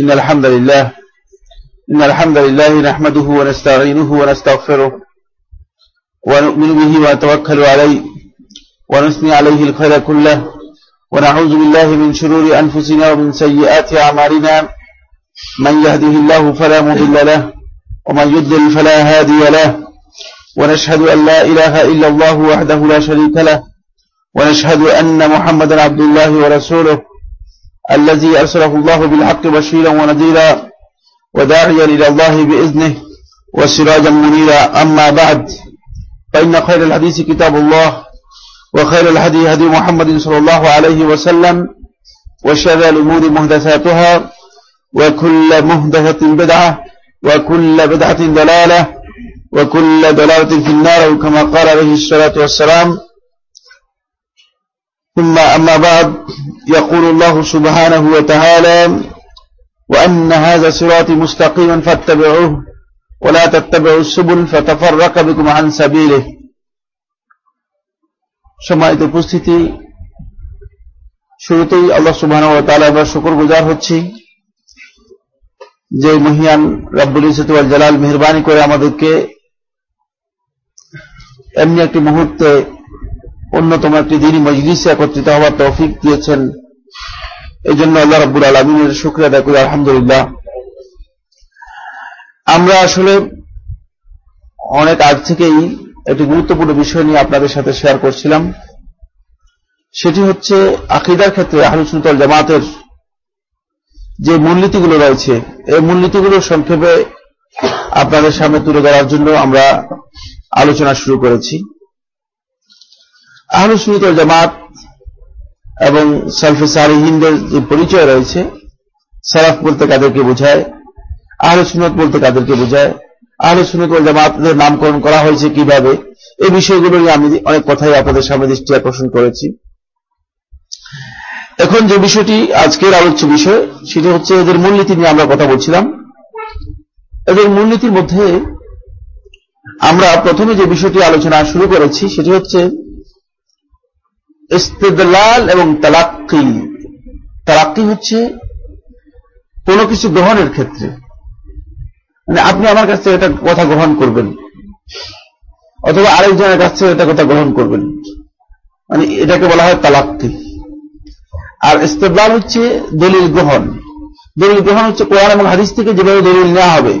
إن الحمد لله إن الحمد لله نحمده ونستعينه ونستغفره ونؤمن به ونتوكل عليه ونثني عليه الخير كله ونعوذ بالله من شرور أنفسنا ومن سيئات أعمالنا. من يهده الله فلا مضل له ومن يضلل فلا هادي له. ونشهد أن لا إله إلا الله وحده لا شريك له ونشهد أن محمدا عبد الله ورسوله. الذي أرسله الله بالحق بشيرا ونذيرا وداعيا إلى الله بإذنه وسراجا منيرا. أما بعد فإن خير الحديث كتاب الله وخير الهدي هدي محمد صلى الله عليه وسلم وشر الأمور مهدثاتها وكل مهدثة بدعة وكل بدعة دلالة وكل دلالة في النار كما قال عليه الصلاة والسلام. ثم أما بعد يقول الله سبحانه وتعالى وأن هذا صراطي مستقيما فاتبعوه ولا تتبعوا السبل فتفرق بكم عن سبيله সম্মানিত উপস্থিতি শুরুতেই আল্লাহ সুবাহ আমরা শুকর গুজার হচ্ছি যে মহিয়ান রব্বুল ইসতুল জালাল মেহরবানি করে আমাদেরকে এমনি একটি মুহূর্তে অন্যতম একটি দিনই মজলিসে একত্রিত হওয়ার তৌফিক দিয়েছেন। এই জন্য আল্লাহ রব্বুল আলমিনের শুক্রিয়া আদায় করি, আলহামদুলিল্লাহ। আমরা আসলে অনেক আগ থেকেই একটি গুরুত্বপূর্ণ বিষয় নিয়ে আপনাদের সাথে শেয়ার করছিলাম। সেটি হচ্ছে আকিদার ক্ষেত্রে আহলুসুলতল জামাতের যে মূলনীতিগুলো রয়েছে, এই মূলনীতিগুলো সংক্ষেপে আপনাদের সামনে তুলে ধরার জন্য আমরা আলোচনা শুরু করেছি। আহলুসুলতল জামাত এবং সালফে সারিহিনদের যে পরিচয় রয়েছে, সালাফ বলতে কাদেরকে বোঝায়, আহলে সুনত বলতে কাদেরকে বোঝায়, আহলে সুনত জামাতদের নামকরণ করা হয়েছে কীভাবে, এই বিষয়গুলো নিয়ে আমি অনেক কথাই আপনাদের সামনে দৃষ্টি আকর্ষণ করেছি। এখন যে বিষয়টি আজকের আলোচ্য বিষয়, সেটি হচ্ছে এদের মূলনীতি নিয়ে আমরা কথা বলছিলাম। এদের মূলনীতির মধ্যে আমরা প্রথমে যে বিষয়টি আলোচনা শুরু করেছি, সেটি হচ্ছে ইস্তেদলাল এবং তালাক্কি। তালাক্কি হচ্ছে কোনো কিছু গ্রহণের ক্ষেত্রে। মানে আপনি আমার কাছ থেকে এটা কথা গ্রহণ করবেন। অথবা আরেকজনের কাছ থেকে এটা কথা গ্রহণ করবেন। মানে এটাকে বলা হয় তালাক্কি। আর ইস্তেদলাল হচ্ছে দলিল গ্রহণ। দলিল গ্রহণ হচ্ছে কোরআন এবং হাদিস থেকে যেভাবে দলিল নেওয়া হবে।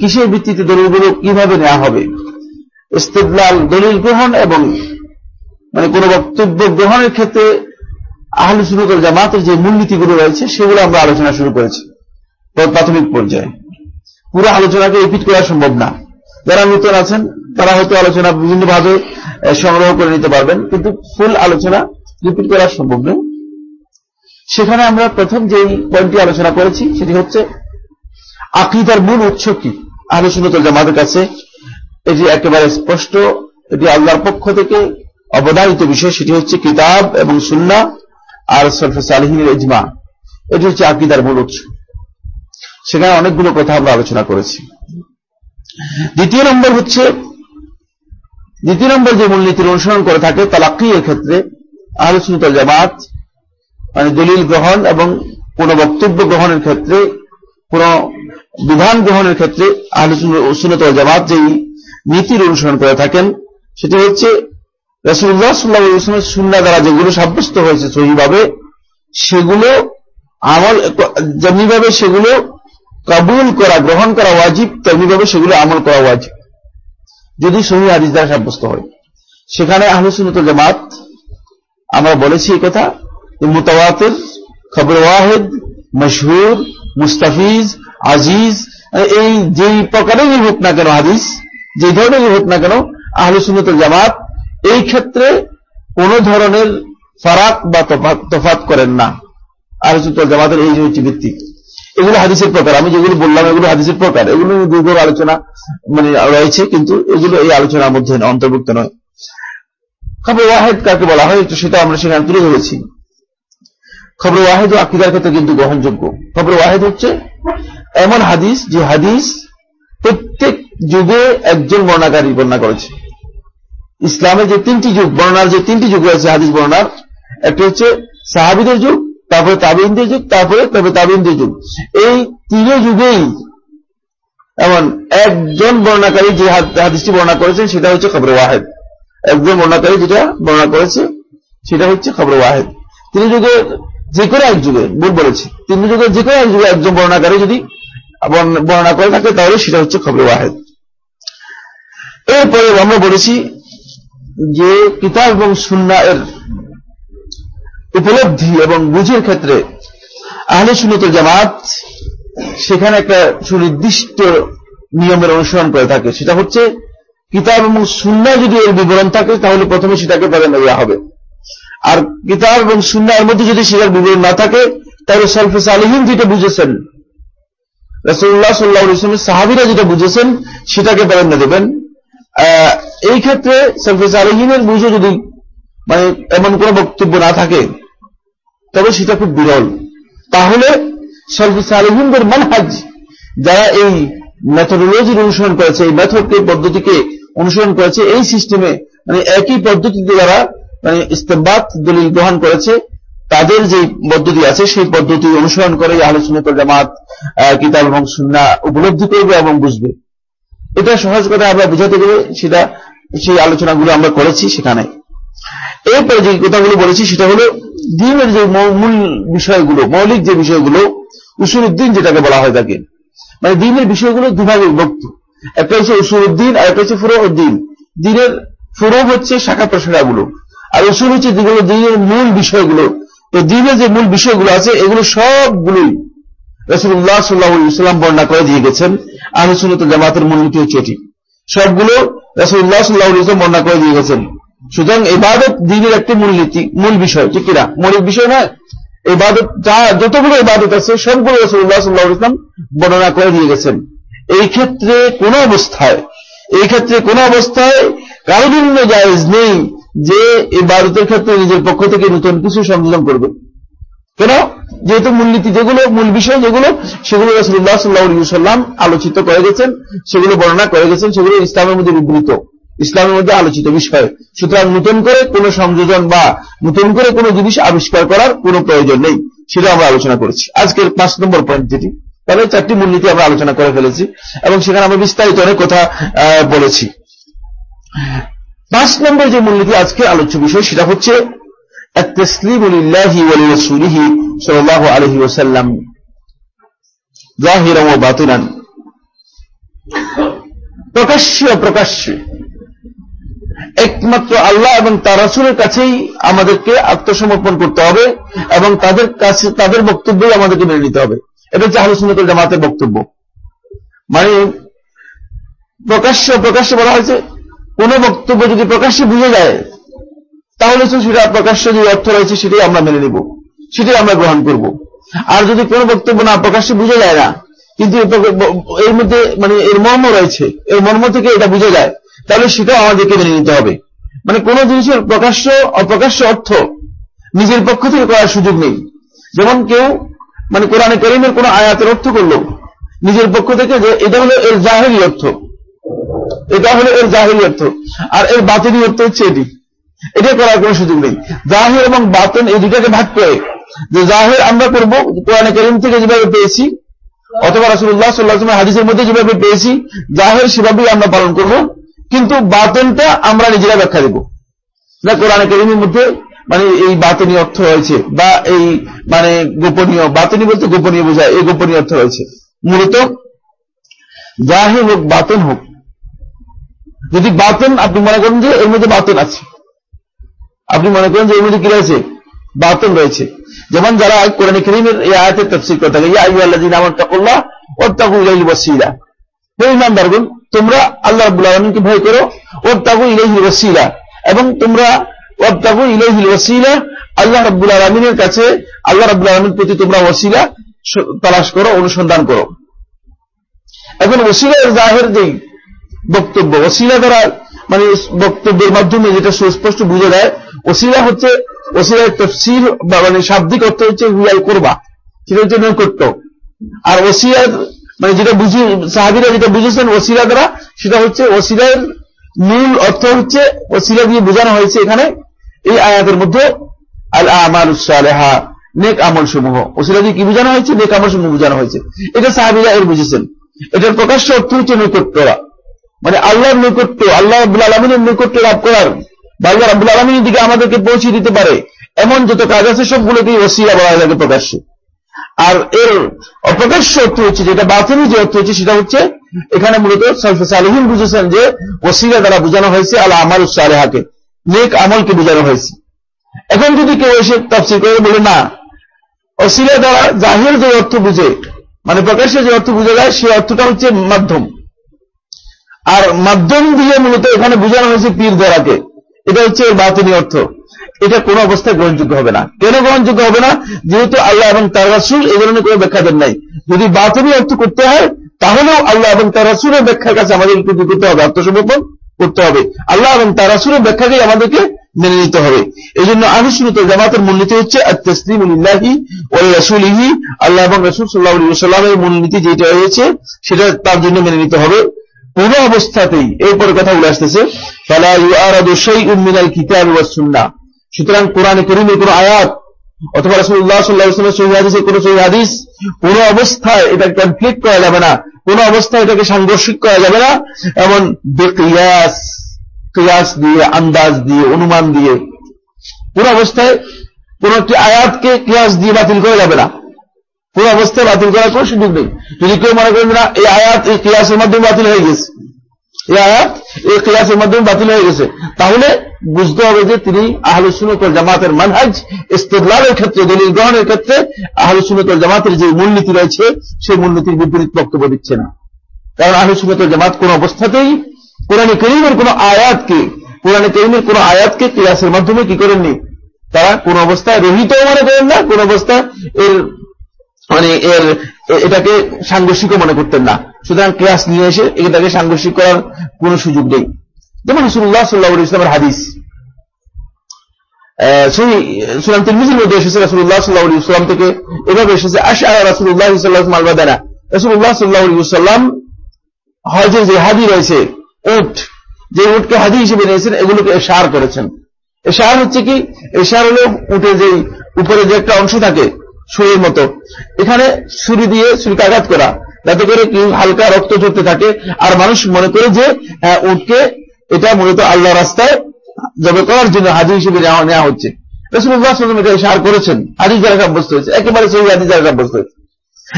কিসের ভিত্তিতে দলিলগুলো কীভাবে নেওয়া হবে? ইস্তেদলাল দলিল গ্রহণ এবং মানে কোন বক্তব্য গ্রহণের ক্ষেত্রে আহলু সুরুল জামাতের যে মূলনীতিগুলো রয়েছে, সেগুলো আমরা আলোচনা শুরু করেছি। প্রাথমিক পর্যায়ে। পুরো আলোচনাকে রিপিট করা সম্ভব না। যারা নূতন আছেন, তারা হয়তো আলোচনা বিভিন্নভাবে সংগ্রহ করে নিতে পারবেন, কিন্তু ফুল আলোচনা রিপিট করা সম্ভব নয়। সেখানে আমরা প্রথম যেই পয়েন্টটি আলোচনা করেছি, সেটি হচ্ছে আকিদার মূল উৎস কি? আলোচনা জামাতের কাছে এটি একেবারে স্পষ্ট। এটি আল্লাহর পক্ষ থেকে অবদানিত বিষয় সেটি হচ্ছে কিতাব এবং সুন্না আর সরফে সালহিনের ইজমা। এটি হচ্ছে আকিদার মূল উৎস। সেখানে অনেকগুলো কথা আমরা আলোচনা করেছি। দ্বিতীয় নম্বর হচ্ছে, দ্বিতীয় নম্বর যে মূলনীতির অনুসরণ করে থাকে তালাক্কি এর ক্ষেত্রে আলোচনিত জামাত মানে দলিল গ্রহণ এবং কোন বক্তব্য গ্রহণের ক্ষেত্রে, কোন বিধান গ্রহণের ক্ষেত্রে আলোচনা জামাত যেই নীতির অনুসরণ করে থাকেন, সেটি হচ্ছে রসুল্লাহ সাল্লাহ ইসলামের সুন্না দ্বারা যেগুলো সাব্যস্ত হয়েছে সহিভাবে, সেগুলো আমল, যেমনিভাবে সেগুলো কবুল করা, গ্রহণ করা ওয়াজিব, তেমনিভাবে সেগুলো আমল করা ওয়াজিব। যদি সহি হাদিস দ্বারা সাব্যস্ত হয়। সেখানে আহলুসুনত জামাত, আমরা বলেছি কথা মুতাওয়াতের, খবর ওয়াহেদ, মশহুর, মুস্তাফিজ, আজিজ, এই যেই প্রকারেরই হোক না কেন হাদিস যে ধরনেরই হোক না কেন আহলুসুনত জামাত এই ক্ষেত্রে কোন ধরনের ফারাক বা তফাত করেন না। আর জামাতের এই হচ্ছে ভিত্তিক এগুলো হাদিসের প্রকার। আমি যেগুলো বললাম এগুলো হাদিসের প্রকার। এগুলো দীর্ঘ আলোচনা মানে রয়েছে, কিন্তু এগুলো এই আলোচনার মধ্যে অন্তর্ভুক্ত নয়। খবর ওয়াহেদ কাকে বলা হয়? একটু সেটা আমরা সেখানে তুলে ধরেছি। খবর ওয়াহেদ ও আকিদার ক্ষেত্রে কিন্তু গ্রহণযোগ্য। খবর ওয়াহেদ হচ্ছে এমন হাদিস যে হাদিস প্রত্যেক যুগে একজন বর্ণাকারী বর্ণনা করেছে। ইসলামের যে তিনটি যুগ, বর্ণার যে তিনটি যুগ রয়েছে, হাদিস বর্ণার, একটি হচ্ছে সাহাবিদের যুগ, তারপরে তাবিন্দের যুগ, তারপরে তবে তাবিন্দের যুগ। এই তিন যুগেই এমন একজন বর্ণাকারী যে হাদিসটি বর্ণনা করেছেন, সেটা হচ্ছে খবর ওয়াহেদ। একজন বর্ণাকারী যেটা বর্ণনা করেছে, সেটা হচ্ছে খবর ওয়াহেদ। তিনি যুগে যে কোনো এক যুগে, ভুল বলেছি। তিনি যুগে যে কোনো এক যুগে একজন বর্ণাকারী যদি বর্ণনা করে থাকে, তাহলে সেটা হচ্ছে খবর ওয়াহেদ। এরপরে আমরা বলেছি যে কিতাব এবং সুন্না এর উপলব্ধি এবং বুঝের ক্ষেত্রে আহলে সুনত জামাত সেখানে একটা সুনির্দিষ্ট নিয়মের অনুসরণ করে থাকে। সেটা হচ্ছে, কিতাব এবং সুন্না যদি এর বিবরণ থাকে, তাহলে প্রথমে সেটাকে প্রাধান্য দেওয়া হবে। আর কিতাব এবং সুন্না এর মধ্যে যদি সেটার বিবরণ না থাকে, তাহলে সলফে সালিহীন যেটা বুঝেছেন রসুল্লাহ সাল্লাহ সাহাবিরা যেটা বুঝেছেন, সেটাকে প্রাধান্য দেবেন। এই ক্ষেত্রে সলফে সালিহীনের বুঝে যদি মানে এমন কোন বক্তব্য না থাকে, তবে সেটা খুব বিরল। তাহলে সলফে সালিহীনদের মানহাজ, যারা এই মেথোডোলজির অনুসরণ করেছে, এই মেথডকে পদ্ধতিকে অনুসরণ করেছে, এই সিস্টেমে মানে একই পদ্ধতিতে যারা মানে ইস্তেবাত দলিল গ্রহণ করেছে, তাদের যে পদ্ধতি আছে, সেই পদ্ধতি অনুসরণ করে আলোচনা জামাত কিতাব এবং সুন্না উপলব্ধি করবে এবং বুঝবে। এটা সহজ কথা আমরা বুঝাতে গেলে সেটা, সেই আলোচনাগুলো আমরা করেছি সেখানে। এরপরে যে কথাগুলো বলেছি সেটা হলো দিনের যে মূল বিষয়গুলো, মৌলিক যে বিষয়গুলো, উসুল উদ্দিন যেটাকে বলা হয় থাকে মানে দিনের বিষয়গুলো দুভাগে বিভক্ত। একটা হচ্ছে উসুল উদ্দিন আর একটা হচ্ছে ফুরো উদ্দিন। দিনের ফুরো হচ্ছে শাখা প্রশাখাগুলো আর উসুল হচ্ছে দিনের মূল বিষয়গুলো। তো দিনের যে মূল বিষয়গুলো আছে, এগুলো সবগুলোই রসুল্লাহ সাল্লাহ ইসলাম বর্ণনা করে দিয়ে গেছেন জামাতের মূলনীতি হচ্ছে এটি। সবগুলো রসুল্লাহ সাল্লাহ ইসলাম বর্ণনা করে দিয়ে গেছেন। সুতরাং এবাদত দিনের একটি মূলনীতি মূল বিষয় মৌলিক বিষয় এবাদত যা, যতগুলো ইবাদত আছে, সবগুলো রসুল্লাহ সাল্লাহ ইসলাম বর্ণনা করে দিয়ে গেছেন। এই ক্ষেত্রে কোন অবস্থায়, এই ক্ষেত্রে কোন অবস্থায় কারও জন্য জায়জ নেই যে এই ক্ষেত্রে নিজের পক্ষ থেকে নতুন কিছু সংযোজন করবে। কেন? যেহেতু মূলনীতি যেগুলো, মূল বিষয় যেগুলো, সেগুলো রসুল্লাহ সাল্লাহ সাল্লাম আলোচিত করে গেছেন, সেগুলো বর্ণনা করে গেছেন, সেগুলো ইসলামের মধ্যে বিবৃত। ইসলামের মধ্যে আলোচিত বিষয়। সুতরাং নতুন করে কোনো সংযোজন বা নতুন করে কোনো জিনিস আবিষ্কার করার কোনো প্রয়োজন নেই। সেটা আমরা আলোচনা করেছি। আজকের পাঁচ নম্বর পয়েন্ট যেটি, তাহলে চারটি মূলনীতি আমরা আলোচনা করে ফেলেছি এবং সেখানে আমরা বিস্তারিত অনেক কথা বলেছি। পাঁচ নম্বর যে মূলনীতি আজকে আলোচ্য বিষয়, সেটা হচ্ছে التسليم لله ولرسوله صلى الله عليه وسلم ظاهرا وباطنا প্রকাশ্য প্রকাশ্যে একমাত্র আল্লাহ এবং তার রাসুলের কাছেই আমাদেরকে আত্মসমর্পণ করতে হবে এবং তাদের কাছে তাদের বক্তব্যই আমাদেরকে মেনে নিতে হবে এটা হচ্ছে আলোচনা জামাতের বক্তব্য মানে প্রকাশ্য প্রকাশ্যে বলা হয়েছে কোন বক্তব্য যদি প্রকাশ্যে বুঝে যায় তাহলে তো সেটা প্রকাশ্য যে অর্থ রয়েছে সেটাই আমরা মেনে নিব, সেটাই আমরা গ্রহণ করব। আর যদি কোনো বক্তব্য না প্রকাশ্যে বুঝে যায় না, কিন্তু এর মধ্যে মানে এর মর্ম রয়েছে, এর মর্ম থেকে এটা বুঝে যায়, তাহলে সেটাও আমাদেরকে মেনে নিতে হবে। মানে কোন জিনিসের প্রকাশ্য, অপ্রকাশ্য অর্থ নিজের পক্ষ থেকে করার সুযোগ নেই। যেমন কেউ মানে কোরআনে করিমের কোন আয়াতের অর্থ করল, নিজের পক্ষ থেকে যে এটা হলো এর জাহেরি অর্থ। এটা হলো এর জাহেরি অর্থ। আর এর বাতিনি অর্থ হচ্ছে এটি। এটা করার কোন সুযোগ নেই। জাহের এবং বাতন এই দুটাকে ভাগ করে, যে জাহের আমরা করব, কোরআনে করিম থেকে যেভাবে পেয়েছি, অথবা রাসুল্লাহ সাল্লাহ হাদিসের মধ্যে যেভাবে পেয়েছি, জাহের সেভাবেই আমরা পালন করব, কিন্তু বাতনটা আমরা নিজেরা ব্যাখ্যা দেব। না, কোরআনে করিমের মধ্যে মানে এই বাতনী অর্থ রয়েছে, বা এই মানে গোপনীয় বাতনী বলতে গোপনীয় বোঝায়, এই গোপনীয় অর্থ রয়েছে। মূলত, জাহের হোক বাতন হোক, যদি বাতন আপনি মনে করেন যে এর মধ্যে বাতন আছে আপনি মনে করেন যে এর মধ্যে কি রয়েছে বাতন রয়েছে। যেমন যারা কোরআন করিমের এই আয়াতের তফসিল করে থাকে, ইয়া আইয়াল্লাযিনা আমাত্তাকুল্লাহ ওয়াত্তাকু ইলাইহিল ওয়াসিলা। হে ইমানদারগণ তোমরা আল্লাহ রাব্বুল আলামিনকে ভয় করো ওয়াত্তাকু ইলাইহিল ওয়াসিলা। এবং তোমরা ওয়াত্তাকু ইলাইহিল ওয়াসিলা। আল্লাহ রাব্বুল আলামিনের কাছে, আল্লাহ রাব্বুল আলামিনের প্রতি তোমরা ওয়াসিলা তালাশ করো, অনুসন্ধান করো। এখন ওসিলার জাহের যেই বক্তব্য ওসিলা দ্বারা মানে বক্তব্যের মাধ্যমে যেটা সুস্পষ্ট বুঝে দেয় ওসিলা হচ্ছে, ওসিলার তফসির বা মানে শাব্দিক অর্থ হচ্ছে হুয়াল করবা। সেটা হচ্ছে নৈকট্য। আর ওসিলার মানে যেটা বুঝি, সাহাবিরা যেটা বুঝেছেন ওসিলা দ্বারা, সেটা হচ্ছে ওসিলার মূল অর্থ হচ্ছে, ওসিলা দিয়ে বোঝানো হয়েছে এখানে, এই আয়াতের মধ্যে, আল আমার সালেহা, নেক আমল সমূহ ওসিলা দিয়ে কি বোঝানো হয়েছে? নেক আমল সমূহ বোঝানো হয়েছে। এটা সাহাবিরা এর বুঝেছেন। এটার প্রকাশ্য অর্থ হচ্ছে নৈকট্যরা। মানে আল্লাহর নৈকট্য, আল্লাহ আব্দুল আলমিনের নৈকট্য লাভ করার বা আব্দুল আলমিনের দিকে আমাদেরকে পৌঁছে দিতে পারে। এমন যত কাজ আছে সবগুলোকেই ওসিলা বলা লাগে প্রকাশ্যে। আর এর অপ্রকাশ্য অর্থ হচ্ছে, যেটা বাতিনি যে অর্থ হচ্ছে, সেটা হচ্ছে এখানে মূলত সালিহীন বুঝেছেন যে ওসিলা দ্বারা বোঝানো হয়েছে আল্লাহ আমাল সালেহাকে। নেক আমলকে বোঝানো হয়েছে। এখন যদি কেউ এসে তফসিল করে বলে, না অসিলা দ্বারা জাহির যে অর্থ বুঝে মানে প্রকাশ্যে যে অর্থ বুঝে যায় সেই অর্থটা হচ্ছে মাধ্যম। আর মাধ্যম দিয়ে মূলত এখানে বোঝানো হয়েছে পীর দ্বারাকে। এটা হচ্ছে এর বাতিনি অর্থ। এটা কোন অবস্থায় গ্রহণযোগ্য হবে না। কেন গ্রহণযোগ্য হবে না? যেহেতু আল্লাহ এবং তার রাসুল এই ধরনের কোনো ব্যাখ্যা দেন নাই। যদি বাতিনি অর্থ করতে হয়, তাহলেও আল্লাহ এবং তার রাসুলের ব্যাখ্যার কাছে আমাদেরকে কি করতে হবে, আত্মসমর্পণ করতে হবে। আল্লাহ এবং তার রাসুলের ব্যাখ্যাকেই আমাদেরকে মেনে নিতে হবে। এই জন্য আনুসুনত জামাতের মূলনীতি হচ্ছে তসলিমুল্লাহি ও রসুলিহি আল্লাহ এবং রসুল সাল্লাহ সাল্লামের মূলনীতি যেটা রয়েছে, সেটা তার জন্য মেনে নিতে হবে। কোন অবস্থাতেই এরপরে কথা বলে আসতেছে সুতরাং কোরআনে করিমের কোন আয়াত, অথবা কোন হাদিস, কোন অবস্থায় এটা কনফ্লিক্ট করা যাবে না। কোন অবস্থায় এটাকে সাংঘর্ষিক করা যাবে না। এমন বেকিয়াস, কিয়াস দিয়ে, আন্দাজ দিয়ে, অনুমান দিয়ে কোন অবস্থায় কোন একটি আয়াতকে কিয়াস দিয়ে বাতিল করা যাবে না। কোন অবস্থায় বাতিল করার কোন সুযোগ নেই। যদি কেউ মনে করেন না, এই আয়াত এই কিয়াসের মাধ্যমে বাতিল হয়ে গেছে, এই আয়াত এই কিয়াসের মাধ্যমে বাতিল হয়ে গেছে, তাহলে বুঝতে হবে যে তিনি আহলুসুনতল জামাতের মানহাজ, ইস্তেদলালের ক্ষেত্রে, দলিল গ্রহণের ক্ষেত্রে আহলুসুনতল জামাতের যে মূলনীতি রয়েছে, সেই মূলনীতির বিপরীত বক্তব্য দিচ্ছে না। কারণ আহলুসুনতল জামাত কোন অবস্থাতেই কোরআনে করিমের কোন আয়াতকে, কোরআনে করিমের কোন আয়াতকে কিয়াসের মাধ্যমে কি করেননি? তারা কোন অবস্থায় রহিত মনে করেন না, কোন অবস্থায় এর মানে এর এটাকে সাংঘর্ষিকও মনে করতেন না। সুতরাং ক্লাস নিয়ে এসে এটাকে সাংঘর্ষিক করার কোন সুযোগ নেই। যেমন রসুল্লাহ সাল্লাহ ইসলামের হাদিস। সাল্লাহ সাল্লাহ সাল্লাহ যে হাদি হিসেবে নিয়েছেন, এগুলোকে এশার করেছেন। হচ্ছে কি? এশার হলো উঠে যে, উপরে যে একটা অংশ থাকে সুরের মতো। এখানে ছুরি দিয়ে ছুরিকে আঘাত করা। যাতে করে কি হালকা রক্ত ঝরতে থাকে। আর মানুষ মনে করে যে উঠকে এটা মূলত আল্লাহ রাস্তায় জবে করার জন্য হাজি হিসেবে নেওয়া হচ্ছে। করেছেন। সাব্যস্ত হয়েছে। একেবারে সেই সাব্যস্ত হয়েছে।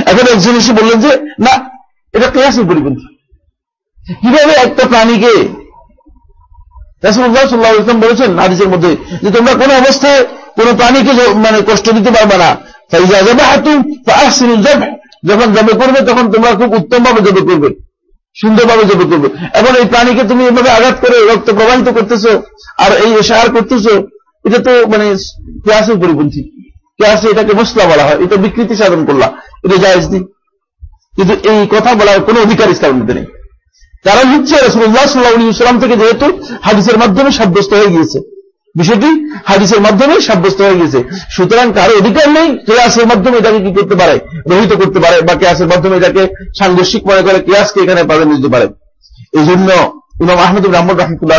এখন একজন এসে বললেন যে, না, এটা ক্লাসের পরিপন্থী। কীভাবে একটা প্রাণীকে বলেছেন হাদিসের মধ্যে, যে তোমরা কোন অবস্থায় কোন প্রাণীকে মানে কষ্ট দিতে পারবে না। যখন জবে করবে, তখন তোমরা খুব উত্তম ভাবে জবে করবে, সুন্দরভাবে জবে করবে। এখন এই প্রাণীকে তুমি এভাবে আঘাত করে রক্ত প্রবাহিত করতেছো আর এই সাহার করতেছো, এটা তো মানে ক্লাসের পরিপন্থী। ক্লাসে এটাকে মশলা বলা হয়, এটা বিকৃতি সাধন করলা, এটা জায়জ নেই। কিন্তু এই কথা বলার কোন অধিকার ইসলামের নেই। কারণ হচ্ছে রসুল্লাহ সাল্লাহ ইসলাম থেকে যেহেতু হাদিসের মাধ্যমে সাব্যস্ত হয়ে গিয়েছে বিষয়টি হাদিসের মাধ্যমে সাব্যস্ত হয়ে গেছে। সুতরাং কারও অধিকার নেই কেয়াসের মাধ্যমে এটাকে কি করতে পারে? রহিত করতে পারে বা কেয়াসের মাধ্যমে এটাকে সাংঘর্ষিক মনে করে কেয়াসকে এখানে প্রাধান্য দিতে পারে। এই জন্য ইমাম আহমদ রহমদ রাহিমুল্লাহ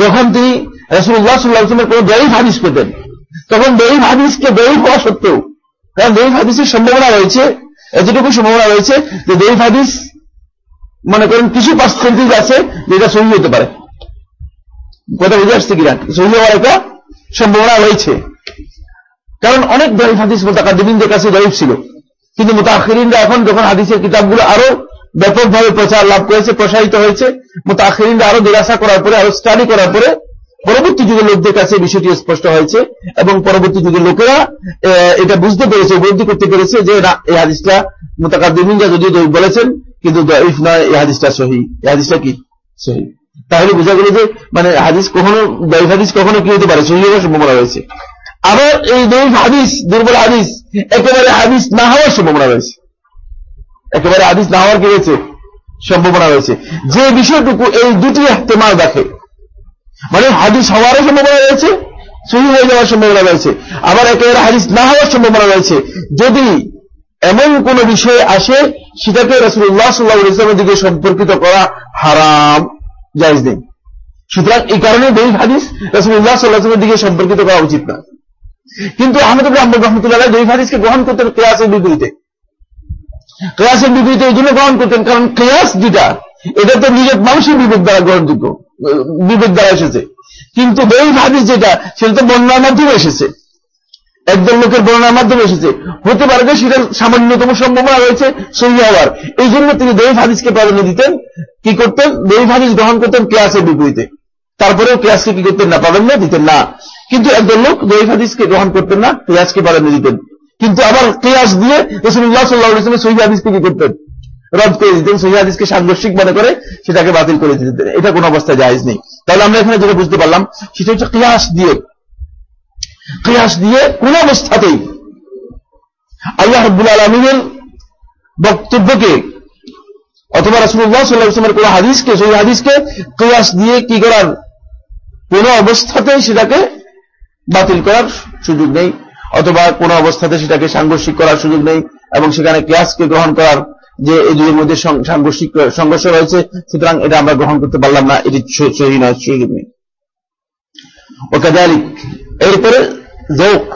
যখন তিনি রসুল্লাহ সাল্লাহামের কোন দৈব হাদিস পেতেন, তখন দৈব হাদিসকে দৈব হওয়া সত্ত্বেও, কারণ দৈব হাদিসের সম্ভাবনা রয়েছে, এতটুকু সম্ভাবনা রয়েছে যে দৈব হাদিস মনে করেন কিছু পার্সেন্টেজ আছে যেটা সহি হতে পারে। কথা বুঝে আসছে কিনা? সহি হওয়ার একটা সম্ভাবনা রয়েছে। কারণ অনেক দরিফ হাদিস মোতাকাদিনদের কাছে দরিফ ছিল। কিন্তু মোতাখিরিনরা এখন যখন হাদিসের কিতাবগুলো আরও ব্যাপকভাবে প্রচার লাভ করেছে, প্রসারিত হয়েছে মোতাখিরিনরা আরও দিরাসা করার পরে, আরও স্টাডি করার পরে পরবর্তী যুগের লোকদের কাছে বিষয়টি স্পষ্ট হয়েছে এবং পরবর্তী যুগের লোকেরা এটা বুঝতে পেরেছে, উপলব্ধি করতে পেরেছে যে এই হাদিসটা মোতাকাদিনরা যদিও বলেছেন, কিন্তু দরিফ নয়, এই হাদিসটা সহি। হাদিসটা কি? সহি। তাহলে বোঝা গেল যে মানে হাদিস কখনো দৈব হাদিস কখনো কি হতে পারে? সহি হওয়ার সম্ভাবনা রয়েছে। আবার এই দৈব হাদিস, দুর্বল হাদিস, একেবারে হাদিস না হওয়ার সম্ভাবনা রয়েছে। একেবারে হাদিস না হওয়ার কি রয়েছে? সম্ভাবনা রয়েছে। যে বিষয়টুকু এই দুটি এহতেমাল দেখে মানে হাদিস হওয়ারও সম্ভাবনা রয়েছে, সহি হয়ে যাওয়ার সম্ভাবনা রয়েছে। আবার একেবারে হাদিস না হওয়ার সম্ভাবনা রয়েছে। যদি এমন কোন বিষয় আসে, সেটাকে রসুল্লাহ সাল্লাহ ইসলামের দিকে সম্পর্কিত করা হারাম। জায়জ নেই। সুতরাং এই কারণে দৈব হাদিস রসুল্লাহ সাল্লাহামের দিকে সম্পর্কিত করা উচিত না। কিন্তু আহমদ আহমদ রহমতুল্লাহ জয়ীফ হাদিসকে গ্রহণ করতেন কেয়াসের বিপরীতে। কেয়াসের বিপরীতে এই জন্য গ্রহণ করতেন কারণ কেয়াস যেটা এটা তো নিজের মানুষের বিবেক দ্বারা গ্রহণযোগ্য, বিবেক দ্বারা এসেছে। কিন্তু জয়ীফ হাদিস যেটা, সেটা তো বন্যার মাধ্যমে এসেছে। একদল লোকের বর্ণনার মাধ্যমে এসেছে। হতে পারে যে সেটা সামান্যতম সম্ভাবনা রয়েছে সহি হওয়ার। এই জন্য তিনি দৈব হাদিসকে প্রাধান্য দিতেন, কি করতেন? দৈব হাদিস গ্রহণ করতেন ক্লাসের বিপরীতে। তারপরেও ক্লাসকে কি করতেন না? প্রাধান্য দিতেন না। কিন্তু একদল লোক দৈব হাদিসকে গ্রহণ করতেন না, ক্লাসকে প্রাধান্য দিতেন। কিন্তু আবার ক্লাস দিয়ে রসুল্লাহ সাল্লাহ ইসলামের সহি হাদিসকে কি করতেন? রদ করে দিতেন, সহি হাদিসকে সাংঘর্ষিক মনে করে সেটাকে বাতিল করে দিতেন। এটা কোন অবস্থায় জায়জ নেই। তাহলে আমরা এখানে যেটা বুঝতে পারলাম, সেটা হচ্ছে ক্লাস দিয়ে কিয়াস দিয়ে কোন অবস্থাতেই আল্লাহ রব্বুল আলমিনের বক্তব্যকে অথবা রাসুল্লাহ সাল্লাহামের কোন হাদিসকে সেই হাদিসকে কিয়াস দিয়ে কি করার কোন অবস্থাতেই সেটাকে বাতিল করার সুযোগ নেই, অথবা কোন অবস্থাতে সেটাকে সাংঘর্ষিক করার সুযোগ নেই এবং সেখানে ক্লাসকে গ্রহণ করার যে এই দুইয়ের মধ্যে সাংঘর্ষিক সংঘর্ষ রয়েছে, সুতরাং এটা আমরা গ্রহণ করতে পারলাম না, এটি সহি নয় সুযোগ নেই ওকে এরপরে জৌক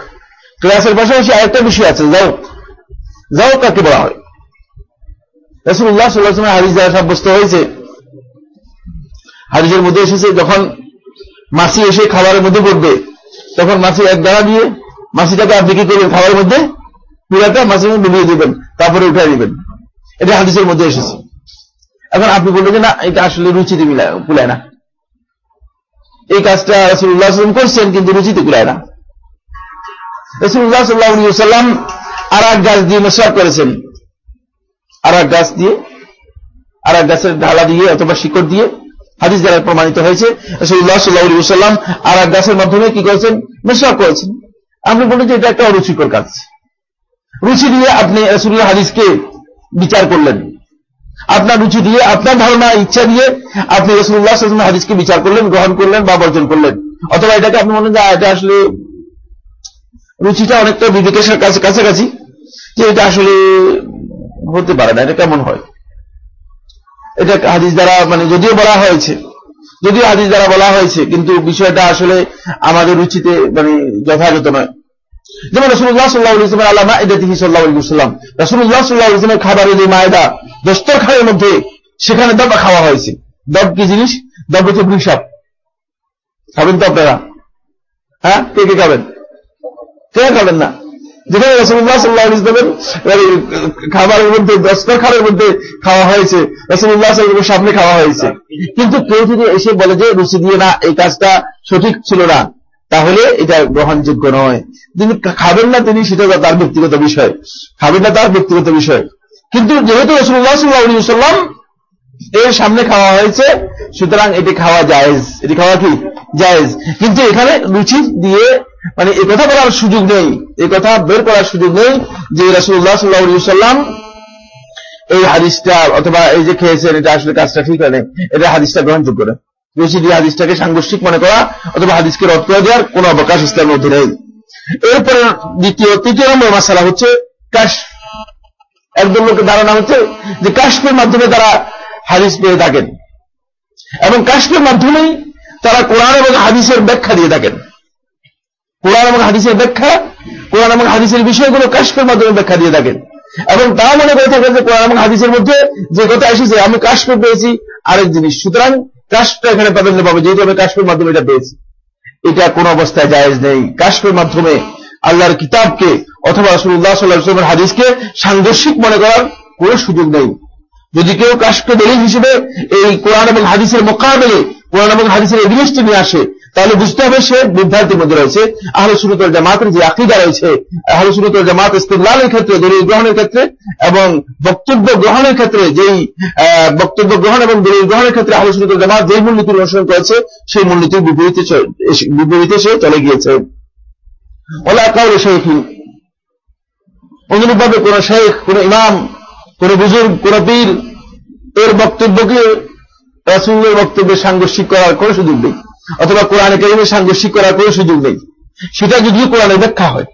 ক্লাসের পাশাপাশি আরেকটা বিষয় আছে জৌক জৌক কাকে বলা হয়? রসুল্লাহ সাল্লাহ দ্বারা সাব্যস্ত হয়েছে। মধ্যে এসেছে, যখন এসে খাবারের মধ্যে পড়বে, তখন এক দিয়ে করবেন খাবারের মধ্যে মধ্যে ডুবিয়ে দেবেন, তারপরে উঠে দিবেন। এটা হাদিসের মধ্যে এসেছে। এখন আপনি বললেন যে, না, এটা আসলে রুচিতে মিলায় কুলায় না। এই কাজটা রসুল্লাহ করছেন, কিন্তু রুচিতে কুলায় না। রসুল্লাহ সাল্লাহাম আর এক গাছ দিয়ে মেশার করেছেন। আর গাছ দিয়ে আর গাছের দিয়ে অথবা শিকড় দিয়ে হাদিস দ্বারা প্রমাণিত হয়েছে রসুল্লাহ সাল্লাহ আর এক গাছের মাধ্যমে কি করেছেন? মেশার করেছেন। আপনি বলেন যে এটা একটা অরুচিকর কাজ রুচি দিয়ে আপনি রসুল্লাহ হাদিসকে বিচার করলেন। আপনার রুচি দিয়ে, আপনার ধারণা, ইচ্ছা দিয়ে আপনি রসুল্লাহ হাদিসকে বিচার করলেন, গ্রহণ করলেন বা বর্জন করলেন। অথবা এটাকে আপনি মনে যে এটা আসলে রুচিটা অনেকটা বিবেকের কাছে কাছাকাছি যে এটা আসলে হতে পারে না, এটা কেমন হয়? এটা হাদিস দ্বারা মানে যদিও বলা হয়েছে, যদিও হাদিস দ্বারা বলা হয়েছে, কিন্তু বিষয়টা আসলে আমাদের রুচিতে মানে যথাযথ নয়। যেমন রসুল্লাহ সাল্লাহ ইসলামের আল্লামা এটা তিনি সাল্লাহ ইসলাম রসুল্লাহ সাল্লাহ ইসলামের খাবারের যে মায়দা দস্তর খাওয়ার মধ্যে সেখানে দবা খাওয়া হয়েছে। দব কি জিনিস? দব হচ্ছে বৃষাপ খাবেন তো আপনারা? হ্যাঁ? কে কে খাবেন? কে খাবেন না। যেখানে রসুল্লাহ সাল্লাহ ইসলামের খাবারের মধ্যে, দস্তর খাওয়ার মধ্যে খাওয়া হয়েছে রসুল্লাহ সাল্লামের সামনে খাওয়া হয়েছে। কিন্তু কেউ যদি এসে বলে যে রুচি দিয়ে না, এই কাজটা সঠিক ছিল না, তাহলে এটা গ্রহণযোগ্য নয়। তিনি খাবেন না তিনি, সেটা তার ব্যক্তিগত বিষয়। খাবেন না তার ব্যক্তিগত বিষয়। কিন্তু যেহেতু রসুল্লাহ সাল্লাহ সাল্লাম এর সামনে খাওয়া হয়েছে, সুতরাং এটি খাওয়া জায়েজ। এটি খাওয়া কি? জায়েজ। কিন্তু এখানে রুচি দিয়ে মানে এ কথা বলার সুযোগ নেই, এ কথা বের করার সুযোগ নেই যে রাসুল্লাহ সাল্লাহ সাল্লাম এই হাদিসটা অথবা এই যে খেয়েছেন, এটা আসলে কাজটা ঠিক হয় এটা হাদিসটা গ্রহণযোগ্য না। রুচি হাদিসটাকে সাংঘর্ষিক মনে করা অথবা হাদিসকে রদ করে দেওয়ার কোন অবকাশ ইসলামের মধ্যে নেই। এরপরে দ্বিতীয়, তৃতীয় নম্বর মাসালা হচ্ছে কাশ একদম লোকের ধারণা হচ্ছে যে কাশ্মের মাধ্যমে তারা হাদিস পেয়ে থাকেন। এবং কাশ্মের মাধ্যমেই তারা কোরআন এবং হাদিসের ব্যাখ্যা দিয়ে থাকেন। কোরআন এবং হাদিসের ব্যাখ্যা, কোরআন এবং হাদিসের বিষয়গুলো কাশ্মের মাধ্যমে ব্যাখ্যা দিয়ে থাকেন। এবং তা মনে করে থাকেন যে কোরআন এবং হাদিসের মধ্যে যে কথা এসেছে, আমি কাশ্মীর পেয়েছি, আরেক জিনিস। সুতরাং কাশ্মীর এখানে প্রাধান্য পাবে, যেহেতু আমি কাশ্মীর মাধ্যমে এটা পেয়েছি। এটা কোন অবস্থায় জায়েজ নেই। কাশ্মীর মাধ্যমে আল্লাহর কিতাবকে অথবা রসুল্লাহ সাল্লাহামের হাদিসকে সাংঘর্ষিক মনে করার কোন সুযোগ নেই। যদি কেউ কাশকে দলিল হিসেবে এই কোরআন এবং হাদিসের মোকাবেলে, কোরআন এবং হাদিসের এভিডেন্সটি নিয়ে আসে তাহলে বুঝতে হবে সে বিদ্যার্থীর মধ্যে রয়েছে। আহলে সুরতল জামাতের যে আকিদা রয়েছে, আহলে সুরতল জামাত ইস্তিল্লালের ক্ষেত্রে, দলিল গ্রহণের ক্ষেত্রে এবং বক্তব্য গ্রহণের ক্ষেত্রে যেই বক্তব্য গ্রহণ এবং দলিল গ্রহণের ক্ষেত্রে আহলে সুরতল জামাত যেই মূলনীতির অনুসরণ করেছে, সেই মূলনীতির বিপরীতে বিপরীতে সে চলে গিয়েছে। অনুরূপভাবে কোন শেখ কোন ইমাম, কোন বুজুর্গ, কোন পীর, এর বক্তব্যকে রাসুলের বক্তব্যে সাংঘর্ষিক করার কোন সুযোগ নেই। অথবা কোরআনে কেরিমের সাংঘর্ষিক করার কোন সুযোগ নেই। সেটা যদিও কোরআনের ব্যাখ্যা হয়।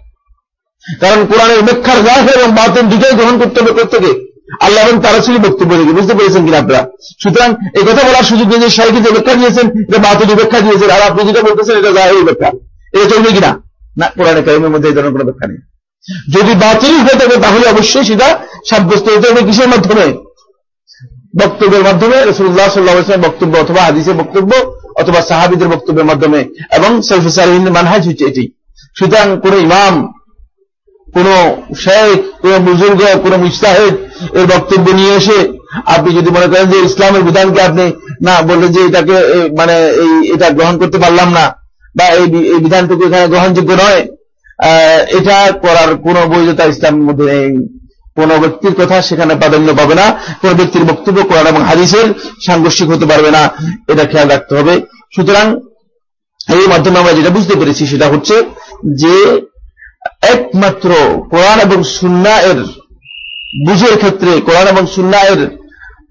কারণ কোরআনের ব্যাখ্যার জাহের এবং বাতেন দুটাই গ্রহণ করতে হবে প্রত্যেকে। আল্লাহ এবং তারা ছিল বক্তব্য রেখে বুঝতে পেরেছেন কিনা আপনারা? সুতরাং এই কথা বলার সুযোগ নেই যে শাহীকে যে ব্যাখ্যা দিয়েছেন, এটা বাতিল ব্যাখ্যা দিয়েছেন, আর আপনি যেটা বলতেছেন এটা জাহের ব্যাখ্যা। এটা চলবে কিনা? না, কোরআনে কারিমের মধ্যে এই ধরনের কোনো ব্যাখ্যা নেই। যদি বাতিল হয়ে থাকে, তাহলে অবশ্যই সেটা সাব্যস্ত হতে হবে কিসের মাধ্যমে? বক্তব্যের মাধ্যমে রসুল্লাহ সাল্লাহ বক্তব্য অথবা হাদিসের বক্তব্য অথবা সাহাবিদের বক্তব্যের মাধ্যমে এবং সৈফুসালিন মানহাজ হচ্ছে এটি। সুতরাং কোন ইমাম, কোন শেখ, কোন বুজুর্গ, কোন মুস্তাহেদ এর বক্তব্য নিয়ে এসে আপনি যদি মনে করেন যে ইসলামের বিধানকে আপনি না বললেন যে এটাকে মানে এই, এটা গ্রহণ করতে পারলাম না বা এই বিধানটুকু এখানে গ্রহণযোগ্য নয় এটা করার কোন বৈধতা ইসলামের মধ্যে নেই। কোন ব্যক্তির কথা সেখানে প্রাধান্য পাবে না। কোন ব্যক্তির বক্তব্য কোরআন এবং হাদিসের সাংঘর্ষিক হতে পারবে না, এটা খেয়াল রাখতে হবে। সুতরাং এই মাধ্যমে আমরা যেটা বুঝতে পেরেছি সেটা হচ্ছে যে একমাত্র কোরআন এবং সুন্না এর বুঝের ক্ষেত্রে, কোরআন এবং সুন্না এর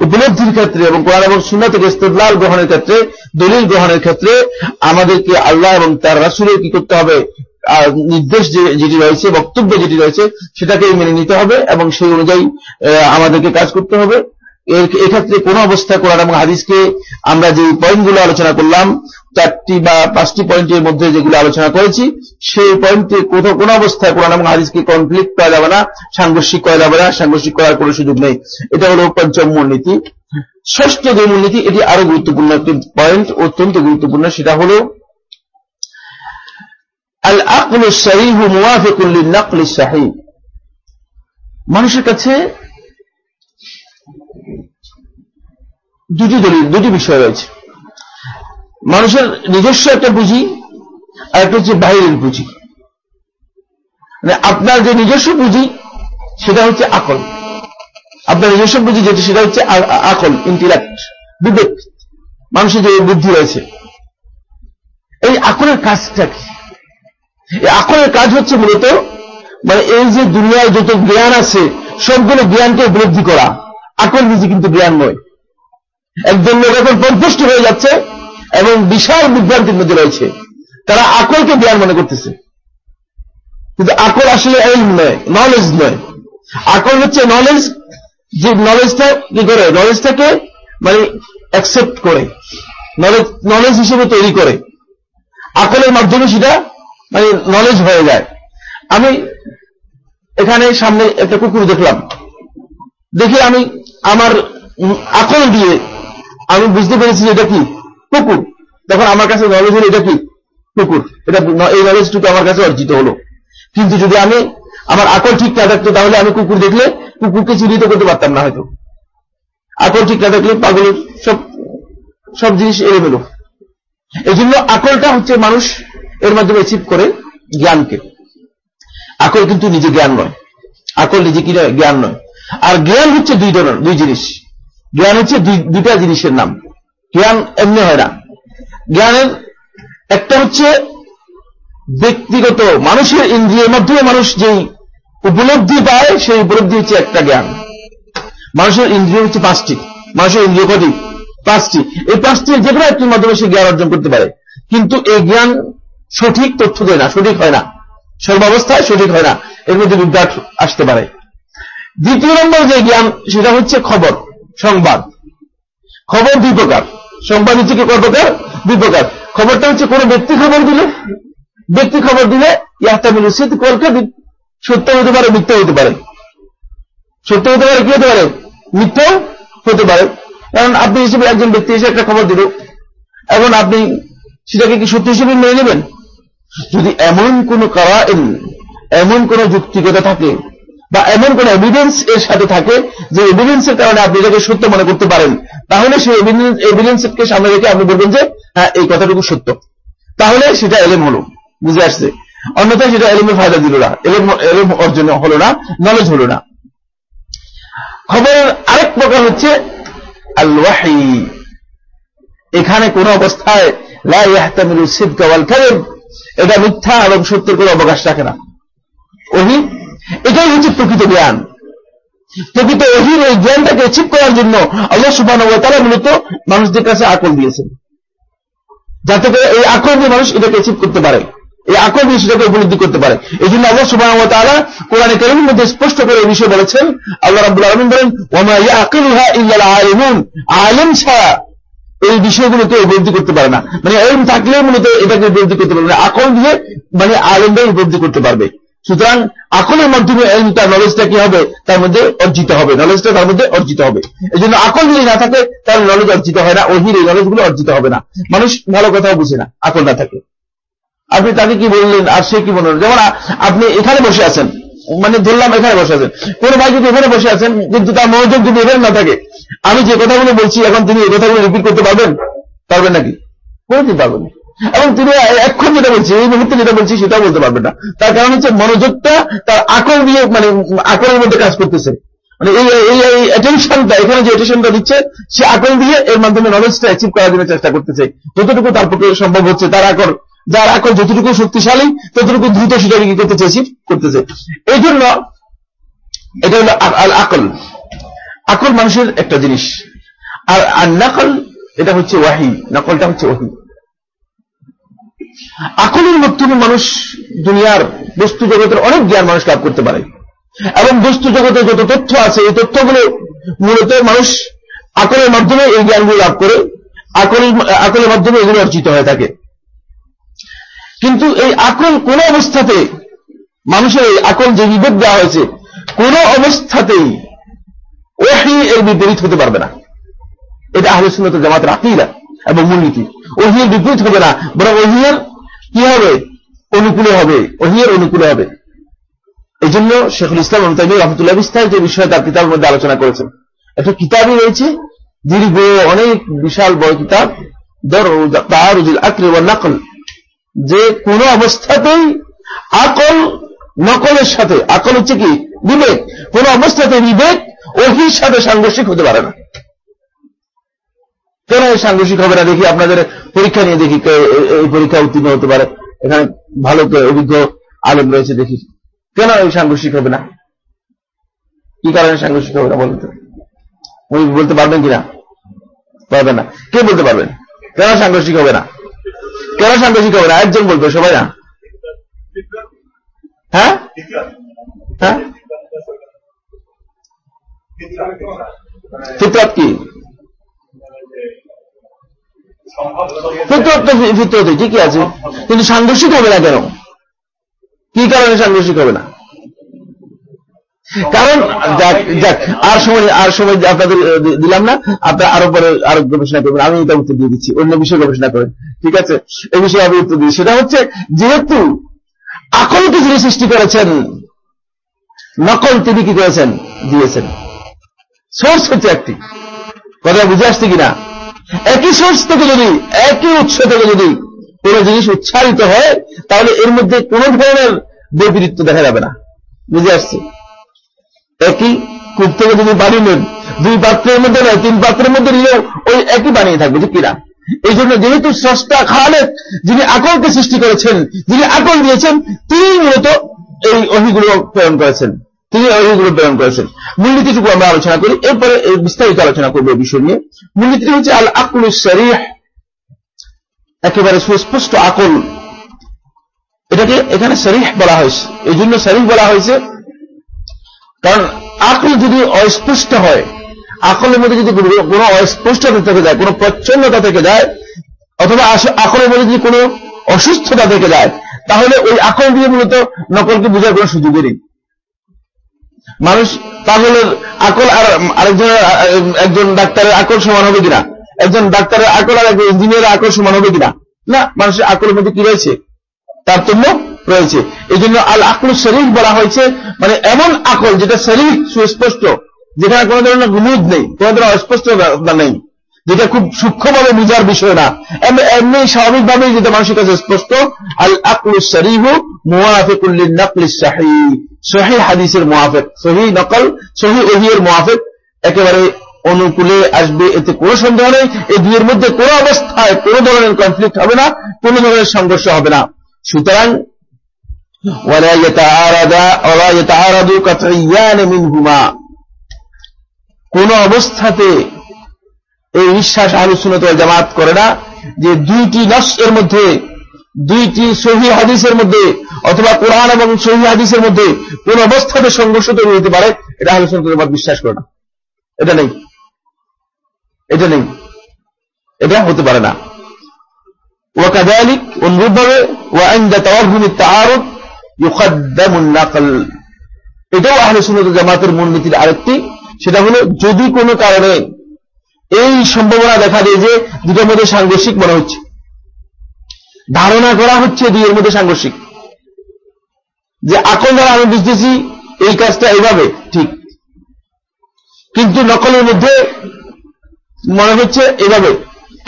উপলব্ধির ক্ষেত্রে এবং কোরআন এবং সুন্না থেকে ইস্তদলাল গ্রহণের ক্ষেত্রে, দলিল গ্রহণের ক্ষেত্রে আমাদেরকে আল্লাহ এবং তার রাসুলের কি করতে হবে? নির্দেশ যেটি রয়েছে, বক্তব্য যেটি রয়েছে সেটাকে মেনে নিতে হবে এবং সেই অনুযায়ী আমাদেরকে কাজ করতে হবে। এক্ষেত্রে কোন অবস্থায় কোরআন এবং হাদিসকে আমরা যে পয়েন্টগুলো আলোচনা করলাম, চারটি বা পাঁচটি পয়েন্টের মধ্যে যেগুলো আলোচনা করেছি, সেই পয়েন্টে কোথাও কোন অবস্থায় কোরআন এবং হাদিসকে কনফ্লিক্ট করা যাবে না, সাংঘর্ষিক করা যাবে না, সাংঘর্ষিক করার কোনো সুযোগ নেই। এটা হল পঞ্চম মূলনীতি। ষষ্ঠ যে মূলনীতি, এটি আরও গুরুত্বপূর্ণ একটি পয়েন্ট, অত্যন্ত গুরুত্বপূর্ণ, সেটা হল মানুষের কাছে দুটি দলিল, দুটি বিষয় রয়েছে। মানুষের নিজস্ব একটা পুঁজি আর একটা হচ্ছে বাইরের পুঁজি। মানে আপনার যে নিজস্ব পুঁজি, সেটা হচ্ছে আকল। আপনার নিজস্ব পুঁজি যেটা, সেটা হচ্ছে আকল ইন্টিলেক্ট বিবেক। মানুষের যে বুদ্ধি রয়েছে। এই আকলের কাজটা কি? আকলের কাজ হচ্ছে মূলত মানে এই যে দুনিয়ায় যত জ্ঞান আছে, সবগুলো জ্ঞানকে উপলব্ধি করা। আকল নিজে কিন্তু জ্ঞান নয়। একজন লোক এখন পরিপুষ্ট হয়ে যাচ্ছে এবং বিশাল বিভ্রান্তির মধ্যে রয়েছে। তারা আকলকে জ্ঞান মনে করতেছে। কিন্তু আকল আসলে এল নয় নলেজ নয়। আকল হচ্ছে নলেজ যে নলেজটা কি করে? নলেজটাকে মানে অ্যাকসেপ্ট করে। নলেজ নলেজ হিসেবে তৈরি করে। আকলের মাধ্যমে সেটা মানে নলেজ হয়ে যায়। আমি এখানে সামনে একটা কুকুর দেখলাম। দেখে আমি আমার আকল দিয়ে আমি বুঝতে পেরেছি এটা কি? কুকুর। তখন আমার কাছে নলেজ হলো এটা কি? কুকুর। এটা এই নলেজটুকু আমার কাছে অর্জিত হলো। কিন্তু যদি আমি আমার আকল ঠিক না থাকতো, তাহলে আমি কুকুর দেখলে কুকুরকে চিহ্নিত করতে পারতাম না হয়তো। আকল ঠিক না থাকলে পাগলের সব সব জিনিস এলোমেলো। এই জন্য আকলটা হচ্ছে মানুষ এর মাধ্যমে অ্যাচিভ করে জ্ঞানকে। আকল কিন্তু নিজে জ্ঞান নয়। আকল নিজে কি জ্ঞান নয়। আর জ্ঞান হচ্ছে দুই ধরনের, দুই জিনিস। জ্ঞান হচ্ছে দুইটা জিনিসের নাম। জ্ঞান এমনি হয় না। জ্ঞানের একটা হচ্ছে ব্যক্তিগত, মানুষের ইন্দ্রিয়ের মাধ্যমে মানুষ যেই উপলব্ধি পায়, সেই উপলব্ধি হচ্ছে একটা জ্ঞান। মানুষের ইন্দ্রিয় হচ্ছে পাঁচটি। মানুষের ইন্দ্রিয় কটি পাঁচটি। এই পাঁচটি যে কোনো একটির মাধ্যমে সে জ্ঞান অর্জন করতে পারে। কিন্তু এই জ্ঞান সঠিক তথ্য দেয় না, সঠিক হয় না। সর্বাবস্থায় সঠিক হয় না। এর মধ্যে বিভ্রাট আসতে পারে। দ্বিতীয় নম্বর যে জ্ঞান, সেটা হচ্ছে খবর, সংবাদ। খবর দুই প্রকার। সংবাদ হচ্ছে কি প্রকার? দুই প্রকার। খবরটা হচ্ছে কোন ব্যক্তি খবর দিলে, ব্যক্তি খবর দিলে ইয়াহতামিল উচিত কলকে সত্য হতে পারে, মিথ্যা হতে পারে। সত্য হতে পারে, কি হতে পারে? মিথ্যাও হতে পারে। কারণ আপনি হিসেবে একজন ব্যক্তি হিসেবে একটা খবর দিল। এখন আপনি সেটাকে কি সত্য হিসেবে মেনে নেবেন? যদি এমন কোন কারাইল, এমন কোন যুক্তিকতা থাকে, বা এমন কোন এভিডেন্স এর সাথে থাকে, যে এভিডেন্সের কারণে আপনি এটাকে সত্য মনে করতে পারেন, তাহলে সেই এভিডেন্সকে সামনে রেখে আপনি বলবেন যে হ্যাঁ এই কথাটুকু সত্য। তাহলে সেটা এলেম হলো, বুঝে আসছে? অন্যথায় সেটা এলেমের ফায়দা দিল না, এলেম এলেম অর্জন হলো না নলেজ হলো না। খবরের আরেক প্রকার হচ্ছে এখানে কোন অবস্থায় লাহতামিল সিদ্ধ এটা মিথ্যা এবং সত্যের কোন অবকাশ রাখে না। ওহি, এটাই হচ্ছে প্রকৃত জ্ঞান। প্রকৃত অহির এই জ্ঞানটাকে অ্যাচিভ করার জন্য আল্লাহ সুবাহ তারা মূলত মানুষদের কাছে আকল দিয়েছেন। যাতে করে এই আকল দিয়ে মানুষ এটাকে অ্যাচিভ করতে পারে। এই আকল দিয়ে সেটাকে উপলব্ধি করতে পারে। এই জন্য আল্লাহ সুবাহ তারা কোরআনে কেরিমের মধ্যে স্পষ্ট করে এই বিষয়ে বলেছেন, আল্লাহ রাবুল আলমিন বলেন ওমা ইয়া আকলুহা ইল্লাল আলিমুন। আলিম ছাড়া এই বিষয়গুলোকে উপলব্ধি করতে পারে না। মানে এলম থাকলেও মূলত এটাকে উপলব্ধি করতে পারবে না। আকল দিয়ে মানে আলমটাই উপলব্ধি করতে পারবে। সুতরাং আকলের মাধ্যমে তার নলেজটা কি হবে? তার মধ্যে অর্জিত হবে। নলেজটা তার মধ্যে অর্জিত হবে। এই জন্য আকল যদি না থাকে, তার নলেজ অর্জিত হয় না। ওহির এই নলেজগুলো অর্জিত হবে না। মানুষ ভালো কথাও বুঝে না আকল না থাকে আপনি তাকে কি বললেন? আর সে কি বললেন যেমন আপনি এখানে বসে আছেন। মানে ধরলাম এখানে বসে আছেন। কোন ভাই যদি এখানে বসে আছেন, কিন্তু তার মনোযোগ যদি এখানে না থাকে, আমি যে কথাগুলো বলছি, এখন তিনি এই কথাগুলো রিপিট করতে পারবেন? পারবেন নাকি? কোনদিন পারবেন এবং তিনি এখন যেটা বলছি, এই মুহূর্তে যেটা বলছি, সেটাও বলতে পারবেন না। তার কারণ হচ্ছে মনোযোগটা তার আকল দিয়ে মানে আকলের মধ্যে কাজ করতেছে। মানে এই এই অ্যাটেনশনটা এখানে যে অ্যাটেনশনটা দিচ্ছে, সে আকল দিয়ে এর মাধ্যমে নলেজটা অ্যাচিভ করার জন্য চেষ্টা করতেছে। যতটুকু তার পক্ষে সম্ভব হচ্ছে, তার আকল, যার আকল যতটুকু শক্তিশালী, ততটুকু দ্রুত সেটাকে কি করতেছে অ্যাচিভ করতেছে। এই জন্য এটা হলো আকল। আকল মানুষের একটা জিনিস। আর আর নকল, এটা হচ্ছে ওয়াহি। নকলটা হচ্ছে ওয়াহি। আকলের মাধ্যমে মানুষ দুনিয়ার বস্তু জগতের অনেক জ্ঞান মানুষ লাভ করতে পারে। এবং বস্তু জগতে যত তথ্য আছে, এই তথ্যগুলো মূলত মানুষ আকলের মাধ্যমে এই জ্ঞানগুলো লাভ করে, আকলের মাধ্যমে এগুলো অর্জিত হয়ে থাকে। কিন্তু এই আকল কোন অবস্থাতে, মানুষের এই আকল যে বিবেক দেওয়া হয়েছে, কোন অবস্থাতেই ওহি এর বিপরীত হতে পারবে না। এটা আহলে সুন্নত জামাতের আকিদা এবং মূলনীতি। ওহিয়ের বিপরীত হবে না, বরং ওহিয়ের কি হবে? অনুকূলে হবে। ওহিয়ের অনুকূলে হবে। এই জন্য শেখুল ইসলাম তাইমি রহমতুল্লাহ বিস্তারিত বিষয়ে তার কিতাবের মধ্যে আলোচনা করেছেন। একটা কিতাবই রয়েছে, দীর্ঘ অনেক বিশাল বড় কিতাব নকল, যে কোন অবস্থাতেই আকল নকলের সাথে, আকল হচ্ছে কি? বিবেক। কোন অবস্থাতে বিবেক ওহির সাথে সাংঘর্ষিক হতে পারে না। কেন সাংঘর্ষিক হবে না? দেখি আপনাদের পরীক্ষা নিয়ে দেখি এই পরীক্ষা উত্তীর্ণ হতে পারে। এখানে ভালো অভিজ্ঞ আলোক রয়েছে দেখি। কেন এই সাংঘর্ষিক হবে না? কি কারণে সাংঘর্ষিক হবে না বলতে উনি বলতে পারবেন কিনা? পারবেন না। কে বলতে পারবেন? কেন সাংঘর্ষিক হবে না? কেন সাংঘর্ষিক হবে না? একজন বলবে, সবাই না? হ্যাঁ? হ্যাঁ? ফিতরত কি? ফিতরত তো ফিতরতে ঠিকই আছে। কিন্তু সাংঘর্ষিক হবে না কেন? কি কারণে সাংঘর্ষিক হবে না? কারণ, যাক আর সময় আর সময় আপনাদের দিলাম না। আপনারা আরও পরে, আরও গবেষণা করবেন। আমি এটা উত্তর দিয়ে দিচ্ছি। অন্য বিষয়ে গবেষণা করেন। ঠিক আছে? এই বিষয়ে আমি উত্তর দিই সেটা হচ্ছে, যেহেতু আকলকে যিনি সৃষ্টি করেছেন, নকল তিনি কি করেছেন? দিয়েছেন। সোর্স হচ্ছে একটি। কথা বুঝে আসছে কিনা? একই সোর্স থেকে যদি, একই উৎস থেকে যদি কোন জিনিস উচ্চারিত হয়, তাহলে এর মধ্যে কোন ধরনের বৈপরীত্য দেখা যাবে না। বুঝে আসছে? একই কূপ থেকে যদি পানি নেন, দুই পাত্রের মধ্যে নয়, তিন পাত্রের মধ্যে নিলেও ওই একই বানিয়ে থাকবে, যে কিনা এই জন্য যেহেতু স্রষ্টা খালেক, যিনি আকলকে সৃষ্টি করেছেন, যিনি আকল দিয়েছেন তিনি মূলত এই অহিগুলো প্রেরণ করেছেন। তিনি অহিগুলো প্রেরণ করেছেন। মূলনীতিটুকু আমরা আলোচনা করি, এরপরে বিস্তারিত আলোচনা করব এই বিষয় নিয়ে। মূলনীতিটি হচ্ছে আল আকুল শরীহ একেবারে সুস্পষ্ট আকল। এটাকে এখানে শরীফ বলা হয়েছে। এই জন্য শরীফ বলা হয়েছে। কারণ আকল যদি অস্পষ্ট হয়, আকলের মধ্যে যদি কোনো অস্পষ্টতা থেকে যায়, কোনো প্রচ্ছন্নতা থেকে যায়, অথবা আকলের মধ্যে যদি কোনো অসুস্থতা থেকে যায়, তাহলে ওই আকল দিয়ে মূলত নকলকে বোঝার কোনো সুযোগই নেই। মানুষ পাগলের আকল আর আরেকজন একজন ডাক্তারের আকল সমান হবে কিনা? একজন ডাক্তারের আকল আর একজন ইঞ্জিনিয়ারের আকল সমান হবে কিনা? না, মানুষের আকলের মধ্যে কি রয়েছে? তারতম্য রয়েছে। এই জন্য আল আকল শরীর বলা হয়েছে মানে এমন আকল যেটা শরীর সুস্পষ্ট, যেখানে কোনো ধরনের গুমুদ নেই, কোনো ধরনের অস্পষ্টতা নেই, যেটা খুব সূক্ষ্মভাবে বুঝার বিষয় না। এমনি স্বাভাবিকভাবেই যেটা মানুষের কাছে স্পষ্ট, আল আকল শরীহ মুআফিকুল্লিন নকল সহি হাদিসের মোয়াফেক সহি নকল সহি ওহিয়ের মোয়াফেক একেবারে অনুকূলে আসবে, এতে কোনো সন্দেহ নেই। এই দুইয়ের মধ্যে কোনো অবস্থায়, কোনো ধরনের কনফ্লিক্ট হবে না, কোনো ধরনের সংঘর্ষ হবে না। সুতরাং কোন অবস্থাতে এই বিশ্বাস আলোচনা জামাত করে না যে দুইটি নস এর মধ্যে, দুইটি সহি হাদিসের মধ্যে অথবা কোরআন এবং সহি হাদিসের মধ্যে কোন অবস্থাতে সংঘর্ষ তৈরি হতে পারে, এটা আলোচনা জামাত বিশ্বাস করে না। এটা নেই। এটা নেই। এটা হতে পারে না। ওয়াকাদালিক অনুরূপভাবে ওয়াইন্দা এটাও আহলে জামাতের মূলনীতির আরেকটি। সেটা হলো যদি কোনো কারণে এই সম্ভাবনা দেখা দেয় যে দুটোর মধ্যে সাংঘর্ষিক মনে হচ্ছে। ধারণা করা হচ্ছে দুইয়ের মধ্যে সাংঘর্ষিক। যে আকল দ্বারা আমি বুঝতেছি এই কাজটা এইভাবে, ঠিক। কিন্তু নকলের মধ্যে মনে হচ্ছে এইভাবে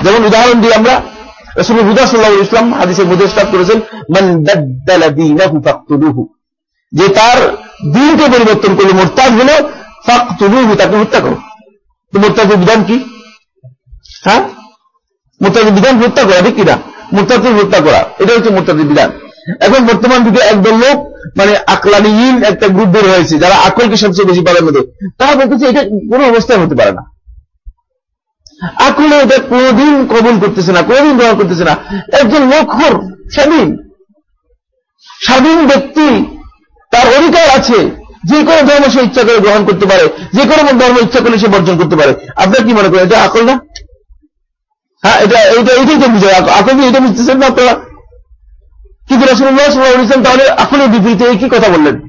যেমন উদাহরণ দিই আমরা রসুল ইসলাম হাদিসের মধ্যে স্টার্ট করেছেন যে তার দিনকে পরিবর্তন করলে মোরতাজ হলো, ফাকতুলুহু তাকে হত্যা করো। তো মোরতাজের বিধান কি? হ্যাঁ? মোরতাজের বিধান হত্যা করা, ঠিক কিনা মোরতাজের হত্যা করা এটা হচ্ছে মোরতাজের বিধান। এখন বর্তমান যুগে একদল লোক মানে আকলানিহীন একটা গ্রুপ বের হয়েছে, যারা আকলকে সবচেয়ে বেশি পারেন মধ্যে তারা বলতেছে এটা কোনো অবস্থায় হতে পারে না। আকলে এটা কোনোদিন কবুল করতেছে না, কোনোদিন গ্রহণ করতেছে না। একজন লোক হর স্বাধীন। স্বাধীন ব্যক্তি, তার অধিকার আছে। যে কোনো ধর্ম সে ইচ্ছা করে গ্রহণ করতে পারে, যে কোনো ধর্ম ইচ্ছা করলে সে বর্জন করতে পারে। আপনার কি মনে করেন, এটা আকল না? হ্যাঁ এটা, এইটা, এইটাই তো বুঝায়। আকল এটা বুঝতেছেন না আপনারা? কিন্তু রসুল্লাহ সাল্লাহ তাহলে আকলের বিপরীতে কি কথা বললেন?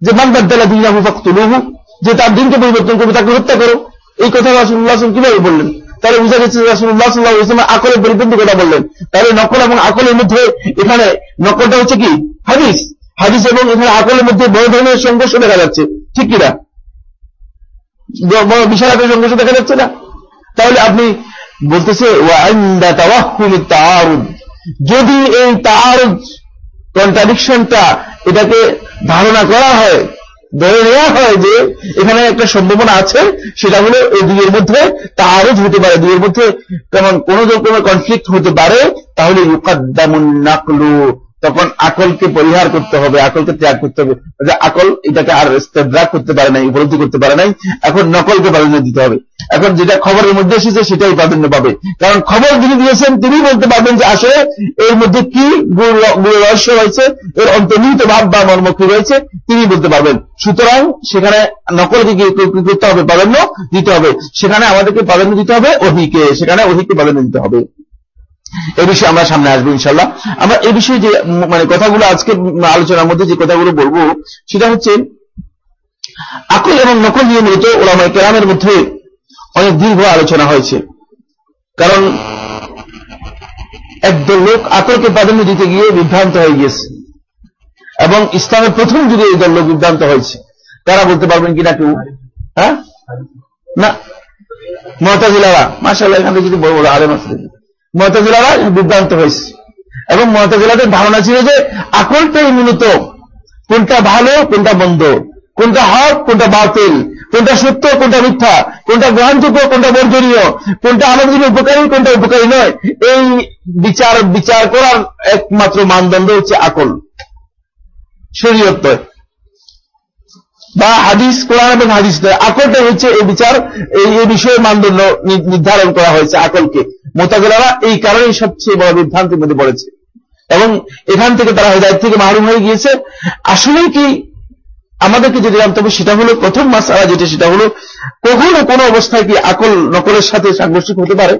যে মান দিন যে তার দিনকে পরিবর্তন করবে, তাকে হত্যা করো। এই কথা রাসুল্লাহ কীভাবে বললেন? তাহলে বুঝা গেছে রাসুল্লাহ সাল্লাহ ইসলাম আকলের পরিপন্থী কথা বললেন। তাহলে নকল এবং আকলের মধ্যে এখানে নকলটা হচ্ছে কি? হাদিস। হাদিস এবং এখানে আকলের মধ্যে বড় ধরনের সংঘর্ষ দেখা যাচ্ছে। ঠিক কিনা? বড় বিশাল আকারের সংঘর্ষ দেখা যাচ্ছে না? তাহলে আপনি বলতেছে যদি এই তার কন্ট্রাডিকশনটা এটাকে ধারণা করা হয় ধরে নেওয়া হয় যে এখানে একটা সম্ভাবনা আছে, সেটা হলো এই দুইয়ের মধ্যে তারজ হতে পারে। দুইয়ের মধ্যে তেমন কোন রকমের কনফ্লিক্ট হতে পারে, তাহলে ইউকাদ্দামুন নাকলু। তখন আকলকে পরিহার করতে হবে, আকলকে ত্যাগ করতে হবে। আকল এটাকে আর ত্যাগ করতে পারে নাই, উপলব্ধি করতে পারে নাই, এখন নকলকে প্রাধান্য দিতে হবে। এখন যেটা খবরের মধ্যে এসেছে সেটাই প্রাধান্য পাবে। কারণ খবর যিনি দিয়েছেন তিনি বলতে পারবেন যে আসলে এর মধ্যে কি রহস্য রয়েছে, এর অন্তর্নিহিত ভাব বা মর্ম কি রয়েছে তিনি বলতে পারবেন। সুতরাং সেখানে নকলকে করতে হবে, প্রাধান্য দিতে হবে। সেখানে আমাদেরকে প্রাধান্য দিতে হবে অহিকে, সেখানে অহিকে প্রাধান্য দিতে হবে। এই বিষয়ে আমরা সামনে আসব ইনশাল্লাহ আমরা এই বিষয়ে যে মানে কথাগুলো আজকে আলোচনার মধ্যে যে কথাগুলো বলব, সেটা হচ্ছে, আকল এবং নকল নিয়ে মূলত ওলামায় কেরামের মধ্যে অনেক দীর্ঘ আলোচনা হয়েছে। কারণ, একদল লোক আকলকে প্রাধান্য দিতে গিয়ে বিভ্রান্ত হয়ে গিয়েছে। এবং ইসলামের প্রথম যুগে এই দল লোক বিভ্রান্ত হয়েছে। তারা বলতে পারবেন কিনা কেউ? হ্যাঁ? না। মহতাজিলারা মাসাল্লাহ এখান থেকে যদি বড় বড় আলেম আছে মহতাজিলারা বিভ্রান্ত হয়েছে। এবং মহতাজিলাদের ধারণা ছিল যে আকলটাই মূলত কোনটা ভালো, কোনটা বন্ধ। কোনটা হক, কোনটা বাতিল। কোনটা সত্য, কোনটা মিথ্যা। কোনটা গ্রহণযোগ্য, কোনটা বর্জনীয়। কোনটা আমাদের জন্য উপকারী, কোনটা উপকারী নয়। এই বিচার বিচার করার একমাত্র মানদণ্ড হচ্ছে আকল। শরীয়ত বা হাদিস, কোরআন এবং হাদিস আকলটা হচ্ছে এই বিচার, এই বিষয়ে মানদণ্ড নির্ধারণ করা হয়েছে আকলকে। মোতাজলারা এই কারণেই সবচেয়ে বড় বিভ্রান্তির মধ্যে পড়েছে। এবং এখান থেকে তারা হৃদায়ত থেকে মাহরুম হয়ে গিয়েছে। আসলে কি আমাদেরকে যেটা জানতে হবে সেটা হলো, প্রথম মাসালা যেটা, সেটা হলো, কখনো কোন অবস্থায় কি আকল নকলের সাথে সাংঘর্ষিক হতে পারে?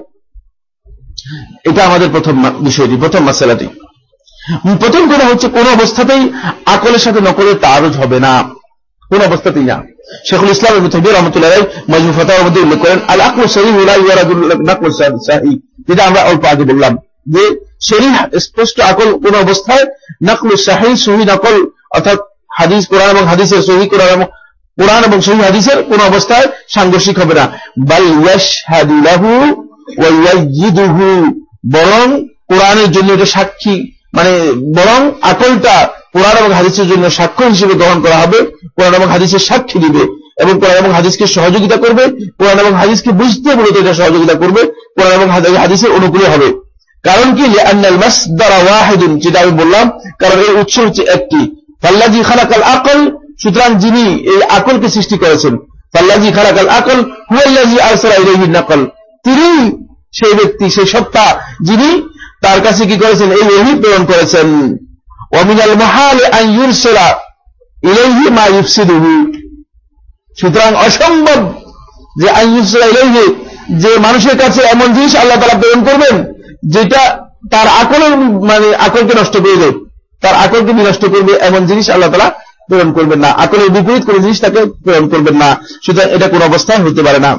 এটা আমাদের প্রথম বিষয়টি, প্রথম মাসালাটি। প্রথম কথা হচ্ছে, কোন অবস্থাতেই আকলের সাথে নকলের তারজ হবে না। কোন অবস্থাতেই না। শেখুল ইসলাম রহমতুল্লাহ মজমু ফতার মধ্যে উল্লেখ করেন আল আকল শাহী যেটা আমরা অল্প আগে বললাম যে শরীর স্পষ্ট আকল কোন অবস্থায় নকল শাহী সহি নকল অর্থাৎ হাদিস কোরআন এবং হাদিসের সহি কোরআন এবং কোরআন এবং সহি হাদিসের কোন অবস্থায় সাংঘর্ষিক হবে না বরং কোরআনের জন্য এটা সাক্ষী মানে বরং আকলটা কোরআন এবং হাদিসের জন্য সাক্ষ্য হিসেবে গ্রহণ করা হবে, কোরআন এবং হাদিসের সাক্ষী দিবে এবং কোরআন এবং হাদিসকে সহযোগিতা করবে, কোরআন এবং হাদিসকে বুঝতে মূলত এটা সহযোগিতা করবে, কোরআন এবং হাদিসের অনুকূলে হবে। কারণ কি? যেটা আমি বললাম, কারণ এর উৎস হচ্ছে একটি। ফাল্লাজি খালাকাল আকল, সুতরাং যিনি এই আকলকে সৃষ্টি করেছেন ফাল্লাজি খালাকাল আকল হুয়াল্লাজি আলসারা নকল। তিনি সেই ব্যক্তি, সেই সত্তা যিনি তার কাছে কি করেছেন? এই ওহি প্রেরণ করেছেন। ওয়ামিনাল মহাল আন ইউরসিলা ইলাইহি মা ইউফসিদুহু সুতরাং অসম্ভব যে আন ইউরসিলা যে মানুষের কাছে এমন জিনিস আল্লাহ তালা প্রেরণ করবেন, যেটা তার আকলের মানে আকলকে নষ্ট করে দেয়। তার আকলকে বিনষ্ট করবে এমন জিনিস আল্লাহ তালা প্রেরণ করবেন না। আকলের বিপরীত কোন জিনিস তাকে প্রেরণ করবেন না। সুতরাং এটা কোন অবস্থায় হতে পারে না।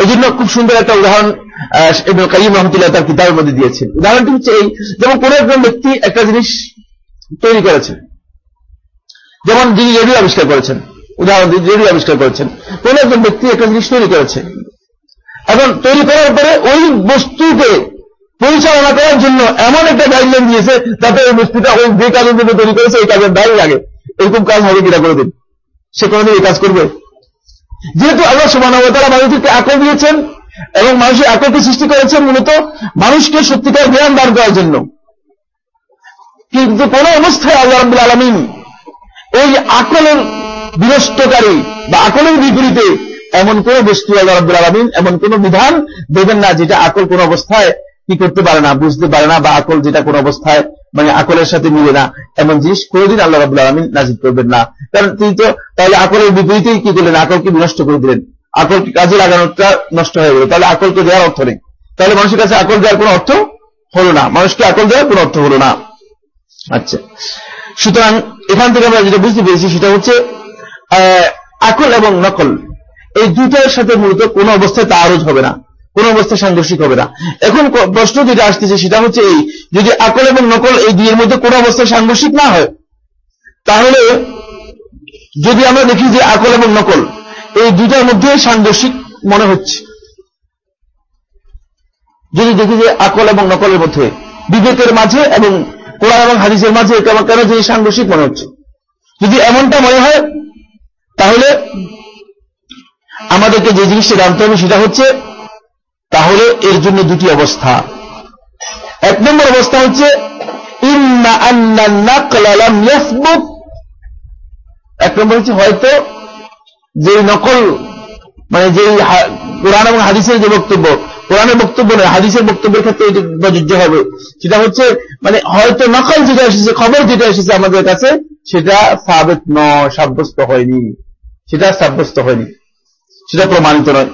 এই খুব সুন্দর একটা উদাহরণ রহমতুল্লাহ তার কিতাবের মধ্যে দিয়েছেন। উদাহরণটি হচ্ছে এই, যেমন কোন একজন ব্যক্তি একটা জিনিস তৈরি করেছেন, যেমন যিনি রেডিও আবিষ্কার করেছেন, উদাহরণ রেডিও আবিষ্কার করেছেন, কোন একজন ব্যক্তি একটা জিনিস তৈরি করেছে এখন তৈরি করার পরে ওই বস্তুকে পরিচালনা করার জন্য এমন একটা গাইডলাইন দিয়েছে যাতে ওই বস্তুটা ওই যে কাজের জন্য তৈরি করেছে ওই কাজের দায় লাগে। এরকম কাজ হবে কিনা করে দিন। সে কোনোদিন এই কাজ করবে? যেহেতু আল্লাহ তারা মানুষকে আকল দিয়েছেন এবং মানুষের আকলকে সৃষ্টি করেছেন মূলত মানুষকে সত্যিকার জ্ঞান দান করার জন্য। কিন্তু কোন অবস্থায় আল্লাহ রব্বুল আলমিন এই আকলের বিনষ্টকারী বা আকলের বিপরীতে এমন কোন বস্তু আল্লাহ রব্বুল আলমিন, এমন কোন বিধান দেবেন না যেটা আকল কোন অবস্থায় কি করতে পারে না, বুঝতে পারে না বা আকল যেটা কোন অবস্থায় মানে আকলের সাথে মিলে না। এমন জিনিস কোনোদিন আল্লাহ রাবুল আলমিন নাজির করবেন না। কারণ তিনি তো তাহলে আকলের বিপরীতেই কি করলেন? আকলকে বিনষ্ট করে দিলেন। আকলকে কাজে লাগানোটা নষ্ট হয়ে গেল। তাহলে আকলকে দেওয়ার অর্থ নেই। তাহলে মানুষের কাছে আকল দেওয়ার কোন অর্থ হলো না। মানুষকে আকল দেওয়ার কোন অর্থ হলো না। আচ্ছা। সুতরাং এখান থেকে আমরা যেটা বুঝতে পেরেছি সেটা হচ্ছে আকল এবং নকল এই দুটার সাথে মূলত কোন অবস্থায় তা আরোজ হবে না। কোন অবস্থায় সাংঘর্ষিক হবে না। এখন প্রশ্ন যেটা আসতেছে সেটা হচ্ছে এই, যদি আকল এবং নকল এই দুইয়ের মধ্যে কোন অবস্থায় সাংঘর্ষিক না হয়, তাহলে যদি আমরা দেখি যে আকল এবং নকল এই দুইটার মধ্যে সাংঘর্ষিক মনে হচ্ছে। যদি দেখি যে আকল এবং নকলের মধ্যে বিবেকের মাঝে এবং কোরআন এবং হাদিসের মাঝে কেন কেন যে সাংঘর্ষিক মনে হচ্ছে? যদি এমনটা মনে হয়, তাহলে আমাদেরকে যে জিনিসটা জানতে হবে সেটা হচ্ছে, তাহলে এর জন্য দুটি অবস্থা। এক নম্বর অবস্থা হচ্ছে এক নম্বর হচ্ছে, হয়তো যে নকল মানে যে কোরআন এবং হাদিসের যে বক্তব্য, কোরআনের বক্তব্য নয়, হাদিসের বক্তব্যের ক্ষেত্রে এটি প্রযোজ্য হবে। সেটা হচ্ছে মানে হয়তো নকল যেটা এসেছে, খবর যেটা এসেছে আমাদের কাছে, সেটা সাবেত ন সাব্যস্ত হয়নি। সেটা সাব্যস্ত হয়নি। সেটা প্রমাণিত নয়।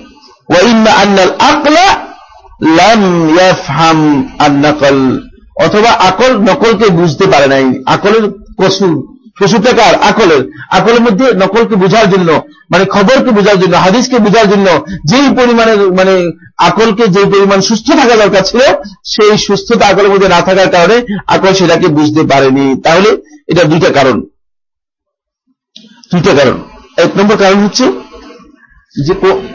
অথবা আকল নকলকে বুঝতে পারে নাই। আকলের কসুর কসুরটা কার আকলের। আকলের মধ্যে নকলকে বোঝার জন্য মানে খবরকে বোঝার জন্য, হাদিসকে বোঝার জন্য যেই পরিমাণের মানে আকলকে যে পরিমাণ সুস্থ থাকা দরকার ছিল, সেই সুস্থতা আকলের মধ্যে না থাকার কারণে আকল সেটাকে বুঝতে পারেনি। তাহলে এটা দুইটা কারণ। দুইটা কারণ। এক নম্বর কারণ হচ্ছে যে,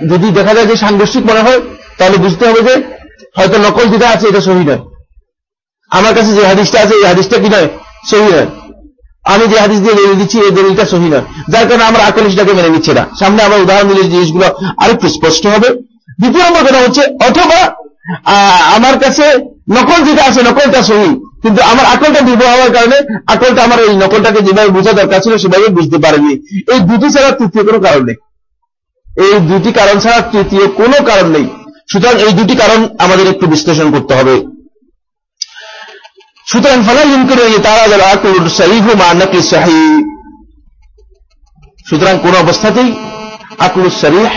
যদি দেখা যায় যে সাংঘর্ষিক মনে হয়, তাহলে বুঝতে হবে যে হয়তো নকল যেটা আছে, এটা সহি নয়। আমার কাছে যে হাদিসটা আছে, এই হাদিসটা কি নয়? সহি নয়। আমি যে হাদিস দিয়ে দলিল দিচ্ছি, এই দলিলটা সহি নয়। যার কারণে আমার আকল সেটাকে মেনে নিচ্ছে না। সামনে আমার উদাহরণ দিলে জিনিসগুলো আরেকটু স্পষ্ট হবে। দ্বিতীয় নম্বর কথা হচ্ছে, অথবা আমার কাছে নকল যেটা আছে, নকলটা সহি। কিন্তু আমার আকলটা দুর্বল হওয়ার কারণে আকলটা আমার এই নকলটাকে যেভাবে বোঝা দরকার ছিল, সেভাবে বুঝতে পারেনি। এই দুটি ছাড়া তৃতীয় কোনো কারণ নেই। এই দুটি কারণ ছাড়া তৃতীয় কোনো কারণ নেই। সুতরাং এই দুটি কারণ আমাদের একটু বিশ্লেষণ করতে হবে। সুতরাং ফলা ইনকুর তারা যারা আকুর সাহিহ মা নাকি সাহি। সুতরাং কোন অবস্থাতেই আকুর শরীহ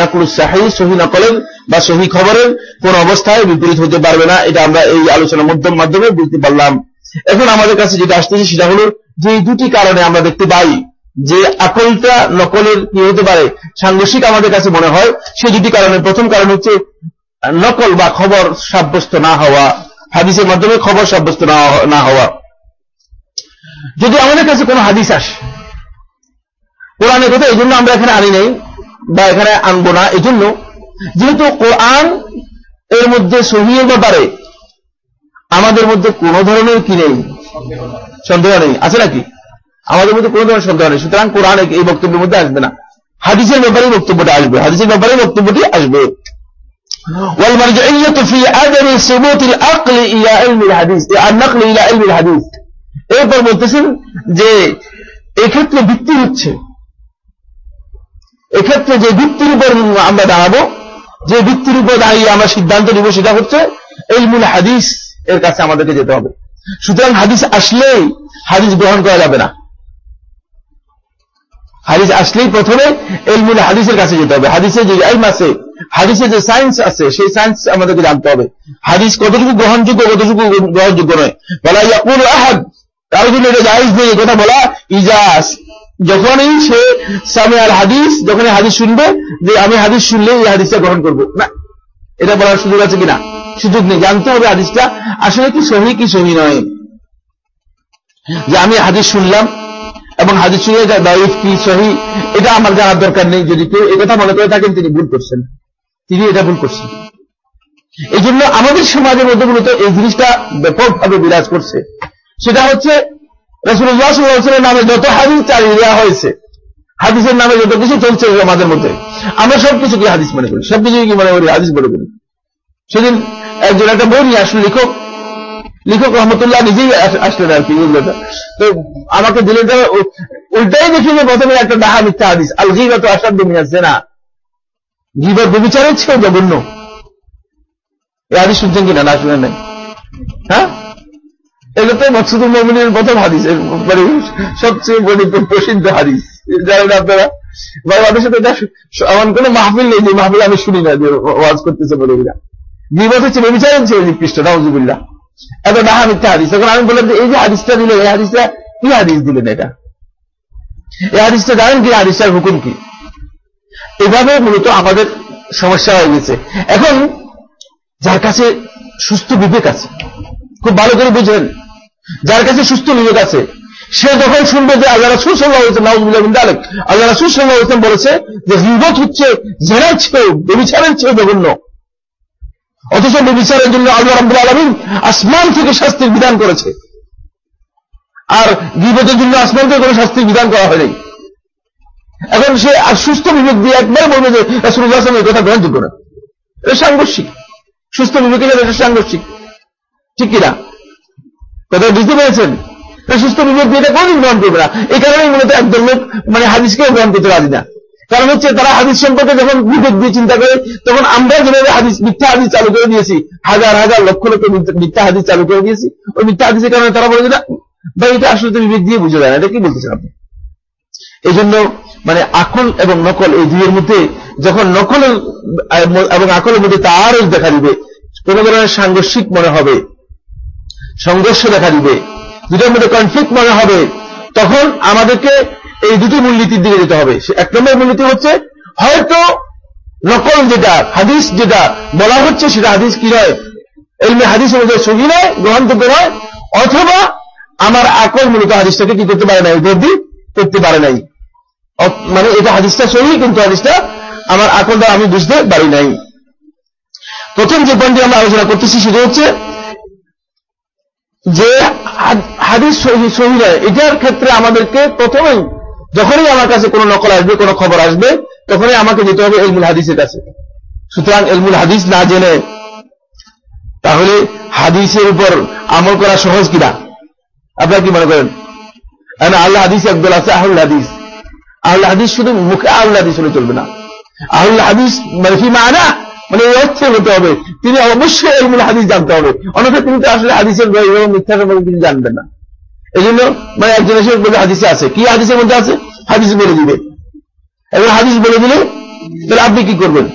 নাকুর সাহি সহি নকলের বা সহি খবরের কোন অবস্থায় বিপরীত হতে পারবে না, এটা আমরা এই আলোচনার মধ্যম মাধ্যমে বুঝতে পারলাম। এখন আমাদের কাছে যেটা আসতেছে সেটা হলো যে দুটি কারণে আমরা দেখতে পাই যে আকলটা নকলের কি হতে পারে। সাংঘর্ষিক আমাদের কাছে মনে হয়, সেই দুটি কারণে প্রথম কারণ হচ্ছে নকল বা খবর সাব্যস্ত না হওয়া। হাদিসের মাধ্যমে খবর সাব্যস্ত না হওয়া। যদি আমাদের কাছে কোনো হাদিস আসে, কোরআনের কথা এই জন্য আমরা এখানে আনি নেই বা এখানে আনব না এই জন্য যেহেতু কোরআন এর মধ্যে সহিয়ের ব্যাপারে আমাদের মধ্যে কোন ধরনের কি নেই? সন্দেহ নেই। আছে নাকি? আমাদের মধ্যে কোন ধরনের সন্দেহ নেই। সুতরাং কোরআন এই বক্তব্যের মধ্যে আসবে না। হাদিসের ব্যাপারে বক্তব্যটা আসবে। হাদিসের ব্যাপারে বক্তব্যটি আসবে। والمرجعية في عدم ثبوت العقل إلى علم الحديث النقل إلى علم الحديث এরপর বলতেছেন যে এক্ষেত্রে ভিত্তি হচ্ছে এক্ষেত্রে যে ভিত্তির উপর আমরা দাঁড়াবো যে ভিত্তির উপর দাঁড়িয়ে আমরা সিদ্ধান্ত নিব সেটা হচ্ছে এই মূল হাদিস এর কাছে আমাদেরকে যেতে হবে সুতরাং হাদিস আসলেই হাদিস গ্রহণ করা যাবে না হাদিস আসলেই প্রথমে এলমুল হাদিসের কাছে যেতে হবে হাদিসে যে আইম আছে হাদিসে যে সায়েন্স আছে, সেই সায়েন্স আমাদেরকে জানতে হবে। হাদিস কতটুকু গ্রহণযোগ্য কতটুকু গ্রহণযোগ্য নয়। বলা ইয়াকুল আহাদ, তার জন্য এটা জাহিজ নেই কথা বলা ইজাজ। যখনই সে সামে আল হাদিস, যখনই হাদিস শুনবে, যে আমি হাদিস শুনলে এই হাদিসটা গ্রহণ করব। না, এটা বলার সুযোগ আছে কিনা? সুযোগ নেই, জানতে হবে হাদিসটা। আসলে কি সহি কি সহি নয়? যে আমি হাদিস শুনলাম, এবং হাদিস শুনে দায়িফ কি সহি, এটা আমার জানার দরকার নেই। যদি কেউ কথা মনে করে থাকেন, তিনি ভুল করছেন। তিনি এটা ভুল করছেন। এই জন্য আমাদের সমাজের মধ্যে মূলত এই জিনিসটা ব্যাপকভাবে বিরাজ করছে। সেটা হচ্ছে রসুলের নামে যত হাদিস চালিয়ে দেওয়া হয়েছে, হাদিসের নামে যত কিছু চলছে আমাদের মধ্যে, আমরা সবকিছুকে হাদিস মনে করি। সবকিছুকে কি মনে করি? হাদিস মনে করি। সেদিন একজন একটা বই নিয়ে আসলো লেখক। লেখক রহমতুল্লাহ নিজেই আসলেন আর কি তো আমাকে দিলে উল্টাই দেখি যে প্রথমে একটা ডাহা মিথ্যা হাদিস। আল গিবত আসাদ আছে না গিবত বেবিচারের চেয়েও জঘন্য। এই হাদিস শুনছেন কিনা? না শুনে নাই। হ্যাঁ? এটা তো মকসুদুল মমিনের প্রথম হাদিস মানে সবচেয়ে প্রসিদ্ধ হাদিস। জানেন আপনারা? ভাই সাথে এটা এমন কোন মাহফিল নেই, যে মাহফিল আমি শুনি না, যে ওয়াজ করতেছে বলে এরা হচ্ছে ছিল নিকৃষ্ট এত ডাহা মিথ্যা হাদিস। তখন আমি বললাম যে এই যে হাদিসটা দিলেন, এই হাদিসটা কি হাদিস দিলেন এটা? এই হাদিসটা জানেন কি? হাদিসটার হুকুম কি? এভাবে মূলত আমাদের সমস্যা হয়ে গেছে। এখন, যার কাছে সুস্থ বিবেক আছে, খুব ভালো করে বুঝেন যার কাছে সুস্থ বিবেক আছে, সে যখন শুনবে যে আল্লাহ রাসুল সাল্লাহ নাউজুল্লাহ আলেক আল্লাহ রাসুল সাল্লাহ হয়েছেন বলেছে যে হিবত হচ্ছে জেনার ছেও বেবিচারের ছেও জঘন্য। অথচ বেবিচারের জন্য আল্লাহ রাবুল আলমিন আসমান থেকে শাস্তির বিধান করেছে। আর গিবতের জন্য আসমান থেকে কোনো শাস্তির বিধান করা হয়নি। এখন সে আর সুস্থ বিবেক দিয়ে একবার বলবে যে রাসুল্লাহ আসলামের কথা গ্রহণযোগ্য না। এটা সাংঘর্ষিক। সুস্থ বিবেকের সাংঘর্ষিক। ঠিক কিনা? কথা বুঝতে পেরেছেন? সুস্থ বিবেক দিয়ে এটা কোনদিন গ্রহণ করবে না। এই কারণেই মূলত একদম লোক মানে হাদিসকেও গ্রহণ করতে রাজি না। কারণ হচ্ছে তারা হাদিস সম্পর্কে যখন বিবেক দিয়ে চিন্তা করে, তখন আমরা যেভাবে হাদিস, মিথ্যা হাদিস চালু করে দিয়েছি, হাজার হাজার লক্ষ লক্ষ মিথ্যা হাদিস চালু করে দিয়েছি, ওই মিথ্যা হাদিসের কারণে তারা বলে না বা এটা আসলে তো বিবেক দিয়ে বুঝে যায় না। এটা কি বলতেছেন আপনি? এই জন্য মানে আকল এবং নকল এই দুইয়ের মধ্যে যখন নকলের এবং আকলের মধ্যে তার দেখা দিবে, কোন ধরনের সাংঘর্ষিক মনে হবে, সংঘর্ষ দেখা দিবে দুটোর মধ্যে কনফ্লিক্ট মনে হবে, তখন আমাদেরকে এই দুটি মূলনীতির দিকে যেতে হবে। এক নম্বর মূলনীতি হচ্ছে, হয়তো নকল যেটা, হাদিস যেটা বলা হচ্ছে সেটা হাদিস কি নয়? এলমে হাদিস অনুযায়ী সহি নয় গ্রহণযোগ্য নয়, অথবা আমার আকল মূলত হাদিসটাকে কি করতে পারে নাই উপলব্ধি? করতে পারে নাই। মানে এটা হাদিসটা সহি, কিন্তু হাদিসটা আমার আকল আমি বুঝতে পারি নাই। প্রথম যে পয়েন্টটি আমরা আলোচনা করতেছি সেটা হচ্ছে যে হাদিস সহি নয়। এটার ক্ষেত্রে আমাদেরকে প্রথমেই যখনই আমার কাছে কোনো নকল আসবে, কোনো খবর আসবে, তখনই আমাকে যেতে হবে এলমুল হাদিসের কাছে। সুতরাং এলমুল হাদিস না জেনে তাহলে হাদিসের উপর আমল করা সহজ কিনা? আপনারা কি মনে করেন? আল্লাহ হাদিস একদল আছে আহুল হাদিস আহুল হাদিস শুধু মুখে আহুল হাদিস হলে চলবে না আহুল হাদিস মানে কি মানা মানে এই অর্থে হতে হবে তিনি অবশ্যই এলমুল হাদিস জানতে হবে অন্যথা তিনি তো আসলে হাদিসের মিথ্যা সম্পর্কে তিনি জানবেন না এই জন্য মানে একজন এসে বলে হাদিসে আছে কি হাদিসের মধ্যে আছে হাদিস বলে দিবে এবং হাদিস বলে দিলে তাহলে আপনি কি করবেন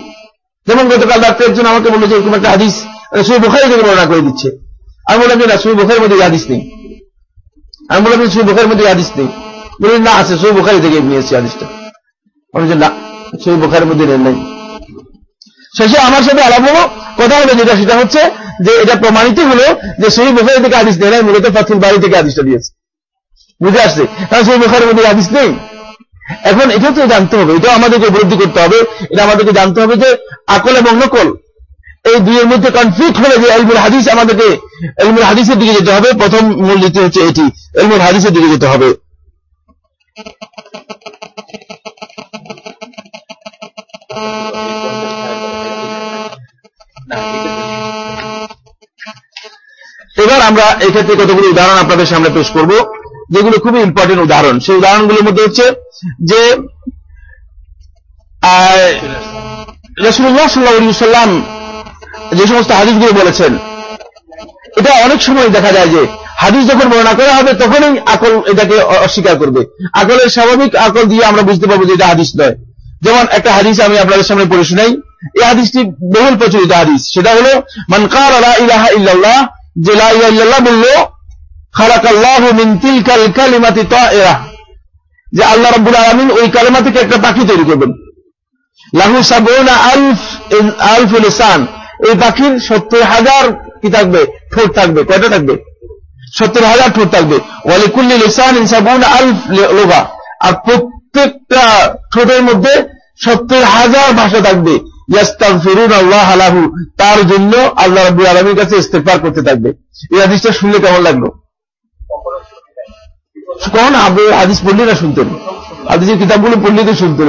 যেমন গতকাল ডাক্তার একজন আমাকে বলল যে এরকম একটা হাদিস সুই বোখারি থেকে বর্ণনা করে দিচ্ছে আমি বললাম যে না সুই বোখারের মধ্যে হাদিস নেই আমি বললাম যে সুই বোখারের মধ্যে হাদিস নেই। বলি না, আছে, সুই বোখারি থেকে নিয়ে এসেছি হাদিসটা। আমি যে না, সুই বোখারের মধ্যে নেই শেষে আমার সাথে আলাপ হলো কথা হলো যেটা, সেটা হচ্ছে যে এটা প্রমাণিত হলো যে সেই বোখারি থেকে আদিস নেই নাই মূলত ফাথুল বাড়ি থেকে আদিসটা দিয়েছে। বুঝে আসছে? কারণ সেই বোখারের মধ্যে আদিস নেই। এখন এটা তো জানতে হবে এটা আমাদেরকে উপলব্ধি করতে হবে। এটা আমাদেরকে জানতে হবে যে আকল এবং নকল। এই দুইয়ের মধ্যে কনফ্লিক্ট হলে যে এলমুল হাদিস আমাদেরকে, এলমুল হাদিসের দিকে যেতে হবে। প্রথম মূল নীতি হচ্ছে এটি, এলমুল হাদিসের দিকে যেতে হবে। এবার আমরা এক্ষেত্রে কতগুলো উদাহরণ আপনাদের সামনে পেশ করব, যেগুলো খুবই ইম্পর্টেন্ট উদাহরণ। সেই উদাহরণগুলোর মধ্যে হচ্ছে যে রসুল্লাহ সাল্লাহাম যে সমস্ত হাদিসগুলো বলেছেন, এটা অনেক সময় দেখা যায় যে হাদিস যখন বর্ণনা করা হবে, তখনই আকল এটাকে অস্বীকার করবে। আকলের স্বাভাবিক আকল দিয়ে আমরা বুঝতে পারব যে এটা হাদিস নয়। যেমন একটা হাদিস আমি আপনাদের সামনে পড়ে শুনাই। এই হাদিসটি বহুল প্রচলিত হাদিস। সেটা হলো, মান ইল্লাল্লাহ যে যে আল্লাহ রাব্বুল আলামিন ওই কালেমা থেকে একটা পাখি তৈরি করবেন। লাহু সাবুনা আলফ এই পাখির সত্তর হাজার কি থাকবে? ঠোঁট থাকবে। কয়টা থাকবে? সত্তর হাজার ঠোঁট থাকবে। ওয়ালিকুল্লি লিসান সাবুনা আলফ লোভা। আর প্রত্যেকটা ঠোঁটের মধ্যে সত্তর হাজার ভাষা থাকবে। আল্লাহ তার জন্য আল্লাহ রব্বুল আলমীর কাছে ইস্তেফার করতে থাকবে। এই হাদিসটা শুনলে কেমন লাগল? কখন আপনি হাদিস পড়লে না শুনতেন? হাদিসের কিতাবগুলো পড়লে তো শুনতেন।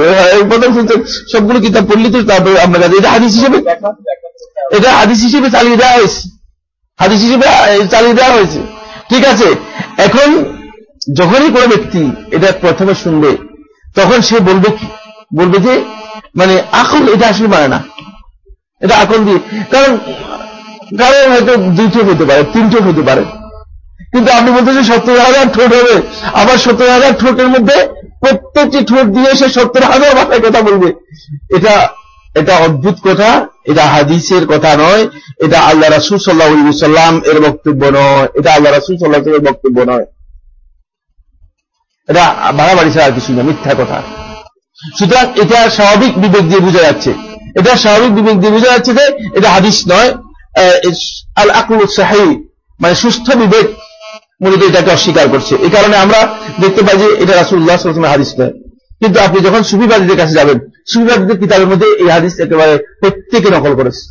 প্রথম শুনতেন, সবগুলো কিতাব পড়লে তো তারপরে আপনার কাছে এটা হাদিস হিসেবে? এটা হাদিস হিসেবে চালিয়ে দেওয়া হয়েছে। হাদিস হিসেবে চালিয়ে দেওয়া হয়েছে। ঠিক আছে? এখন যখনই কোনো ব্যক্তি এটা প্রথমে শুনবে, তখন সে বলবে কি? বলবে যে মানে আকল এটা আসলে মানে না। এটা আকল দিয়ে, কারণ কারণ হয়তো দুইটো হতে পারে তিনটে হতে পারে। কিন্তু আপনি বলতেছেন সত্তর হাজার ঠোঁট হবে। আবার সত্তর হাজার ঠোঁটের মধ্যে প্রত্যেকটি ঠোঁট দিয়ে সে সত্তর হাজার ভাষায় কথা বলবে। এটা এটা অদ্ভুত কথা। এটা হাদিসের কথা নয়, এটা আল্লাহ রাসুল সাল্লাহ সাল্লাম এর বক্তব্য নয়, এটা আল্লাহ রাসুল সাল্লাহ এর বক্তব্য নয়। এটা বাড়াবাড়ি ছাড়া কিছু না, মিথ্যা কথা। সুতরাং এটা স্বাভাবিক বিবেক দিয়ে বোঝা যাচ্ছে। এটা স্বাভাবিক বিবেক দিয়ে বোঝা যাচ্ছে যে এটা হাদিস নয় আল আকুল সাহি মানে সুস্থ বিবেক মূলত এটাকে অস্বীকার করছে। এই কারণে আমরা দেখতে পাই যে এটা রাসুল্লাহ হাদিস নয়। কিন্তু আপনি যখন সুফিবাদীদের কাছে যাবেন সুফিবাদীদের কিতাবের মধ্যে এই হাদিস একেবারে প্রত্যেকে নকল করেছে।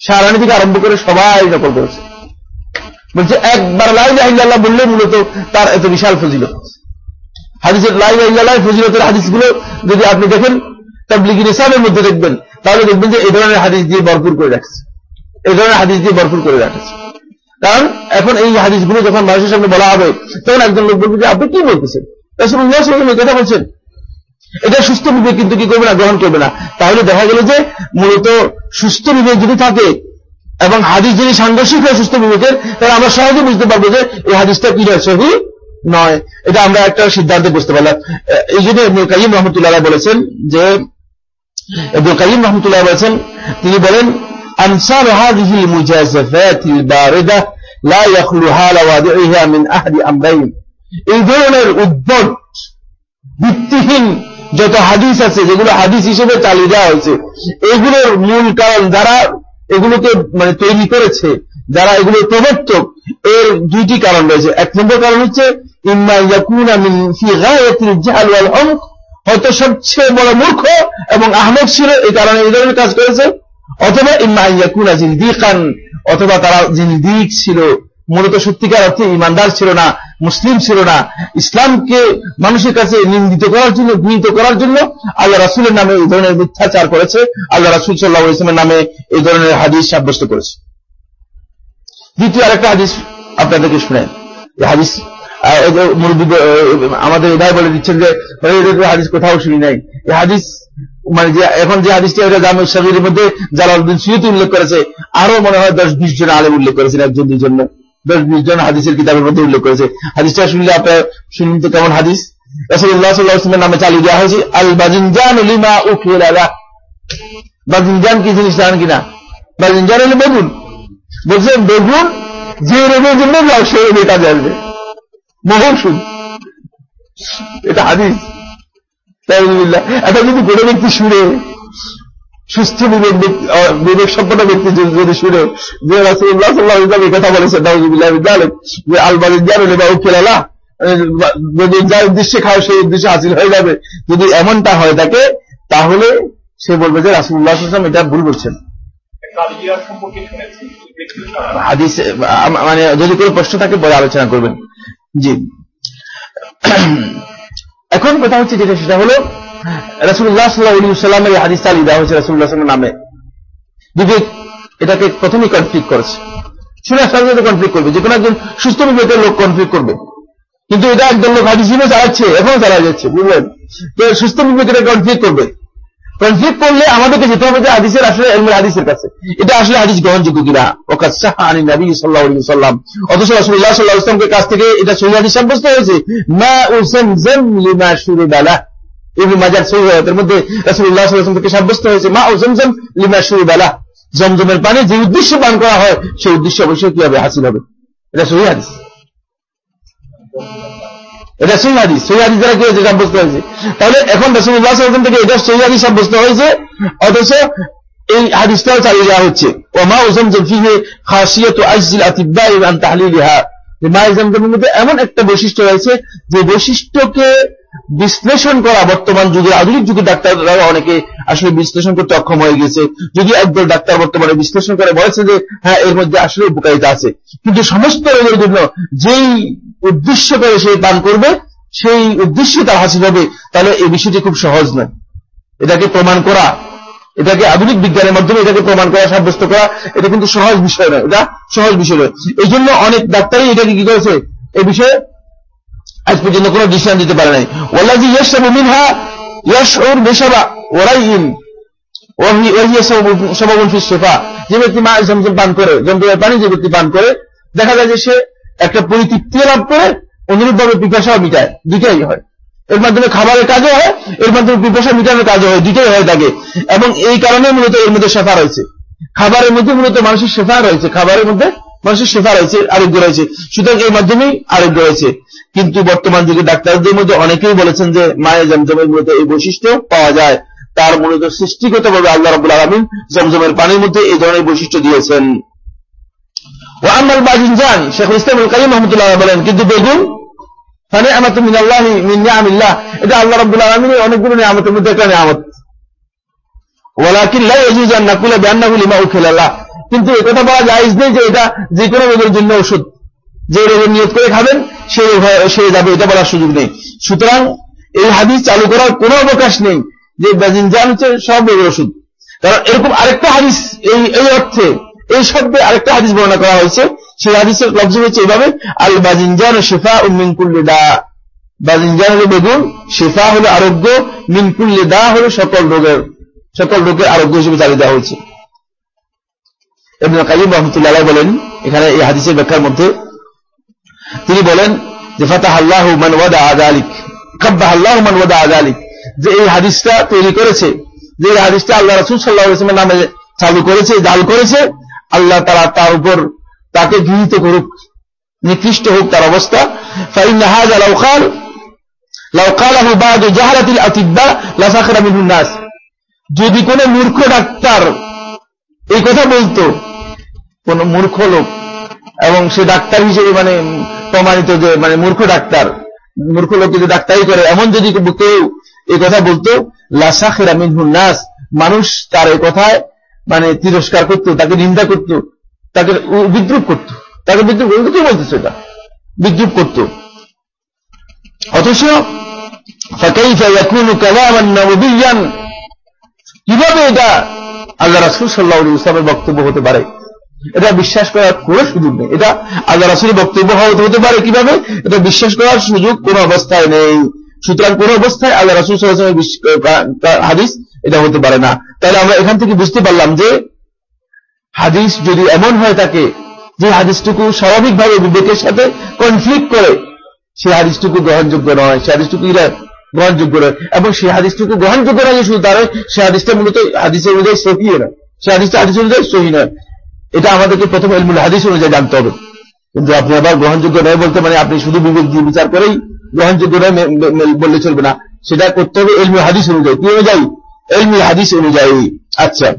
সারানি থেকে আরম্ভ করে সবাই নকল করেছে। বলছে, একবার লাই লাইল্লাহ বললে মূলত তার এত বিশাল ফজিলত। হাদিসের লাই লাইল্লাহ ফজিলতের হাদিসগুলো যদি আপনি দেখেন তাবলিগির মধ্যে দেখবেন, তাহলে দেখবেন যে এই ধরনের হাদিস দিয়ে ভরপুর করে রাখছে। এই ধরনের হাদিস দিয়ে ভরপুর করে রাখছে। কারণ এখন এই হাদিসগুলো যখন মানুষের সামনে বলা হবে, তখন একজন লোক বলবে যে, আপনি কি বলতেছেন? কথা বলছেন। এটা সুস্থ বিবেক কিন্তু কি করবে না? গ্রহণ করবে না। তাহলে দেখা গেল যে মূলত সুস্থ বিবেক যদি থাকে এবং হাদিস যদি সাংঘর্ষিক হয় সুস্থ বিবেকের, তাহলে আমরা সহজে বুঝতে পারব যে এই হাদিসটা কি সহি নয়। এটা আমরা একটা সিদ্ধান্তে বুঝতে পারলাম। এই জন্য কাইম রহমতুল্লাহ বলেছেন যে কাইম রহমতুল্লাহ বলেছেন, তিনি বলেন, আনসার লা ইয়াখলু হালা মিন আমরাইন। এই ধরনের উদ্ভট, ভিত্তিহীন যত হাদিস আছে, যেগুলো হাদিস হিসেবে চালিয়ে দেওয়া হয়েছে, এগুলোর মূল কারণ যারা এগুলোকে মানে তৈরি করেছে, যারা এগুলো প্রবর্তক, এর দুইটি কারণ রয়েছে। এক নম্বর কারণ হচ্ছে হয়তো সবচেয়ে বড় মূর্খ এবং আহমদ ছিল এই কারণে এই ধরনের কাজ করেছে। অথবা ইম্মা ইয়াকুনা জিন্দিকান অথবা তারা জিন্দিক ছিল, মূলত সত্যিকার অর্থে ইমানদার ছিল না মুসলিম ছিল না। ইসলামকে মানুষের কাছে নিন্দিত করার জন্য গৃহীত করার জন্য আল্লাহ রাসুলের নামে এই ধরনের মিথ্যাচার করেছে। আল্লাহ রাসুল সাল্লাহ ইসলামের নামে এই ধরনের হাদিস সাব্যস্ত করেছে। দ্বিতীয় আরেকটা হাদিস আপনাদেরকে শুনেন। হাদিস আমাদের এটাই বলে দিচ্ছেন যে হাদিস কোথাও শুনি নাই। এই হাদিস মানে যে, এখন যে হাদিসটি এটা জামে শরীরের মধ্যে জালালউদ্দিন সুয়ুতি উল্লেখ করেছে আরও মনে হয় দশ বিশ জন আলেম উল্লেখ করেছেন একজন দুজন দশ বিশ জন হাদিসের কিতাবের মধ্যে উল্লেখ করেছে। হাদিসটা শুনলে আপনার শুনুন তো কেমন হাদিস? রসুল্লাহ সাল্লাহামের নামে চালিয়ে দেওয়া হয়েছে আল বাজিনজান লিমা উকিল বাজিনজান কি জিনিস জানেন কিনা? বাজিনজান হলে বেগুন। বলছেন, বেগুন যে রোগের জন্য যাও সে রোগে কাজে আসবে মহৌষুদ এটা হাদিস। তাই এখন যদি কোনো ব্যক্তি শুনে সুস্থ বিবেক বিবেক সম্পন্ন ব্যক্তি যদি শুনে যে রাসুল্লাহ সাল্লাহ কথা বলেছে নাউজুবিল্লাহ যে আলবাদিন জানো বা উকিলালা যদি যার উদ্দেশ্যে খাও সেই উদ্দেশ্যে হাসিল হয়ে যাবে। যদি এমনটা হয় থাকে তাহলে সে বলবে যে রাসুল্লাহ আসলাম এটা ভুল হাদিস মানে যদি কোনো প্রশ্ন থাকে বলে আলোচনা করবেন। জি। এখন কথা হচ্ছে যেটা, সেটা হলো রাসুল্লাহ সাল্লাহামের হাদিস হয়েছে নামে। বিবেক এটাকে প্রথমেই কনফ্লিক্ট করেছে। সাথে কনফ্লিক্ট করবে। যে কোনো একজন সুস্থ বিবেকের লোক কনফ্লিক্ট করবে। কিন্তু এটা একজন লোক হাদিস চালাচ্ছে, এখনও চালা যাচ্ছে, বুঝলেন? তো সুস্থ বিবেকের কনফ্লিক্ট করবে। কনফ্লিক্ট করলে আমাদেরকে যেতে হবে যে হাদিসের আসলে হাদিসের কাছে। এটা আসলে হাদিস গ্রহণযোগ্য কিনা? ওকাত নবী সাল্লাহ সাল্লাম অথচ রাসুল্লাহ সাল্লাহ ইসলামের কাছ থেকে এটা সহি হাদিস সাব্যস্ত হয়েছে। মা জেম লিমা শুরু বেলা। ইবনে মাজার সহিহের মধ্যে রাসূলুল্লাহ সাল্লাল্লাহু আলাইহি থেকে সাব্যস্ত হয়েছে, মা ও জমজম লিমা শুরবালা জমজমের পানি যে উদ্দেশ্যে পান করা হয় সেই উদ্দেশ্য অবশ্যই কি হবে হাসিল হবে? এটা সহি হাদিস। এটা সহি হাদিস। সহি হাদিস দ্বারা কি হয়েছে সাব্যস্ত হয়েছে? তাহলে এখন রাসূলুল্লাহ সাল্লাল্লাহু আলাইহি থেকে এটা সহি হাদিস সাব্যস্ত হয়েছে, অথচ এই হাদিসটাও চালিয়ে যাওয়া হচ্ছে। ওমা ও জমজম ফিহে খাসিয়াত আজজিল আতিব্বা আন তাহলিলিহা। মায়ে জমজমের মধ্যে এমন একটা বৈশিষ্ট্য রয়েছে যে বৈশিষ্ট্যকে বিশ্লেষণ করা বর্তমান যুগে, আধুনিক যুগে ডাক্তাররা অনেকে আসলে বিশ্লেষণ করতে অক্ষম হয়ে গেছে। যদি একদল ডাক্তার বর্তমানে বিশ্লেষণ করে বলেছে যে হ্যাঁ এর মধ্যে আসলে উপকারিতা আছে। কিন্তু সমস্ত রোগের জন্য যেই উদ্দেশ্য করে সে পান করবে, সেই উদ্দেশ্য তার হাসিল হবে, তাহলে এই বিষয়টি খুব সহজ নয়। এটাকে প্রমাণ করা, এটাকে আধুনিক বিজ্ঞানের মাধ্যমে এটাকে প্রমাণ করা, সাব্যস্ত করা, এটা কিন্তু সহজ বিষয় নয়, এটা সহজ বিষয় নয়। এই জন্য অনেক ডাক্তারই এটাকে কি করেছে? এই বিষয়ে আজ পর্যন্ত কোনো ডিসিশন দিতে পারে নাই। ওয়াল্লাজি মিনহা যে ব্যক্তি পান করে পানি যে ব্যক্তি পান করে, দেখা যায় যে সে একটা পরিতৃপ্তি লাভ করে পিপাসাও মিটায়। দুটাই হয়। এর মাধ্যমে খাবারের কাজও হয়, এর মাধ্যমে পিপাসা মিটানোর কাজও হয়। দুটোই হয়ে থাকে এবং এই কারণে মূলত এর মধ্যে শেফা রয়েছে। খাবারের মধ্যে মূলত মানুষের শেফা রয়েছে। খাবারের মধ্যে মানুষের শেফা রয়েছে, আরোগ্য রয়েছে। সুতরাং এর মাধ্যমেই আরোগ্য রয়েছে। কিন্তু বর্তমান যুগে ডাক্তারদের মধ্যে অনেকেই বলেছেন যে মায়ের জমজমের মূলত এই বৈশিষ্ট্য পাওয়া যায়। তার মূলত সৃষ্টিগতভাবে আল্লাহ রাবুল আলমিন জমজমের পানির মধ্যে এই ধরনের বৈশিষ্ট্য দিয়েছেন। ও আমার বাজিন যান শেখ ইসলাম বলেন, কিন্তু বেগুন মানে আমার মিনাল্লাহ এটা আল্লাহ আলমিনের অনেকগুলো নিয়ামতের মধ্যে একটা নিয়ামত। ওয়ালাকিন লা ইয়াজুজ আন নাকুলা বিআন্নাহু কিন্তু এটা বলা জায়েজ নেই যে এটা যে কোনো রোগের জন্য ওষুধ। যে রোগের নিয়ত করে খাবেন, সে সে যাবে, এটা বলার সুযোগ নেই। সুতরাং এই হাদিস চালু করার কোনো অবকাশ নেই যে বাজিনজান হচ্ছে সব রোগের ওষুধ। কারণ এরকম আরেকটা হাদিস, এই এই অর্থে, এই শব্দে আরেকটা হাদিস বর্ণনা করা হয়েছে। সেই হাদিসের লব্জ হচ্ছে এইভাবে আল বাজিনজান শেফা ও মিনকুল্লি দা। বাজিনজান হলো বেগুন, শেফা হলো আরোগ্য মিনকুল্লি দা হলো সকল রোগের সকল রোগের আরোগ্য হিসেবে চালিয়ে দেওয়া হয়েছে। কাজিম রহমতুল্লাহ বলেন, এখানে এই হাদিসের ব্যাখ্যার মধ্যে তিনি বলেন যে আল্লাহ আল্লাহ যে এই হাদিসটা তৈরি করেছে, যে এই হাদিসটা আল্লাহ আলাইহি নামে চালু করেছে, জাল করেছে, আল্লাহ তারা তার উপর তাকে গৃহীত করুক, নিকৃষ্ট হোক তার অবস্থা। যদি কোন মূর্খ ডাক্তার এই কথা বলতো কোন মূর্খ লোক। এবং সে ডাক্তার হিসেবে মানে প্রমাণিত যে মানে মূর্খ ডাক্তার। মূর্খ লোক যদি ডাক্তারি করে, এমন যদি কেউ এই কথা বলতো লাসাখেরা নাস মানুষ তার এই কথায় মানে তিরস্কার করত, তাকে নিন্দা করত, তাকে বিদ্রুপ করত। তাকে বিদ্রুপ করত। কি বলতেছে এটা। বিদ্রুপ করত। অথচ কীভাবে এটা আল্লাহ রাসুল সাল্লাহ ইসলামের বক্তব্য হতে পারে? এটা বিশ্বাস করার কোনো সুযোগ নেই। এটা আল্লাহ রাসুলের বক্তব্য হতে পারে কীভাবে? এটা বিশ্বাস করার সুযোগ কোন অবস্থায় নেই। সুতরাং কোন অবস্থায় আল্লাহ রাসুল হাদিস এটা হতে পারে না। তাহলে আমরা এখান থেকে বুঝতে পারলাম যে হাদিস যদি এমন হয়ে থাকে যে হাদিসটুকু স্বাভাবিকভাবে বিবেকের সাথে কনফ্লিক্ট করে, সে হাদিসটুকু গ্রহণযোগ্য নয়, সে হাদিসটুকু গ্রহণযোগ্য নয়। এবং সে হাদিসটুকু গ্রহণযোগ্য নয় শুধু তার সে হাদিসটা মূলত হাদিসের অনুযায়ী সহি নয়। সে হাদিসটা হাদিস অনুযায়ী সহি নয়। এটা আমাদেরকে প্রথম এলমুল হাদিস অনুযায়ী জানতে হবে। কিন্তু আপনি আবার গ্রহণযোগ্য নয় বলতে মানে আপনি শুধু বিবেক দিয়ে বিচার করেই গ্রহণযোগ্য নয় বললে চলবে না। সেটা করতে হবে এলমি হাদিস অনুযায়ী। কি অনুযায়ী? এলমি হাদিস অনুযায়ী। আচ্ছা।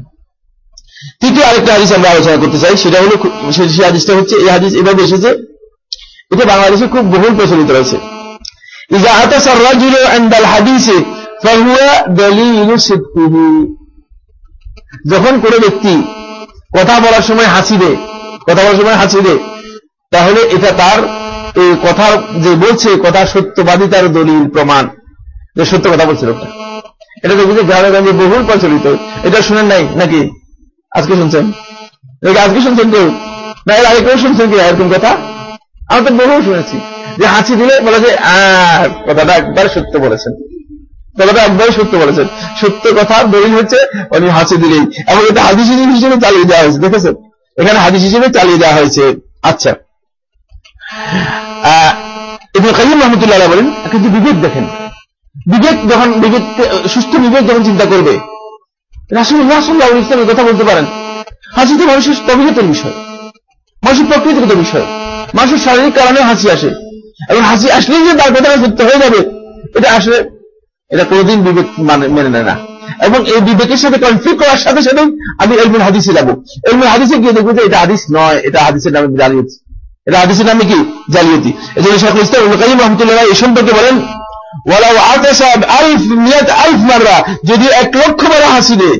তৃতীয় আরেকটা হাদিস আমরা আলোচনা করতে চাই, সেটা হলো সেই হাদিসটা হচ্ছে, এই হাদিস এভাবে এসেছে, এটা বাংলাদেশে খুব বহুল প্রচলিত রয়েছে। যখন কোনো ব্যক্তি কথা বলার সময় হাসিবে কথা বলার সময় হাসিবে তাহলে এটা তার এই কথা যে বলছে, কথা সত্যবাদী তার দলিল, প্রমাণ। যে সত্য কথা বলছে লোকটা। এটা দেখি যে গ্রামে গঞ্জে বহুল প্রচলিত। এটা শুনেন নাই নাকি? আজকে শুনছেন? আজকে শুনছেন কেউ? না, এর আগে কেউ শুনছেন কি এরকম কথা? আমি তো বহু শুনেছি। যে হাসি দিলে বলে যে কথাটা একবার সত্য বলেছেন। কথাটা একবারই সত্য বলেছেন। সত্য কথা দলিল হচ্ছে উনি হাসি দিলেই এবং এটা হাদিস হিসেবে চালিয়ে দেওয়া হয়েছে, দেখেছেন? এখানে হাদিস হিসেবে চালিয়ে দেওয়া হয়েছে। আচ্ছা। ইবনে কাইয়িম রহমতুল্লাহ বলেন কিন্তু বিবেক দেখেন। বিবেক যখন বিবেক সুস্থ বিবেক যখন চিন্তা করবে রাসুল্লাহ সাল্লাহ ইসলামের কথা বলতে পারেন। হাসি তো মানুষের তবিগতের বিষয়। মানুষের প্রকৃতিগত বিষয়। মানুষের শারীরিক কারণে হাসি আসে। এবং হাসি আসলেই যে তার কথা সত্য হয়ে যাবে, এটা আসলে এটা কোনোদিন বিবেক মানে মেনে নেয় না। এবং এই বিবেকের সাথে কনফ্লিক্ট করার সাথে সাথে আমি এলমুল হাদিসে যাব। এলমুল হাদিসে গিয়ে দেখব যে এটা হাদিস নয়, এটা হাদিসের নামে জালিয়াতি। এটা হাদিসের নামে কি? জালিয়াতি। এই জন্য শেখ ইসলাম কাজিম রহমতুল্লাহ এই সম্পর্কে বলেন যদি এক লক্ষ বার হাসি দেয়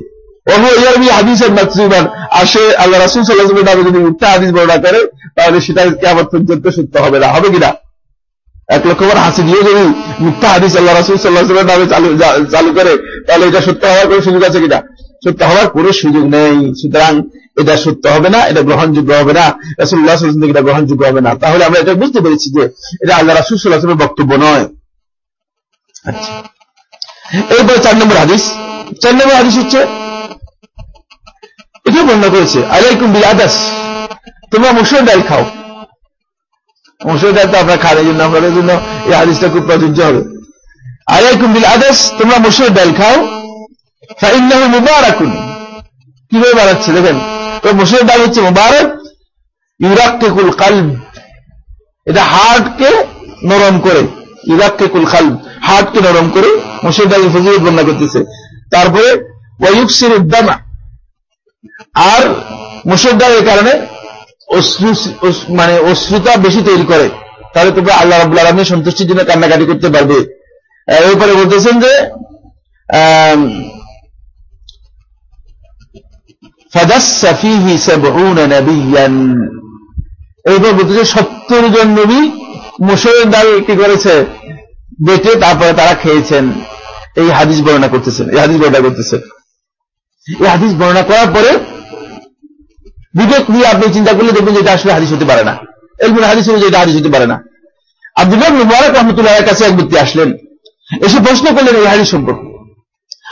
আল্লাহ রাসূল সাল্লাল্লাহু যদি মিথ্যা হাদিস বর্ণনা করে, তাহলে সেটা কিয়ামত পর্যন্ত সত্য হবে না। হবে কিনা এক লক্ষ বার হাসি দিয়ে যদি মিথ্যা হাদিস আল্লাহ রাসূল আলাইহি ওয়াসাল্লাম চালু করে, তাহলে এটা সত্য হওয়ার কোনো সুযোগ আছে কিনা সত্য হওয়ার কোনো সুযোগ নেই। সুতরাং এটা সত্য হবে না, এটা গ্রহণযোগ্য হবে না। সাল্লাল্লাহু আলাইহি এটা গ্রহণযোগ্য হবে না। তাহলে আমরা এটা বুঝতে পেরেছি যে এটা আল্লাহ রাসূল আলাইহি বক্তব্য নয়। আচ্ছা। এরপর চার নম্বর হাদিস। চার নম্বর হাদিস হচ্ছে এটা বর্ণনা করেছে, আলাইকুম বিল আদাস, তোমরা মুসুর ডাল খাও। খাওয়ার জন্য জন্য এই হাদিসটা খুব প্রযোজ্য হবে আদাস তোমরা ডাল খাও কীভাবে বাড়াচ্ছে দেখেন তো ডাল হচ্ছে মুবারক কালব এটা হার্টকে নরম করে ইউরাক্কিকুল কালব হার্টকে নরম করে মুসুর ডালের ফজিলত বর্ণনা করতেছে তারপরে ওয়ায়ুকসির উদ্দামা আর মুসুর ডাল এর কারণে মানে অশ্রুতা বেশি তৈরি করে। তাহলে তোমরা আল্লাহ রাবুল আলমী সন্তুষ্টির জন্য কান্নাকাটি করতে পারবে। এরপরে বলতেছেন যে এইবার বলতেছে সত্তর জন নবী মুসুরের ডাল কি করেছে, বেটে তারপরে তারা খেয়েছেন। এই হাদিস বর্ণনা করতেছেন, এই হাদিস বর্ণনা করতেছেন। এই হাদিস বর্ণনা করার পরে বিবেক নিয়ে আপনি চিন্তা করলে দেখবেন যে এটা আসলে হাদিস হতে পারে না। এলমুল হাদিস অনুযায়ী এটা হাদিস হতে পারে না। আব্দুল্লাহ মুবারক রহমতুল্লাহ কাছে এক ব্যক্তি আসলেন। এসে প্রশ্ন করলেন এই হাদিস সম্পর্কে।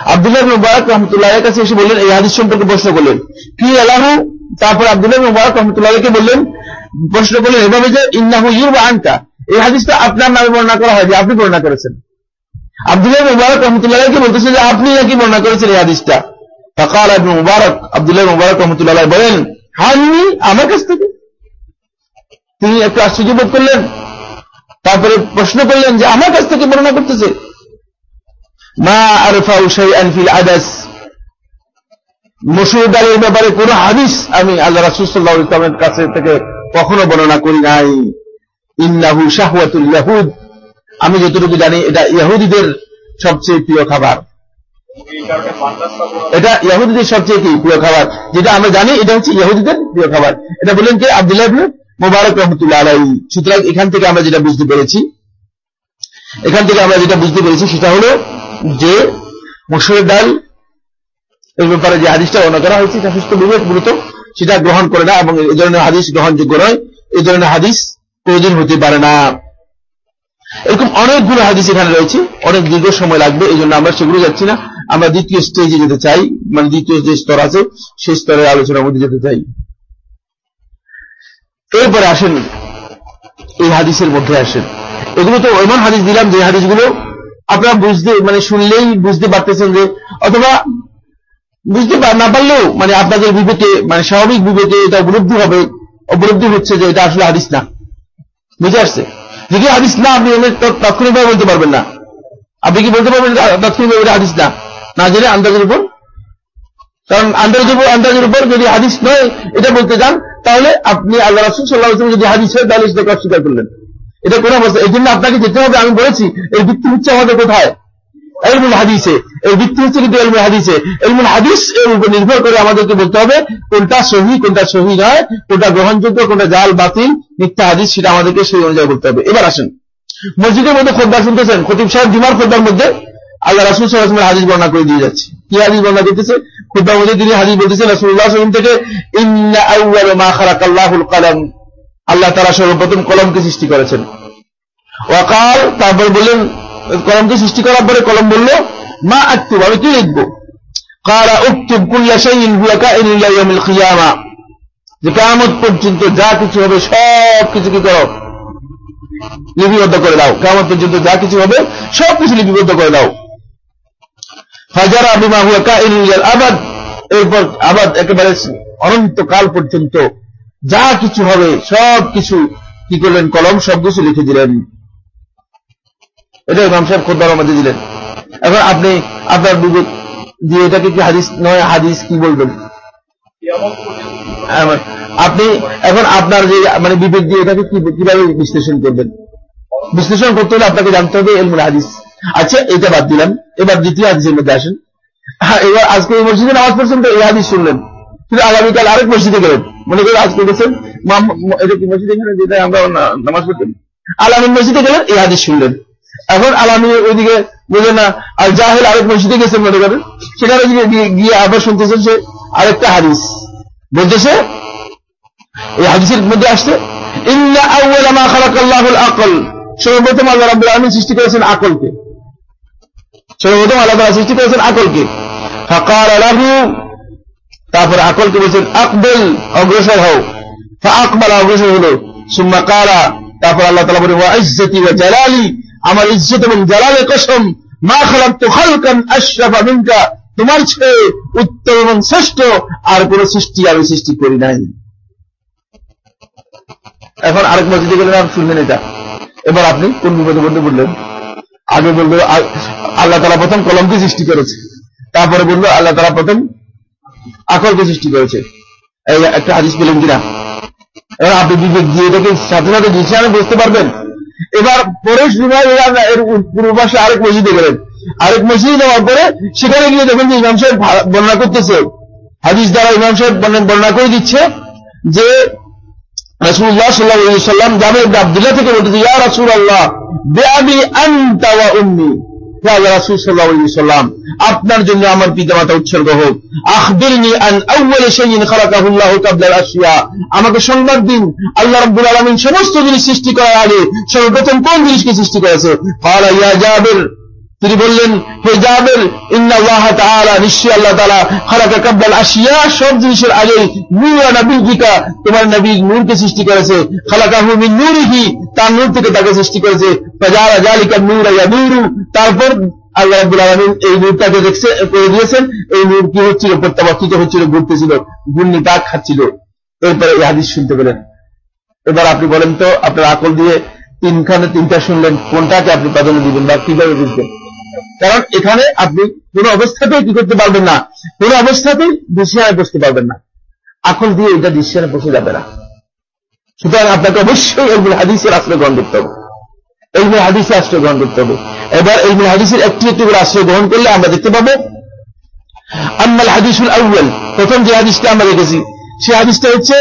আব্দুল্লাহ মুবারক রহমতুল্লাহ কাছে এসে বললেন, এই হাদিস সম্পর্কে প্রশ্ন করলেন। কি আল্লাহ তারপর আব্দুল্লাহ মুবারক রহমতুল্লাহকে বললেন, প্রশ্ন করলেন এভাবে যে, ইন্নাহু ইউব আনকা। এই হাদিসটা আপনার নামে বর্ণনা করা হয় যে আপনি বর্ণনা করেছেন। আব্দুল্লাহ মুবারক রহমতুল্লাহকে বলতেছে যে, আপনি নাকি বর্ণনা করেছেন এই হাদিসটা। ফকাল আবনু মুবারক, আব্দুল্লাহ মুবারক রহমতুল্লাহ বলেন হাননি আমার কাছ থেকে। তিনি একটু আশ্চর্য বোধ করলেন, তারপরে প্রশ্ন করলেন যে আমার কাছ থেকে বর্ণনা করতেছে, মা আরফা উসাই আদাস। মসুর ডালের ব্যাপারে কোন হাদিস আমি আল্লাহ রাসুসাল্লাহ ইসলামের কাছে থেকে কখনো বর্ণনা করি নাই। ইন্নাহু শাহওয়াতুল ইয়াহুদ। আমি যতটুকু জানি, এটা ইয়াহুদিদের সবচেয়ে প্রিয় খাবার। এটা ইয়াহুদিদের সবচেয়ে কি? প্রিয় খাবার। যেটা আমরা জানি, এটা হচ্ছে ইয়াহুদিদের প্রিয় খাবার। এটা বললেন যে আব্দুল্লাহ মোবারক রহমতুল্লাহ আলাই সুতরাং এখান থেকে আমরা যেটা বুঝতে পেরেছি, এখান থেকে আমরা যেটা বুঝতে পেরেছি, সেটা হলো যে মসুরের ডাল এর ব্যাপারে যে হাদিসটা অন্য করা হয়েছে, এটা সুস্থ বিবেক মূলত, সেটা গ্রহণ করে না এবং এই ধরনের হাদিস গ্রহণযোগ্য নয়। এই ধরনের হাদিস প্রয়োজন হতে পারে না। এরকম অনেকগুলো হাদিস এখানে রয়েছে। অনেক দীর্ঘ সময় লাগবে এই জন্য আমরা সেগুলো যাচ্ছি না। আমরা দ্বিতীয় স্টেজে যেতে চাই মানে দ্বিতীয় যে স্তর আছে, সেই স্তরের আলোচনার মধ্যে যেতে চাই। এরপরে আসেন, এই হাদিসের মধ্যে আসেন। এগুলো তো এমন হাদিস দিলাম যে হাদিসগুলো আপনারা বুঝতে মানে শুনলেই বুঝতে পারতেছেন যে, অথবা বুঝতে না পারলেও মানে আপনাদের বিবেকে মানে স্বাভাবিক বিবেকে এটা উপলব্ধি হবে, উপলব্ধি হচ্ছে যে এটা আসলে হাদিস না। বুঝে আসছে? যদি হাদিস না, আপনি তাৎক্ষণিকভাবে বলতে পারবেন না। আপনি কি বলতে পারবেন তাৎক্ষণিকভাবে হাদিস না? না জেনে আন্দাজের উপর? কারণ আন্দাজের উপর আন্দাজের উপর যদি হাদিস নয়, এটা বলতে যান তাহলে আপনি আল্লাহ রাসুল সাল্লাহ যদি হাদিস হয়, তাহলে সেটাকে অস্বীকার করলেন। এটা কোন অবস্থা। এই জন্য আপনাকে যেতে হবে, আমি বলেছি এই ভিত্তি হচ্ছে আমাদের কোথায়? এলমুল হাদিসে। এই ভিত্তি হচ্ছে কিন্তু এলমুল হাদিসে। এলমুল হাদিস এর উপর নির্ভর করে আমাদেরকে বলতে হবে, কোনটা সহি কোনটা সহি নয়, কোনটা গ্রহণযোগ্য, কোনটা জাল, বাতিল, মিথ্যা হাদিস, সেটা আমাদেরকে সেই অনুযায়ী বলতে হবে। এবার আসেন। মসজিদের মধ্যে খোদ্া শুনতেছেন? খতিব সাহেব জুমার খোদ্ার মধ্যে? আল্লাহ রাসুল সাল্লাহামের হাদিস বর্ণনা করে দিয়ে যাচ্ছে। কি হাদিস বর্ণনা করতেছে? খুদ্ার মধ্যে তিনি হাদিস বলতেছেন রাসুল্লাহ সাল্লাম থেকে কালাম। আল্লাহ তারা সর্বপ্রথম কলমকে সৃষ্টি করেছেন। ওয়াকাল, তারপর বললেন, কলমকে সৃষ্টি করার পরে কলম বলল, মা আক্তুব, আমি কি লিখব? কারা উক্তুব কুল্লা যে কিয়ামত পর্যন্ত যা কিছু হবে, সব কিছু কি করো? লিপিবদ্ধ করে দাও। কেমন পর্যন্ত যা কিছু হবে, সব কিছু লিপিবদ্ধ করে দাও। হাজারা বিমা হুয়া কাইনুল আবাদ। এরপর আবাদ একেবারে অনন্তকাল পর্যন্ত যা কিছু হবে, সব কিছু কি করলেন? কলম সব কিছু লিখে দিলেন। এটা ইমাম সাহেব খোদ্দার মধ্যে দিলেন। এখন আপনি আপনার বিবেক দিয়ে এটাকে কি হাদিস নয়, হাদিস কি বলবেন? আপনি এখন আপনার যে মানে বিবেক দিয়ে এটাকে কীভাবে বিশ্লেষণ করবেন? বিশ্লেষণ করতে হলে আপনাকে জানতে হবে এলমুল হাদিস। আচ্ছা এটা বাদ দিলাম। এবার দ্বিতীয় হাদিসের মধ্যে আসেন। হ্যাঁ, এবার আজকে এই মসজিদে নামাজ পড়ছেন তো এই হাদিস শুনলেন। কিন্তু আগামীকাল আরেক মসজিদে গেলেন। মনে করেন আজকে গেছেন এটা কি মসজিদ এখানে যেটা আমরা নামাজ পড়তেন আলামিন মসজিদে গেলেন এই হাদিস শুনলেন। এখন আলামী ওইদিকে বুঝলেন না আর জাহেল আরেক মসজিদে গেছেন মনে করেন। সেখানে গিয়ে আবার শুনতেছেন সে আরেকটা হাদিস। বলতেছে এই হাদিসের মধ্যে আসছে ইন্না আউ্বাল মা খালাকাল্লাহুল আকল। সর্বপ্রথম আল্লাহ রাব্বুল আলামিন সৃষ্টি করেছেন আকলকে। সর্বপ্রথম আল্লাহ সৃষ্টি করেছেন আকলকে। ফাকাল লাহু, তারপর আকলকে বলেছেন, আকবল, অগ্রসর হও। অগ্রসর সুম্মা কালা, তারপর আল্লাহ তাআলা বলেন ওয়া ইজ্জতি জালালি, আমার ইজ্জত এবং জালালের কসম, মা খালাকতু খালকান আশরাফা মিনকা, তোমার ছেলে উত্তম এবং শ্রেষ্ঠ আর কোন সৃষ্টি আমি সৃষ্টি করি নাই। এখন আরেক মসজিদে গেলে আপনি শুনবেন এটা। এবার আপনি কোন বিপদে বলতে বললেন? আগে বলল আল্লাহ তালা প্রথম কলমকে সৃষ্টি করেছে। তারপরে বলল আল্লাহ তালা প্রথম আকলকে সৃষ্টি করেছে। এই একটা হাদিস পেলেন কিনা? এবার আপনি বিবেক দিয়ে এটাকে সাথে সাথে আমি বুঝতে পারবেন। এবার পরেশ বিভাগ এর পূর্ব পাশে আরেক মসজিদে গেলেন। আরেক মসজিদে যাওয়ার পরে সেখানে গিয়ে দেখেন যে ইমাম সাহেব বর্ণনা করতেছে। হাদিস দ্বারা ইমাম সাহেব বর্ণনা করে দিচ্ছে যে রসুল্লাহ থেকে ইয়া রসুল আল্লাহ বেআবি আপনার জন্য আমার পিতামাতা উৎসর্গ হোক। আমাকে সংবাদ দিন, আল্লাহ রাব্বুল আলামিন সমস্ত জিনিস সৃষ্টি করার আগে সর্বপ্রথম কোন জিনিসকে সৃষ্টি করেছে? তিনি বললেন, হে দিয়েছেন। এই নূর কি হচ্ছিল? প্রত্যাবর্তিত হচ্ছিল, ঘুরতেছিল, ঘূর্ণি দাগ খাচ্ছিল। এরপরে এই হাদিস শুনতে পেলেন। এবার আপনি বলেন তো, আপনার আকল দিয়ে তিনখানে, তিনটা শুনলেন, কোনটাকে আপনি প্রাধান্য দিবেন বা কীভাবে বুঝবেন? কারণ এখানে আপনি কোন অবস্থাতেই কি করতে পারবেন না। কোন অবস্থাতেই ডিসিশনে বসতে পারবেন না। আকল দিয়ে এটা ডিসিশনে বসে যাবে না। সুতরাং আপনাকে অবশ্যই এলমুল হাদিসের আশ্রয় গ্রহণ করতে হবে। এলমুল হাদিসের আশ্রয় গ্রহণ করতে হবে। এবার এলমুল হাদিসের একটি একটি করে আশ্রয় গ্রহণ করলে আমরা দেখতে পাবো, আম্মাল হাদিসুল আউ্বাল প্রথম যে হাদিসটা আমরা দেখেছি সেই হাদিসটা হচ্ছে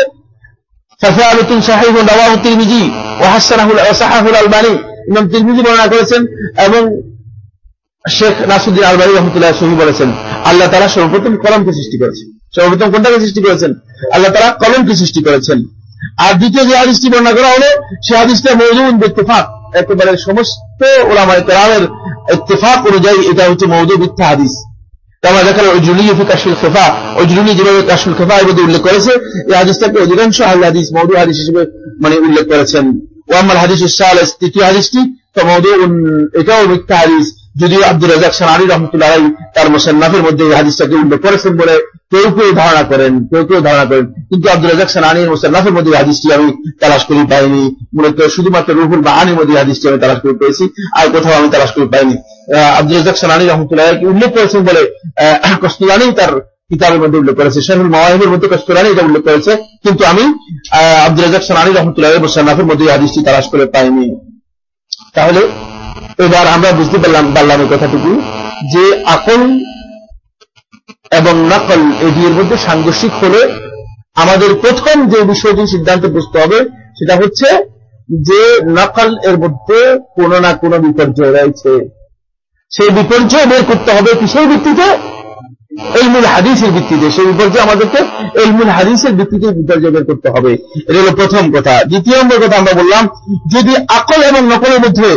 এবং শেখ নাসুদ্দিন আলবাহী রহমতুল্লাহ সহি বলেছেন, আল্লাহ তারা সর্বপ্রথম কলমকে সৃষ্টি করেছেন। সর্বপ্রথম কোনটাকে সৃষ্টি করেছেন? আল্লাহ তারা কলমকে সৃষ্টি করেছেন। আর দ্বিতীয় যে হাদিসটি বর্ণনা করা হলো, সে হাদিসটা মৌজুদ ইত্তেফাক, একেবারে সমস্ত ওলামায় তেরামের ইত্তেফাক অনুযায়ী এটা হচ্ছে মৌজুদ মিথ্যা হাদিস। আমরা দেখাল ওজরুনি কাশুল খেফা ওজরুনি যেভাবে কাশুল খেফা এর মধ্যে উল্লেখ করেছে, এই হাদিসটাকে অধিকাংশ আহ্ল হাদিস মৌদু হাদিস হিসেবে মানে উল্লেখ করেছেন। ওয়াম্মাল হাদিস তৃতীয় হাদিসটি তো মৌদু এটাও মিথ্যা হাদিস। যদিও আব্দুল রাজাক সানানি রহমতুল্লাহ তার মোসান্নাফের মধ্যে এই হাদিসটাকে উল্লেখ করেছেন বলে কেউ কেউ ধারণা করেন, কেউ কেউ ধারণা করেন। কিন্তু আব্দুল রাজাক সানানির মোসান্নাফের মধ্যে হাদিসটি আমি তালাশ করি পাইনি। মূলত শুধুমাত্র রুহুল বাহানির মধ্যে হাদিসটি আমি তালাশ করে পেয়েছি, আর কোথাও আমি তালাশ করে পাইনি। আব্দুল রাজাক সানানি রহমতুল্লাহ উল্লেখ করেছেন বলে কস্তুলানি তার কিতাবের মধ্যে উল্লেখ করেছে শাহুল মাওয়াহিবের মধ্যে কস্তুলানি এটা উল্লেখ করেছে। কিন্তু আমি আব্দুল রাজাক সানানি রহমতুল্লাহ মোসান্নাফের মধ্যে হাদিসটি তালাশ করে পাইনি। তাহলে এবার আমরা বুঝতে পারলাম পারলাম এই কথাটুকু, যে আকল এবং নকল এটি এর মধ্যে সাংঘর্ষিক হলে আমাদের প্রথম যে বিষয়টি সিদ্ধান্ত বুঝতে হবে, সেটা হচ্ছে যে নকল এর মধ্যে কোনো না কোনো বিপর্যয় রয়েছে। সেই বিপর্যয় বের করতে হবে কিসের ভিত্তিতে? এলমুল হাদিসের ভিত্তিতে। সেই বিপর্যয় আমাদেরকে এলমুল হাদিসের ভিত্তিতে বিপর্যয় বের করতে হবে। এটা হল প্রথম কথা। দ্বিতীয় নম্বর কথা আমরা বললাম, যদি আকল এবং নকলের মধ্যে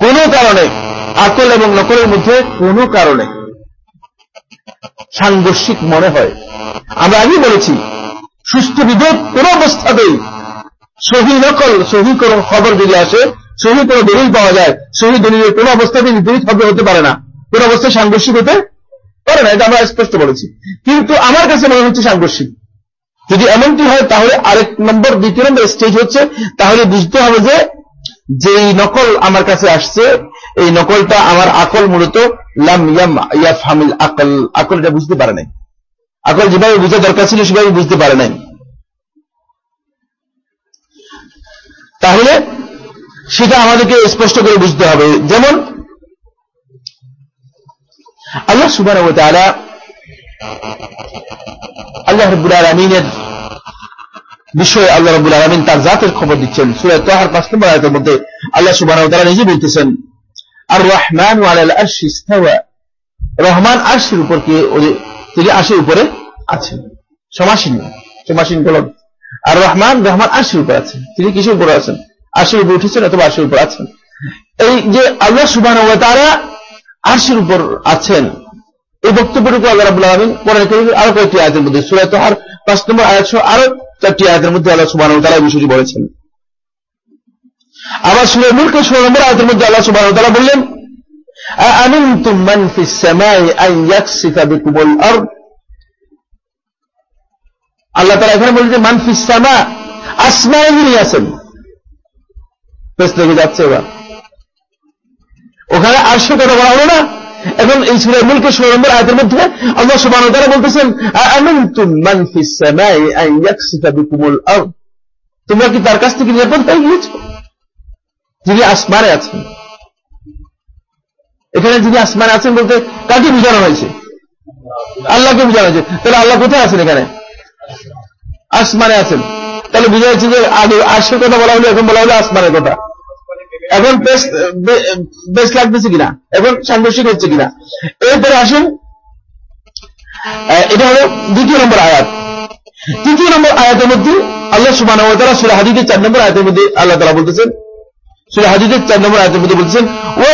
কোন কারণে, আকল এবং নকলের মধ্যে কোন কারণে। সাংঘর্ষিক মনে হয়। আমরা আগে বলেছি সুস্থ বিভেদ কোন অবস্থাতেই সহি নকল, সহি কোন খবর যদি আসে, সহি কোন দলিল পাওয়া যায়, সহি দলিলের কোন অবস্থাতে বিপরীত হবে হতে পারে না। কোন অবস্থায় সাংঘর্ষিক হতে পারে না, এটা আমরা স্পষ্ট বলেছি। কিন্তু আমার কাছে মনে হচ্ছে সাংঘর্ষিক। যদি এমনটি হয়, তাহলে আরেক নম্বর, দ্বিতীয় নম্বর স্টেজ হচ্ছে, তাহলে বুঝতে হবে যে যেই নকল আমার কাছে আসছে, এই নকলটা আমার আকল মূলত লাম ইয়াম ইয়াফ হামিল আকল। আকল এটা বুঝতে পারে নাই। আকল যেভাবে বুঝা দরকার ছিল সেভাবে বুঝতে পারে নাই। তাহলে সেটা আমাদেরকে স্পষ্ট করে বুঝতে হবে। যেমন আল্লাহ সুবাহ আল্লাহ রব্বুল আলমিনের বিষয়ে আল্লাহ রব্বুল আলমিন তার জাতের খবর দিচ্ছেন। সুরায় তোহার পাঁচ নম্বর আয়তের মধ্যে আল্লাহ সুবাহ তারা নিজে বলতেছেন আর রহমান রহমান আশির উপর কি তিনি আশির উপরে আছেন। সমাসীন। সমাসীন বলব আর রহমান রহমান আশির উপর আছেন। তিনি কিসের উপরে আছেন? আশির উপর উঠেছেন অথবা আশির উপর আছেন? এই যে আল্লাহ সুবাহ তারা আশির উপর আছেন, এই বক্তব্যটুকু আল্লাহ রাবুল আলমিন করিমের আরও কয়েকটি আয়াতের মধ্যে সুরাত আর পাঁচ নম্বর আয়াত আরও চারটি আয়াতের মধ্যে আল্লাহ সুবাহ তারা বিষয়টি বলেছেন আবার সুরের মুলকে ষোলো নম্বর আয়াতের মধ্যে আল্লাহ সুবাহ তারা বললেন أأمنتم من في السماء أن يكسف بكم الأرض আল্লাহ তারা এখানে বলছে মানফিস সামা আসমায় যিনি আছেন পেস লেগে যাচ্ছে এবার ওখানে আরশো কথা বলা হলো না এখন এই সুরের মুলকে ষোলো নম্বর আয়তের মধ্যে আল্লাহ সুবাহ তারা বলতেছেন তোমরা কি তার কাছ থেকে নিরাপদ হয়ে গিয়েছ? যিনি আসমানে আছেন। এখানে যিনি আসমানে আছেন বলতে কাকে বুঝানো হয়েছে? আল্লাহকে বুঝানো হয়েছে। তাহলে আল্লাহ কোথায় আছেন এখানে? আসমানে আছেন। তাহলে বুঝা যাচ্ছে যে আগে আশের কথা বলা হলো, এখন বলা হলো আসমানের কথা। এখন বেশ লাগতেছে কিনা? এখন সাংঘর্ষিক হচ্ছে কিনা? এরপরে আসুন এটা হলো দ্বিতীয় নম্বর আয়াত। তৃতীয় নম্বর আয়াতের মধ্যে আল্লাহ তারা সুরা হাদিদের চার নম্বর আয়াতের মধ্যে আল্লাহ তারা বলতেছেন, সুরা হাদিদের চার নম্বর আয়াতের মধ্যে বলতেছেন ও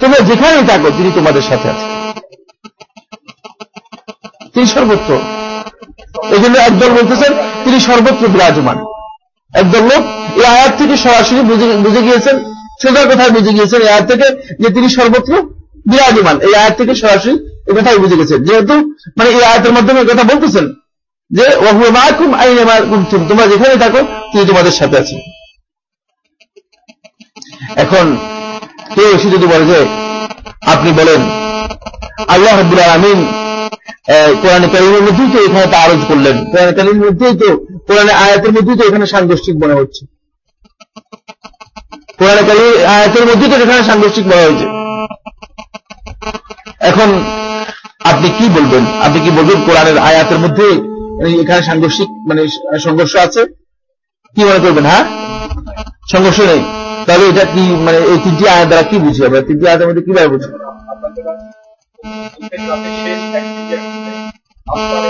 তোমরা যেখানেই থাকো তিনি তোমাদের সাথে আছে তিনি সর্বত্র। এই জন্য একদল বলতেছেন, তিনি সর্বত্র বিরাজমান। একদল লোক এই আয়াত থেকে সরাসরি বুঝে গিয়েছেন, সোজা কথায় বুঝে গিয়েছেন এই আয়াত থেকে যে তিনি সর্বত্র বিরাজমান। এই আয়াত থেকে সরাসরি এই কথাই বুঝে গেছেন। যেহেতু মানে এই আয়াতের মাধ্যমে কথা বলতেছেন যে তোমরা যেখানে থাকো, তিনি তোমাদের সাথে আছেন। এখন, কেউ এসে যদি বলে যে, আপনি বলেন, আল্লাহ হাবুল আলমিন কোরআন কালিমের মধ্যেই তো এখানে তা আরোজ করলেন। কোরআন কালিমের মধ্যেই তো, কোরআন আয়াতের মধ্যেই তো এখানে সাংঘর্ষিক মনে হচ্ছে। কোরআন কালী আয়াতের মধ্যেই তো এখানে সাংঘর্ষিক মনে হয়েছে। এখন আপনি কি বলবেন? আপনি কি বলবেন কোরআনের আয়াতের মধ্যে এখানে সাংঘর্ষিক মানে সংঘর্ষ আছে? কি মনে করবেন হ্যাঁ? সংঘর্ষ নেই। তাহলে এটা কি মানে এই তিনটি আয়াত দ্বারা কি বুঝি আমরা? তিনটি আয়াতের মধ্যে কীভাবে বুঝি?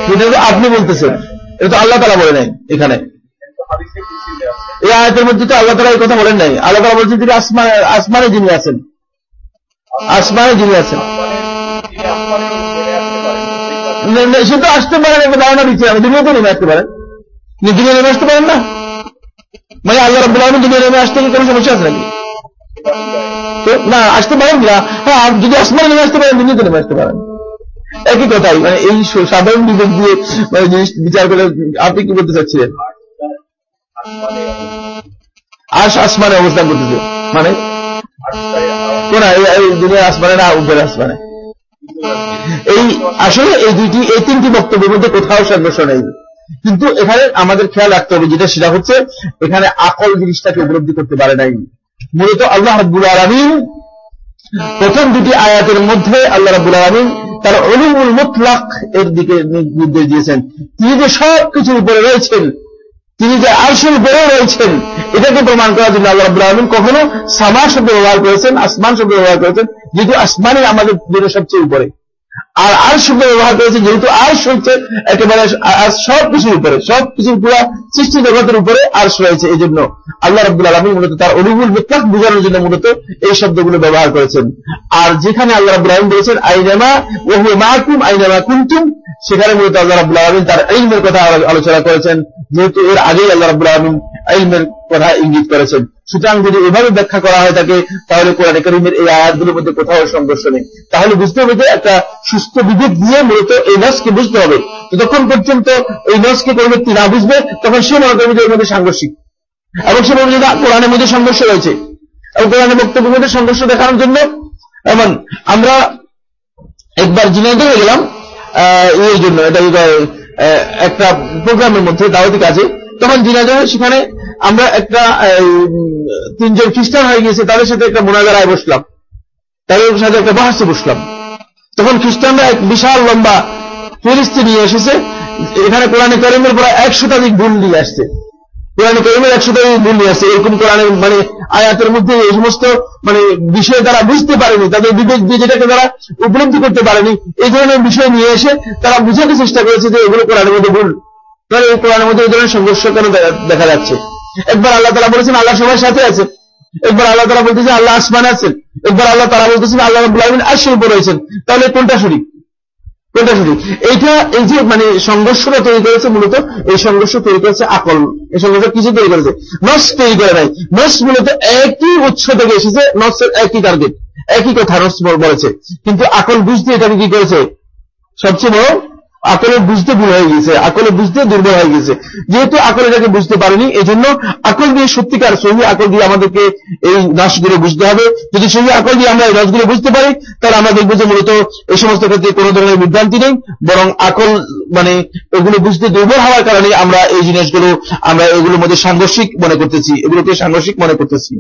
সেটা তো আপনি বলতেছেন। এটা তো আল্লাহ তালা বলে নাই এখানে। এই আয়াতের মধ্যে তো আল্লাহ তালা এই কথা বলেন নাই। আল্লাহ তালা বলছেন তিনি আসমান, আসমানে যিনি আছেন। আসমানে যিনি আছেন। সে তো আসতে পারেন একটা ধারণা দিচ্ছি। আমি দুনিয়াতে নেমে আসতে পারেন। দুনিয়া নেমে আসতে পারেন না? মানে আল্লাহ রব্বুল আলম দুনিয়া নেমে আসতে কোনো সমস্যা আছে নাকি? না, আসতে পারেন না। হ্যাঁ যদি আসমানে নেমে আসতে পারেন, দুনিয়াতে নেমে আসতে পারেন। একই কথাই মানে এই সাধারণ বিবেক দিয়ে মানে জিনিস বিচার করে আপনি কি বলতে চাচ্ছিলেন? আশ আসমানে অবস্থান করতেছে। মানে? আসমানে না উপরে আসমানে? এই আসলে এই দুইটি, এই তিনটি বক্তব্যের মধ্যে কোথাও সংঘর্ষ নেই। কিন্তু এখানে আমাদের খেয়াল রাখতে হবে যেটা, সেটা হচ্ছে এখানে আকল জিনিসটাকে উপলব্ধি করতে পারে নাই। মূলত আল্লাহ রব্বুল আলমিন প্রথম দুটি আয়াতের মধ্যে আল্লাহ রাবুল আলমিন তার অনুমুল মুতলাক এর দিকে নির্দেশ দিয়েছেন। তিনি যে সব কিছুর উপরে রয়েছেন, তিনি যে আরশের উপরে রয়েছেন, এটাকে প্রমাণ করার জন্য আল্লাহ আলমিন কখনো সামা শব্দ ব্যবহার করেছেন, আসমান শব্দ ব্যবহার করেছেন, যেহেতু আসমানই আমাদের জন্য সবচেয়ে উপরে। আর আর শব্দ ব্যবহার করেছে, যেহেতু আর্শ হচ্ছে একেবারে সব কিছুর উপরে, সব কিছুর পুরো সৃষ্টি জগতের উপরে আর্শ রয়েছে এই জন্য আল্লাহ রব্দুল আলমী মূলত তার অনুগুল বিকাশ বোঝানোর জন্য মূলত এই শব্দগুলো ব্যবহার করেছেন। আর যেখানে আল্লাহ রব্দুল আলম বলেছেন, আইনামা ওহু মাহকুম আইনামা কুন্তুম সেখানে মূলত আল্লাহ রব্দুল আলমিন তার ইলমের কথা আলোচনা করেছেন। যেহেতু এর আগেই আল্লাহ রব্দুল আলমিন ইলমের কথা ইঙ্গিত করেছেন। সুতরাং যদি এভাবে ব্যাখ্যা করা হয় থাকে তাহলে কোরআন করিমের এই আয়াতগুলোর মধ্যে কোথাও সংঘর্ষ নেই। তাহলে বুঝতে হবে যে একটা সুস্থ বিবেক দিয়ে মূলত এই নসকে বুঝতে হবে। যতক্ষণ পর্যন্ত এই নসকে কোনো ব্যক্তি না বুঝবে, তখন সে মনে করবে যে এর মধ্যে সাংঘর্ষিক এবং সে বলবে যে কোরআনের মধ্যে সংঘর্ষ রয়েছে। এবং কোরআনের বক্তব্যের মধ্যে সংঘর্ষ দেখানোর জন্য এমন, আমরা একবার জিনাইতে হয়ে গেলাম এই জন্য, এটা একটা প্রোগ্রামের মধ্যে দাওয়াতি কাজে। তখন জিনাজা সেখানে আমরা একটা তিনজন খ্রিস্টান হয়ে গিয়েছে, তাদের সাথে একটা মোনাজারায় বসলাম। তাদের সাথে একটা বাহাসে বসলাম। তখন খ্রিস্টানরা এক বিশাল লম্বা ফেরিস্তি নিয়ে এসেছে। এখানে কোরআনে করিমের প্রায় শতাধিক ভুল নিয়ে আসছে। কোরআনে করিমের এক শতাধিক ভুল নিয়ে আসছে। এরকম কোরআনের মানে আয়াতের মধ্যে এই সমস্ত মানে বিষয় তারা বুঝতে পারেনি। তাদের বিবেক দিয়ে যেটাকে তারা উপলব্ধি করতে পারেনি, এই ধরনের বিষয় নিয়ে এসে তারা বুঝাতে চেষ্টা করেছে যে এগুলো কোরআনের মধ্যে ভুল। তাহলে এই কোরআনের মধ্যে এই ধরনের সংঘর্ষ কেন দেখা যাচ্ছে? একবার আল্লাহ তালা বলেছেন, আল্লাহ সবার সাথে আছে একবার আল্লাহ তালা বলতেছে, আল্লাহ আসমান আছেন। একবার আল্লাহ তালা বলতেছেন, আল্লাহ রবুল্লাহমিন আশ্রয় রয়েছেন। তাহলে কোনটা শরীর কোনটা শরীর এইটা, এই যে মানে সংঘর্ষটা তৈরি করেছে মূলত, এই সংঘর্ষ তৈরি করেছে আকল। এই সংঘর্ষ কিছু তৈরি করেছে? নস তৈরি করে নাই। নস মূলত একই উৎস থেকে এসেছে নসের একই টার্গেট একই কথা নস বলেছে। কিন্তু আকল বুঝতে এটাকে কি করেছে? সবচেয়ে বড় আকলে বুঝতে ভুল হয়ে গেছে, আকলে বুঝতে দুর্বল হয়ে গেছে। যেহেতু আকলে এটাকে বুঝতে পারেনি এই জন্য আকল দিয়ে সত্যিকার সহি আকল দিয়ে আমাদেরকে এই নাশগুলো বুঝতে হবে। যদি সহি আকল দিয়ে আমরা এই নাশগুলো বুঝতে পারি, তাহলে আমরা দেখব যে মূলত এই সমস্ত ক্ষেত্রে কোনো ধরনের বিভ্রান্তি নেই, বরং আকল মানে এগুলো বুঝতে দুর্বল হওয়ার কারণে আমরা এই জিনিসগুলো, আমরা এগুলোর মধ্যে সাংঘর্ষিক মনে করতেছি, এগুলোকে সাংঘর্ষিক মনে করতেছি।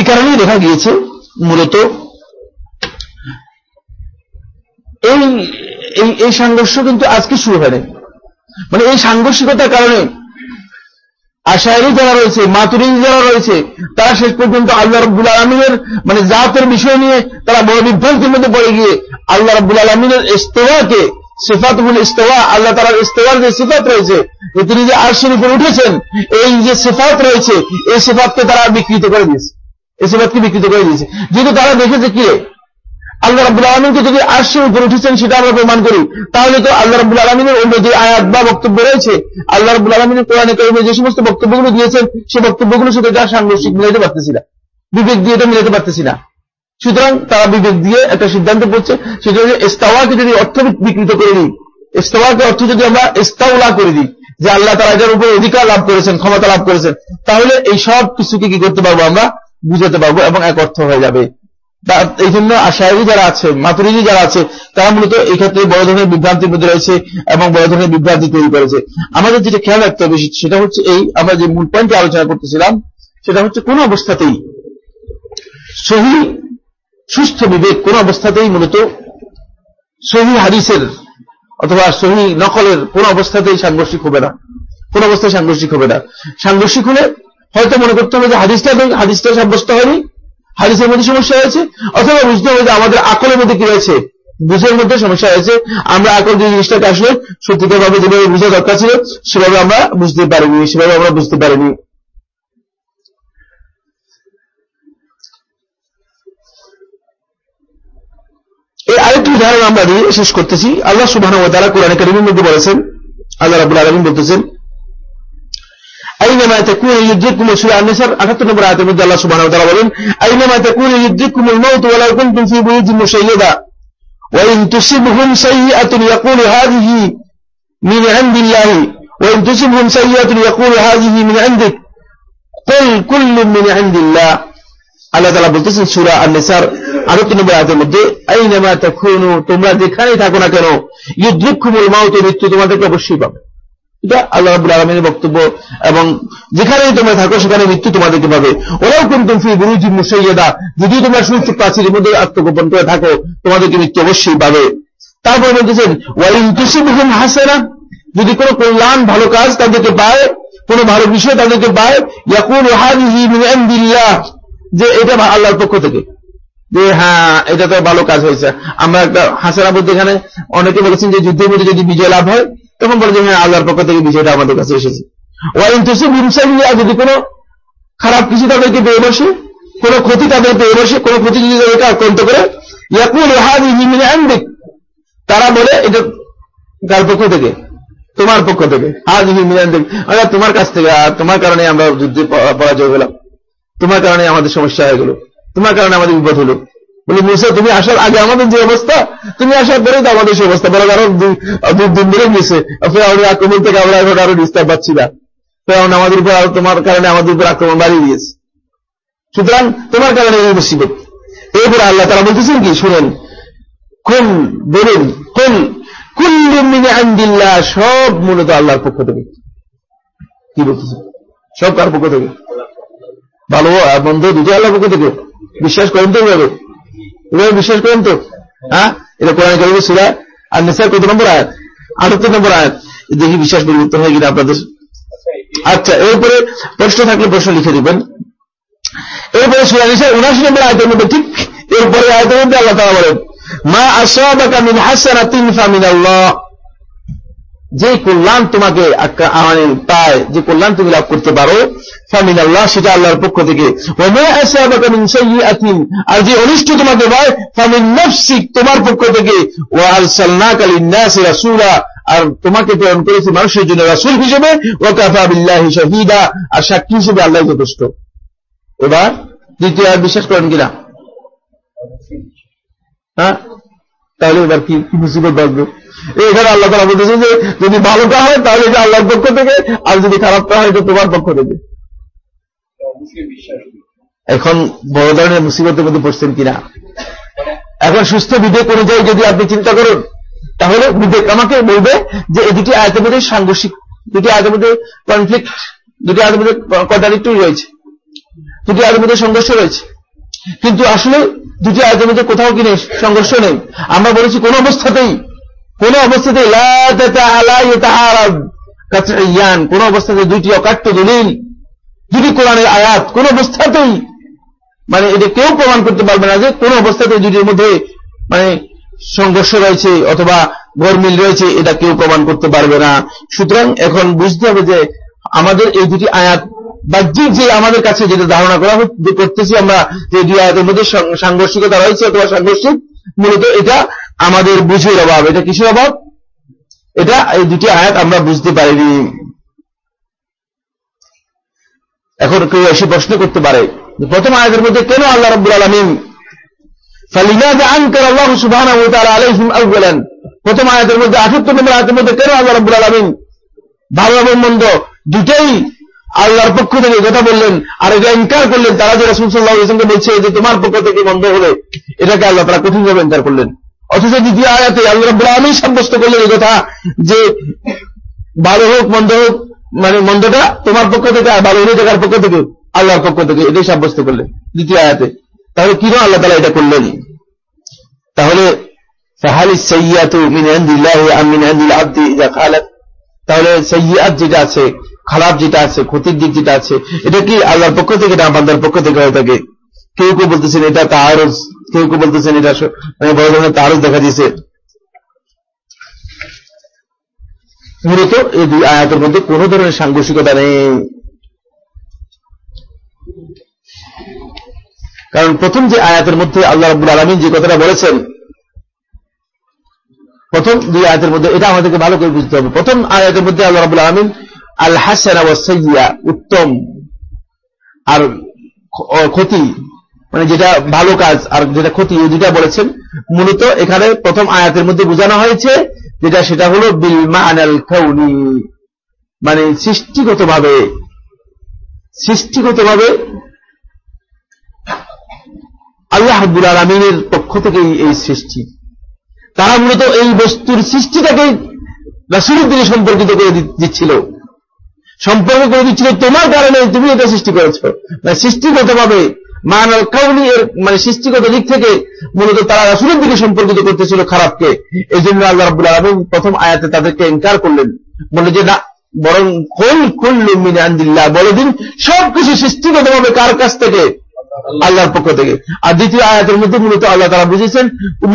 এ কারণেই দেখা গিয়েছে, মূলত এই এই সাংঘর্ষ কিন্তু আজকে শুরু হয়নি। মানে এই সাংঘর্ষিকতার কারণে আশায়রি যারা রয়েছে, মাতুরি যারা রয়েছে, তারা শেষ পর্যন্ত আল্লাহ রব্বুল আলমিনের মানে জাতের বিষয় নিয়ে তারা বড় বিভ্রান্তির মধ্যে পড়ে গিয়ে আল্লাহ রব্বুল আলমিনের ইস্তোয়াকে সেফাতুল ইস্তোয়া আল্লাহ তালার ইস্তোয়ার যে সিফাত রয়েছে তিনি যে আরশের উপর উঠেছেন, এই যে সেফাত রয়েছে, এই সেফাতকে তারা বিকৃত করে দিয়েছে। এই সেফাতকে বিকৃত করে দিয়েছে। যেহেতু তারা দেখেছে কি আল্লাহ রাবুল আলমিনকে যদি আর্শের উপর উঠেছেন, সেটা আমরা প্রমাণ করি। তাহলে তো আল্লাহ রাবুল আলমিনের অন্য যে আয়াত বা বক্তব্য রয়েছে, আল্লাহ রাবুল আলমিনের কোরআনে করিমে যে সমস্ত বক্তব্যগুলো দিয়েছেন সেই বক্তব্যগুলো সাথে যা সাংঘর্ষিক মিলাইতে পারতেছি না। বিবেক দিয়ে এটা মিলাতে পারতেছি না। সুতরাং তারা বিবেক দিয়ে একটা সিদ্ধান্ত পড়ছে সেটা হচ্ছে ইস্তাওয়াকে যদি অর্থ বিকৃত করে দিই, ইস্তাওয়াকে অর্থ যদি আমরা ইস্তাউলা করে দিই, যে আল্লাহ তারা এটার উপরে অধিকার লাভ করেছেন, ক্ষমতা লাভ করেছেন, তাহলে এই সব কিছুকে কি করতে পারব আমরা? বুঝাতে পারব এবং এক অর্থ হয়ে যাবে। এই জন্য আশায়ী যারা আছে, মাতুরিজি যারা আছে, তারা মূলত এই ক্ষেত্রে বড় ধরনের বিভ্রান্তির মধ্যে রয়েছে এবং বড় ধরনের বিভ্রান্তি তৈরি করেছে। আমাদের যেটা খেয়াল রাখতে হবে সেটা হচ্ছে এই, আমরা যে মূল পয়েন্টে আলোচনা করতেছিলাম, সেটা হচ্ছে কোন অবস্থাতেই সহি সুস্থ বিবেক, কোন অবস্থাতেই মূলত সহি হাদিসের অথবা সহি নকলের কোন অবস্থাতেই সাংঘর্ষিক হবে না। কোন অবস্থায় সাংঘর্ষিক হবে না। সাংঘর্ষিক হলে হয়তো মনে করতে হবে যে হাদিসটা হাদিসটা সাব্যস্ত হয়নি। হাদিসের মধ্যে সমস্যা হয়েছে? অথবা বুঝতে হবে যে আমাদের আকলের মধ্যে কি রয়েছে? বুঝের মধ্যে সমস্যা হয়েছে। আমরা আকল যে জিনিসটাকে আসলে সত্যিকার ভাবে যেভাবে বুঝা দরকার ছিল, সেভাবে আমরা বুঝতে পারিনি, সেভাবে আমরা বুঝতে পারিনি। এই আরেকটি উদাহরণ আমরা দিয়ে শেষ করতেছি। আল্লাহ সুবাহ কোরআন কারিমের মধ্যে বলেছেন, আল্লাহ রাবুল আলমিন বলতেছেন أينما تكون يدرككم سورة النسر أخذت نمبر آيات مجد الله سبحانه وتعالى بلون أينما تكون يدرككم الموت ولو كنتم في بيوت مشيدة وإن تصبهم سيئة يقول هذه من عند الله وإن تصبهم سيئة يقول هذه من عندك قل كل من عند الله আল্লাহ তালা বলতেছেন সুরা আর নেসার আরো নম্বর আয়াতের মধ্যে আইনামা তখনু তোমরা যেখানেই থাকো না কেন ইউদ্রিকুমুল মাউত মৃত্যু তোমাদেরকে অবশ্যই পাবে এটা আল্লাহ রাবুল আলমের বক্তব্য এবং যেখানেই তোমরা থাকো, সেখানে মৃত্যু তোমাদেরকে পাবে। ওরাও কিন্তু ফি গুরুজি মুসাইয়েদা যদি তোমরা সুস্থ প্রাচীর মধ্যে আত্মগোপন করে থাকো, তোমাদেরকে মৃত্যু অবশ্যই পাবে। তারপরে বলতেছেন, ওয়াইন তুসিবহুম হাসানা যদি কোনো কল্যাণ ভালো কাজ তাদেরকে পায়, কোনো ভালো বিষয় তাদেরকে পায়, ইয়াকুল হাদিহি যে এটা আল্লাহর পক্ষ থেকে। যে হ্যাঁ এটা তো ভালো কাজ হয়েছে। আমরা একটা হাসানা বলতে এখানে অনেকে বলেছেন যে যুদ্ধের মধ্যে যদি বিজয় লাভ হয় তখন বলে যে হ্যাঁ আল্লাহর পক্ষ থেকে বিজয়টা আমাদের কাছে এসেছে। যদি কোনো খারাপ কিছু তাদেরকে পেয়ে বসে, কোনো ক্ষতি তাদের পেয়ে বসে, কোনো ক্ষতি যদি তাদেরকে আক্রান্ত করে তারা বলে, এটা কার পক্ষ থেকে? তোমার পক্ষ থেকে। হাজি হিমিনে আনবিক তোমার কাছ থেকে তোমার কারণে আমরা যুদ্ধে পরাজয় হলাম। তোমার কারণে আমাদের সমস্যা হয়ে গেল। তোমার কারণে আমাদের বিপদ হলো। বলে, মুসা, তুমি আসার আগে আমাদের যে অবস্থা, তুমি আসার পরে তো আমাদের সে অবস্থা। বলে, কারণ দুই দিন ধরে গেছে ফেরাউন আক্রমণ থেকে আমরা এখন আরও ডিস্টার্ব পাচ্ছি না। ফেরাউন আমাদের উপর আরও তোমার কারণে আমাদের উপর আক্রমণ বাড়িয়ে দিয়েছে। সুতরাং তোমার কারণে এই মুসিবত। এরপরে আল্লাহ তারা বলতেছেন কি? শুনেন। কোন বলুন কোন কুল্লুমিনে আন্দিল্লাহ, সব মূলত আল্লাহর পক্ষ থেকে। কি বলতেছে সব কার পক্ষ থেকে? ভালো, আর মন্দ দুটো আল্লাহর পক্ষ থেকে। বিশ্বাস করেন তো এভাবে এভাবে বিশ্বাস করেন তো হ্যাঁ? এটা কোরআন করব সুরা আর নেশার কত নম্বর আয়াত? আটাত্তর নম্বর আয়াত। দেখি বিশ্বাস পরিবর্তন হয়ে গেলে আপনাদের। আচ্ছা এরপরে প্রশ্ন থাকলে প্রশ্ন লিখে দিবেন। এরপরে সুরা নিসার উনাশি নম্বর আয়তের মধ্যে ঠিক এরপরে আয়তের মধ্যে আল্লাহ তারা বলেন, মা আসা বা কামিন হাসান আতিন ফামিন আল্লাহ যে কল্যাণ তোমাকে পায়, যে কল্যাণ তুমি লাভ করতে পারো ফামিন আল্লাহ সেটা আল্লাহর পক্ষ থেকে। আর যে অনিষ্ট তোমাকে পায়, ফামিন তোমার পক্ষ থেকে। ও আল সাল্লাক রাসুলা, আর তোমাকে প্রেরণ করেছি মানুষের জন্য রাসুল হিসেবে। ও কাফাবিল্লাহ শহীদা, আর সাক্ষী হিসেবে আল্লাহ যথেষ্ট। এবার দ্বিতীয় আর বিশ্বাস করেন কিনা? হ্যাঁ? তাহলে এবার কি মুসিবত বাঁচবে এখানে আল্লাহ তারা বলতেছে যে, যদি ভালোটা হয়, তাহলে এটা আল্লাহর পক্ষ থেকে, আর যদি খারাপটা হয়, এটা তোমার পক্ষ থেকে। এখন বড় ধরনের মুসিবতের মধ্যে পড়ছেন কিনা? এখন সুস্থ বিবেক অনুযায়ী যদি আপনি চিন্তা করেন, তাহলে বিবেক আমাকে বলবে যে, এই দুটি আয়তের মধ্যে সাংঘর্ষিক, দুটি আয়তের মধ্যে কনফ্লিক্ট দুটি আয়তের মধ্যে কন্ট্রাডিক্টরি রয়েছে। দুটি আয়তের মধ্যে সংঘর্ষ রয়েছে। কিন্তু আসলে দুটি আয়তের মধ্যে কোথাও কিনে সংঘর্ষ নেই। আমরা বলেছি কোন অবস্থাতেই, কোন অবস্থাতে ইয়ান কোন অবস্থাতে দুইটি অকাট্য দলিল, দুটি কোরআনের আয়াত, কোন অবস্থাতেই মানে এটা কেউ প্রমাণ করতে পারবে না যে কোন অবস্থাতে দুটির মধ্যে মানে সংঘর্ষ রয়েছে অথবা গরমিল রয়েছে, এটা কেউ প্রমাণ করতে পারবে না। সুতরাং এখন বুঝতে হবে যে আমাদের এই দুটি আয়াত বাহ্যিক যে আমাদের কাছে যেটা ধারণা করা করতেছি আমরা যে দুই আয়াতের মধ্যে সাংঘর্ষিকতা রয়েছে অথবা সাংঘর্ষিক, মূলত এটা আমাদের বুঝের অভাব। এটা কিসের অভাব? এটা এই দুটি আয়াত আমরা বুঝতে পারিনি। এখন কেউ এসে প্রশ্ন করতে পারে প্রথম আয়াতের মধ্যে কেন আল্লাহ রব্বুল আলমিন প্রথম আয়াতের মধ্যে আঠাত্তর নম্বর আয়াতের মধ্যে কেন আল্লাহ রব্বুল আলমিন ভালো এবং মন্দ দুটোই আল্লাহর পক্ষ থেকে কথা বললেন আর এটা ইনকার করলেন, তারা যে রসুল সাল্লাহ ইসলামকে বলছে যে তোমার পক্ষ থেকে বন্ধ হলে এটাকে আল্লাহ তারা কঠিনভাবে ইনকার করলেন। অথচ দ্বিতীয় আয়াতে আল্লাহ রব্বুল আলমী সাব্যস্ত করলেন এই কথা যে ভালো হোক, মন্দ হোক মানে মন্দটা তোমার পক্ষ থেকে আর ভালো হলে টাকার পক্ষ থেকে, আল্লাহর পক্ষ থেকে এটাই সাব্যস্ত করলেন দ্বিতীয় আয়াতে। তাহলে কিন আল্লাহ তালা এটা করলেন? তাহলে, ফাহালি সৈয়াতু তাহলে সৈয়াত যেটা আছে খারাপ যেটা আছে, ক্ষতির দিক যেটা আছে, এটা কি আল্লাহর পক্ষ থেকে না বান্দার পক্ষ থেকে হয়ে থাকে? কেউ কেউ বলতেছেন এটা তাহারজ, কেউ কেউ বলতেছেন এটা মানে বড় ধরনের তাহারজ দেখা দিয়েছে। মূলত এই দুই আয়াতের মধ্যে কোন ধরনের সাংঘর্ষিকতা নেই। কারণ প্রথম যে আয়াতের মধ্যে আল্লাহ রব্বুল আলমিন যে কথাটা বলেছেন, প্রথম দুই আয়াতের মধ্যে এটা আমাদেরকে ভালো করে বুঝতে হবে। প্রথম আয়াতের মধ্যে আল্লাহ রব্বুল আলমিন আল হাসানা উত্তম আর ক্ষতি মানে যেটা ভালো কাজ আর যেটা ক্ষতি দুটা বলেছেন। মূলত এখানে প্রথম আয়াতের মধ্যে বোঝানো হয়েছে, যেটা সেটা হলো বিল মানাল কাউনি মানে সৃষ্টিগতভাবে সৃষ্টিগতভাবে আল্লাহ হাবুল আলমিনের পক্ষ থেকেই এই সৃষ্টি। তারা মূলত এই বস্তুর সৃষ্টিটাকে রাসুলের দিকে সম্পর্কিত করে দিচ্ছিল। সম্পর্ক করে দিচ্ছিল তোমার কারণে তুমি এটা সৃষ্টি করেছ। মানে সৃষ্টিগতভাবে মানাল কাউনি এর মানে সৃষ্টিগত দিক থেকে মূলত তারা রাসুলের দিকে সম্পর্কিত করতেছিল খারাপকে। এই জন্য আল্লাহ রাবুল আলম প্রথম আয়াতে তাদেরকে এনকার করলেন। বলে যে, না, বরং কোন কল্লু মিনে আন্দিল্লাহ। বলে দিন, সবকিছু সৃষ্টিগত ভাবে কার কাছ থেকে? আল্লাহর পক্ষ থেকে। আর দ্বিতীয় আয়াতের মধ্যে মূলত আল্লাহ তারা বুঝেছেন,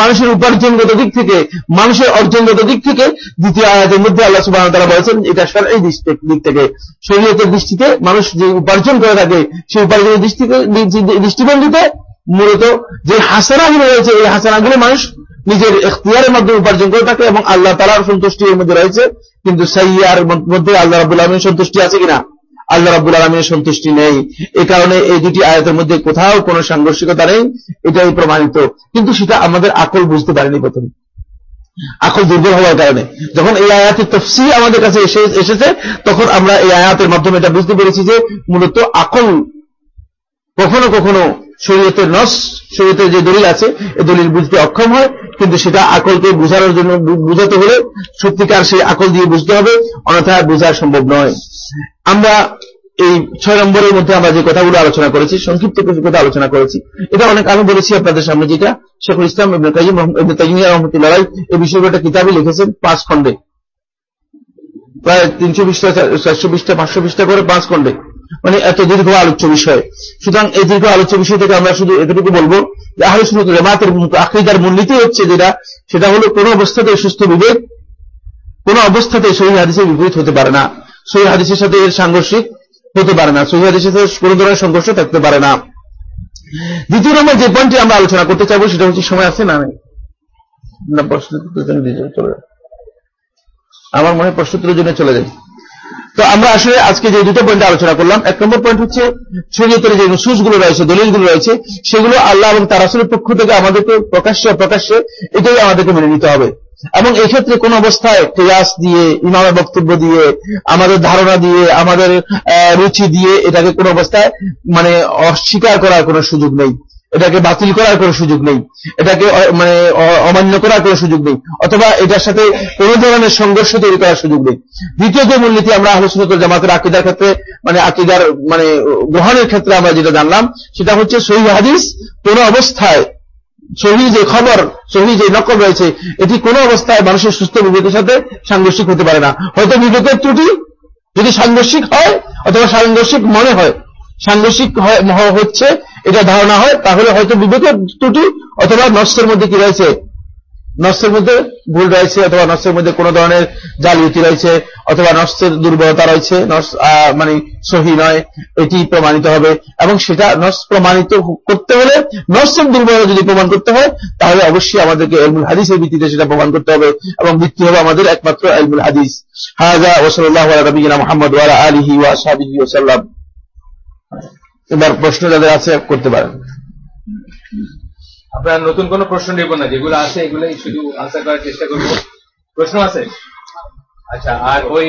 মানুষের উপার্জনগত দিক থেকে, মানুষের অর্জনগত দিক থেকে দ্বিতীয় আয়াতের মধ্যে আল্লাহ সুবাহ তারা বলেছেন, এটা সরকারি দিক থেকে শরীয়তের দৃষ্টিতে মানুষ যে উপার্জন করে থাকে, সেই উপার্জনের দৃষ্টিতে দৃষ্টিভঙ্গিতে মূলত যে হাসানাগুলো রয়েছে, এই হাসানাগুলো মানুষ নিজের এখতিয়ারের মাধ্যমে উপার্জন করে থাকে এবং আল্লাহ তালার সন্তুষ্টি এর মধ্যে রয়েছে, কিন্তু সাইয়ার মধ্যে আল্লাহ রাবুল আলমীর সন্তুষ্টি আছে কিনা? আল্লাহ রাবুল আলমীর সন্তুষ্টি নেই। এ কারণে এই দুটি আয়াতের মধ্যে কোথাও কোনো সাংঘর্ষিকতা নেই, এটাই প্রমাণিত। কিন্তু সেটা আমাদের আকল বুঝতে পারেনি প্রথমে। আকল দুর্বল হওয়ার কারণে। যখন এই আয়াতের তফসি আমাদের কাছে এসেছে, তখন আমরা এই আয়াতের মাধ্যমে এটা বুঝতে পেরেছি যে মূলত আকল কখনো কখনো শরীয়তের নস, শরীয়তের যে দলিল আছে এই দলিল বুঝতে অক্ষম হয়, কিন্তু সেটা আকলকে বোঝানোর জন্য বুঝাতে হলে সত্যিকার সেই আকল দিয়ে বুঝতে হবে অন্যথায় বোঝা সম্ভব নয়। আমরা এই ছয় নম্বরের মধ্যে আমরা যে কথাগুলো আলোচনা করেছি, সংক্ষিপ্ত কিছু কথা আলোচনা করেছি, এটা অনেক আমি বলেছি আপনাদের সামনে, যেটা শেখুল ইসলাম তাজিমিয়া রহমতুল্লাহ এই বিষয়ে একটা কিতাবই লিখেছেন পাঁচ খণ্ডে। প্রায় তিনশো বিশটা, চারশো বিশটা, পাঁচশো বিশটা করে পাঁচ খণ্ডে। মানে এত দীর্ঘ আলোচ্য বিষয়। সুতরাং এই দীর্ঘ আলোচ্য বিষয় থেকে আমরা শুধু এতটুকু বলব যে আহলে সুনত জামাতের আকিদার মূলনীতি হচ্ছে যেটা, সেটা হলো কোন অবস্থাতে সুস্থ বিবেক কোন অবস্থাতে সহি হাদিসের বিপরীত হতে পারে না। সহি হাদিসের সাথে এর সাংঘর্ষিক হতে পারে না, সহি হাদিসের সাথে কোন ধরনের সংঘর্ষ থাকতে পারে না। দ্বিতীয় নম্বর যে পয়েন্টটি আমরা আলোচনা করতে চাইব, সেটা হচ্ছে সময় আছে না না, প্রশ্ন চলে আমার মনে প্রশ্ন জন্য চলে যায় তো আমরা আসলে আজকে যে দুটো পয়েন্ট আলোচনা করলাম, এক নম্বর পয়েন্ট হচ্ছে শরীয়তের যে গুলো রয়েছে, দলিলগুলো রয়েছে, সেগুলো আল্লাহ এবং তার আসলের পক্ষ থেকে আমাদেরকে প্রকাশ্যে প্রকাশ্যে এটাই আমাদেরকে মেনে নিতে হবে। এবং এক্ষেত্রে কোন অবস্থায় ক্লাস দিয়ে, ইমামের বক্তব্য দিয়ে, আমাদের ধারণা দিয়ে, আমাদের রুচি দিয়ে এটাকে কোন অবস্থায় মানে অস্বীকার করার কোন সুযোগ নেই। এটাকে বাতিল করার কোনো সুযোগ নেই। এটাকে মানে অমান্য করার কোনো সুযোগ নেই। অথবা এটার সাথে কোনো ধরনের সংঘর্ষ তৈরি করার সুযোগ নেই। দ্বিতীয় যে মূলনীতি আমরা আলোচনা জামাতের আকিদার ক্ষেত্রে মানে আকিদার মানে গ্রহণের ক্ষেত্রে আমরা যেটা জানলাম, সেটা হচ্ছে সহি হাদিস, কোন অবস্থায় সহি যে খবর, সহি যে নকল রয়েছে, এটি কোন অবস্থায় মানুষের সুস্থ বিবেকের সাথে সাংঘর্ষিক হতে পারে না। হয়তো বিবেকের ত্রুটি, যদি সাংঘর্ষিক হয়, অথবা সাংঘর্ষিক মনে হয়, সাংঘর্ষিক হচ্ছে এটা ধারণা হয়, তাহলে হয়তো বিবেকের ত্রুটি অথবা নষ্টের মধ্যে কি রয়েছে? নষ্টের মধ্যে ভুল রয়েছে অথবা নষ্টের মধ্যে কোন ধরনের জালিয়াতি রয়েছে অথবা নষ্টের দুর্বলতা রয়েছে মানে সহি নয়, এটি প্রমাণিত হবে। এবং সেটা নস প্রমাণিত করতে হলে নষ্টের দুর্বলতা যদি প্রমাণ করতে হয়, তাহলে অবশ্যই আমাদেরকে এলমুল হাদিসের ভিত্তিতে সেটা প্রমাণ করতে হবে এবং ভিত্তি হবে আমাদের একমাত্র এলমুল হাদিস। হাজা ওসল্লাহ মোহাম্মদ ওয়ালা আলিহি ওয়াসাবিহি ওসাল্লাম এবার প্রশ্ন যাদের আছে করতে পারেন। আপনার নতুন কোন প্রশ্ন নেব না, যেগুলো আছে এগুলোই শুধু আনসার করার চেষ্টা করব। প্রশ্ন আছে? আচ্ছা আর ওই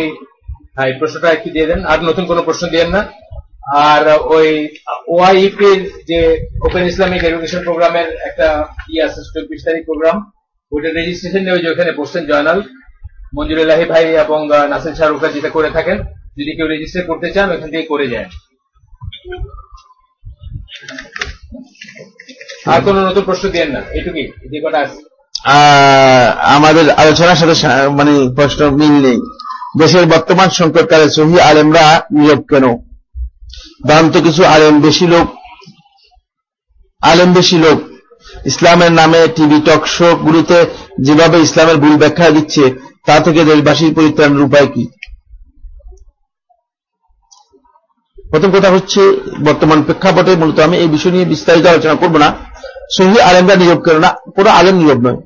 হ্যাঁ প্রশ্নটা একটু দিয়ে দেন। আর নতুন কোন প্রশ্ন দিয়েন না। আর ওই ওআইপির যে ওপেন ইসলামিক এডুকেশন প্রোগ্রামের একটা ই আছে, চব্বিশ তারিখ প্রোগ্রাম ওইটা রেজিস্ট্রেশন নেই যে ওখানে বসছেন জয়নাল মঞ্জুরুল্লাহি ভাই এবং নাসির শাহরুখ যেটা করে থাকেন, যদি কেউ রেজিস্টার করতে চান, ওখান থেকে করে যায়। আর কোন নতুন প্রশ্ন দিয়েন না। এটুকুই যে কটা আমাদের আলোচনার সাথে মানে প্রশ্ন মিল নেই। দেশের বর্তমান সংকটকালে সহি আলেমরা নিয়োগ কেন? দান্ত কিছু আলেম বেশি লোক, আলেম বেশি লোক। ইসলামের নামে টিভি টক শো গুলিতে যেভাবে ইসলামের ভুল ব্যাখ্যা দিচ্ছে, তা থেকে দেশবাসীর পরিত্রাণের উপায় কি? প্রথম কথা হচ্ছে, বর্তমান প্রেক্ষাপটে মূলত আমি এই বিষয় নিয়ে বিস্তারিত আলোচনা করব না। সহি আলেমরা নিয়োগ করে না, পুরো আলেম নিয়োগ নয়।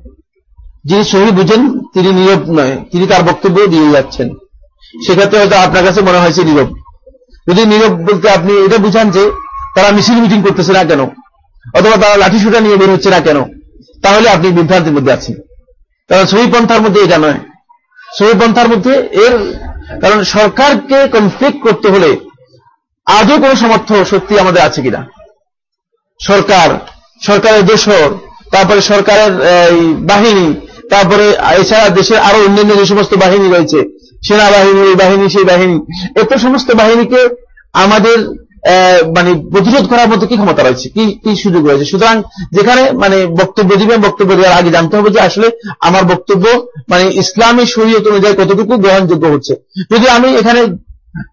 যিনি সহি বুঝেন, তিনি নিয়োগ নয়, তিনি তার বক্তব্য দিয়ে যাচ্ছেন। সেক্ষেত্রে হয়তো আপনার কাছে মনে হয়েছে নীরব যদি নীরব বলতে আপনি এটা বুঝান যে, তারা মিছিল মিটিং করতেছে না কেন? অথবা তারা লাঠি সুটা নিয়ে বের হচ্ছে না কেন? তাহলে আপনি বিভ্রান্তির মধ্যে আছেন। কারণ সহি পন্থার মধ্যে এটা নয়। সহি পন্থার মধ্যে এর কারণ সরকারকে কনফ্লিক্ট করতে হলে আজও কোন সমর্থ শক্তি আমাদের আছে কিনা? সরকার, সরকারের দোষর, তারপরে সরকারের বাহিনী, তারপরে এছাড়া দেশের আরও অন্যান্য যে সমস্ত বাহিনী রয়েছে, সেনাবাহিনী বাহিনী, সেই বাহিনী, এত সমস্ত বাহিনীকে আমাদের মানে প্রতিরোধ করার মতো কি ক্ষমতা রয়েছে? কি কি সুযোগ রয়েছে? সুতরাং যেখানে মানে বক্তব্য দিবেন, বক্তব্য দেওয়ার আগে জানতে হবে যে আসলে আমার বক্তব্য মানে ইসলামী শরীয়ত অনুযায়ী কতটুকু গ্রহণযোগ্য হচ্ছে। যদি আমি এখানে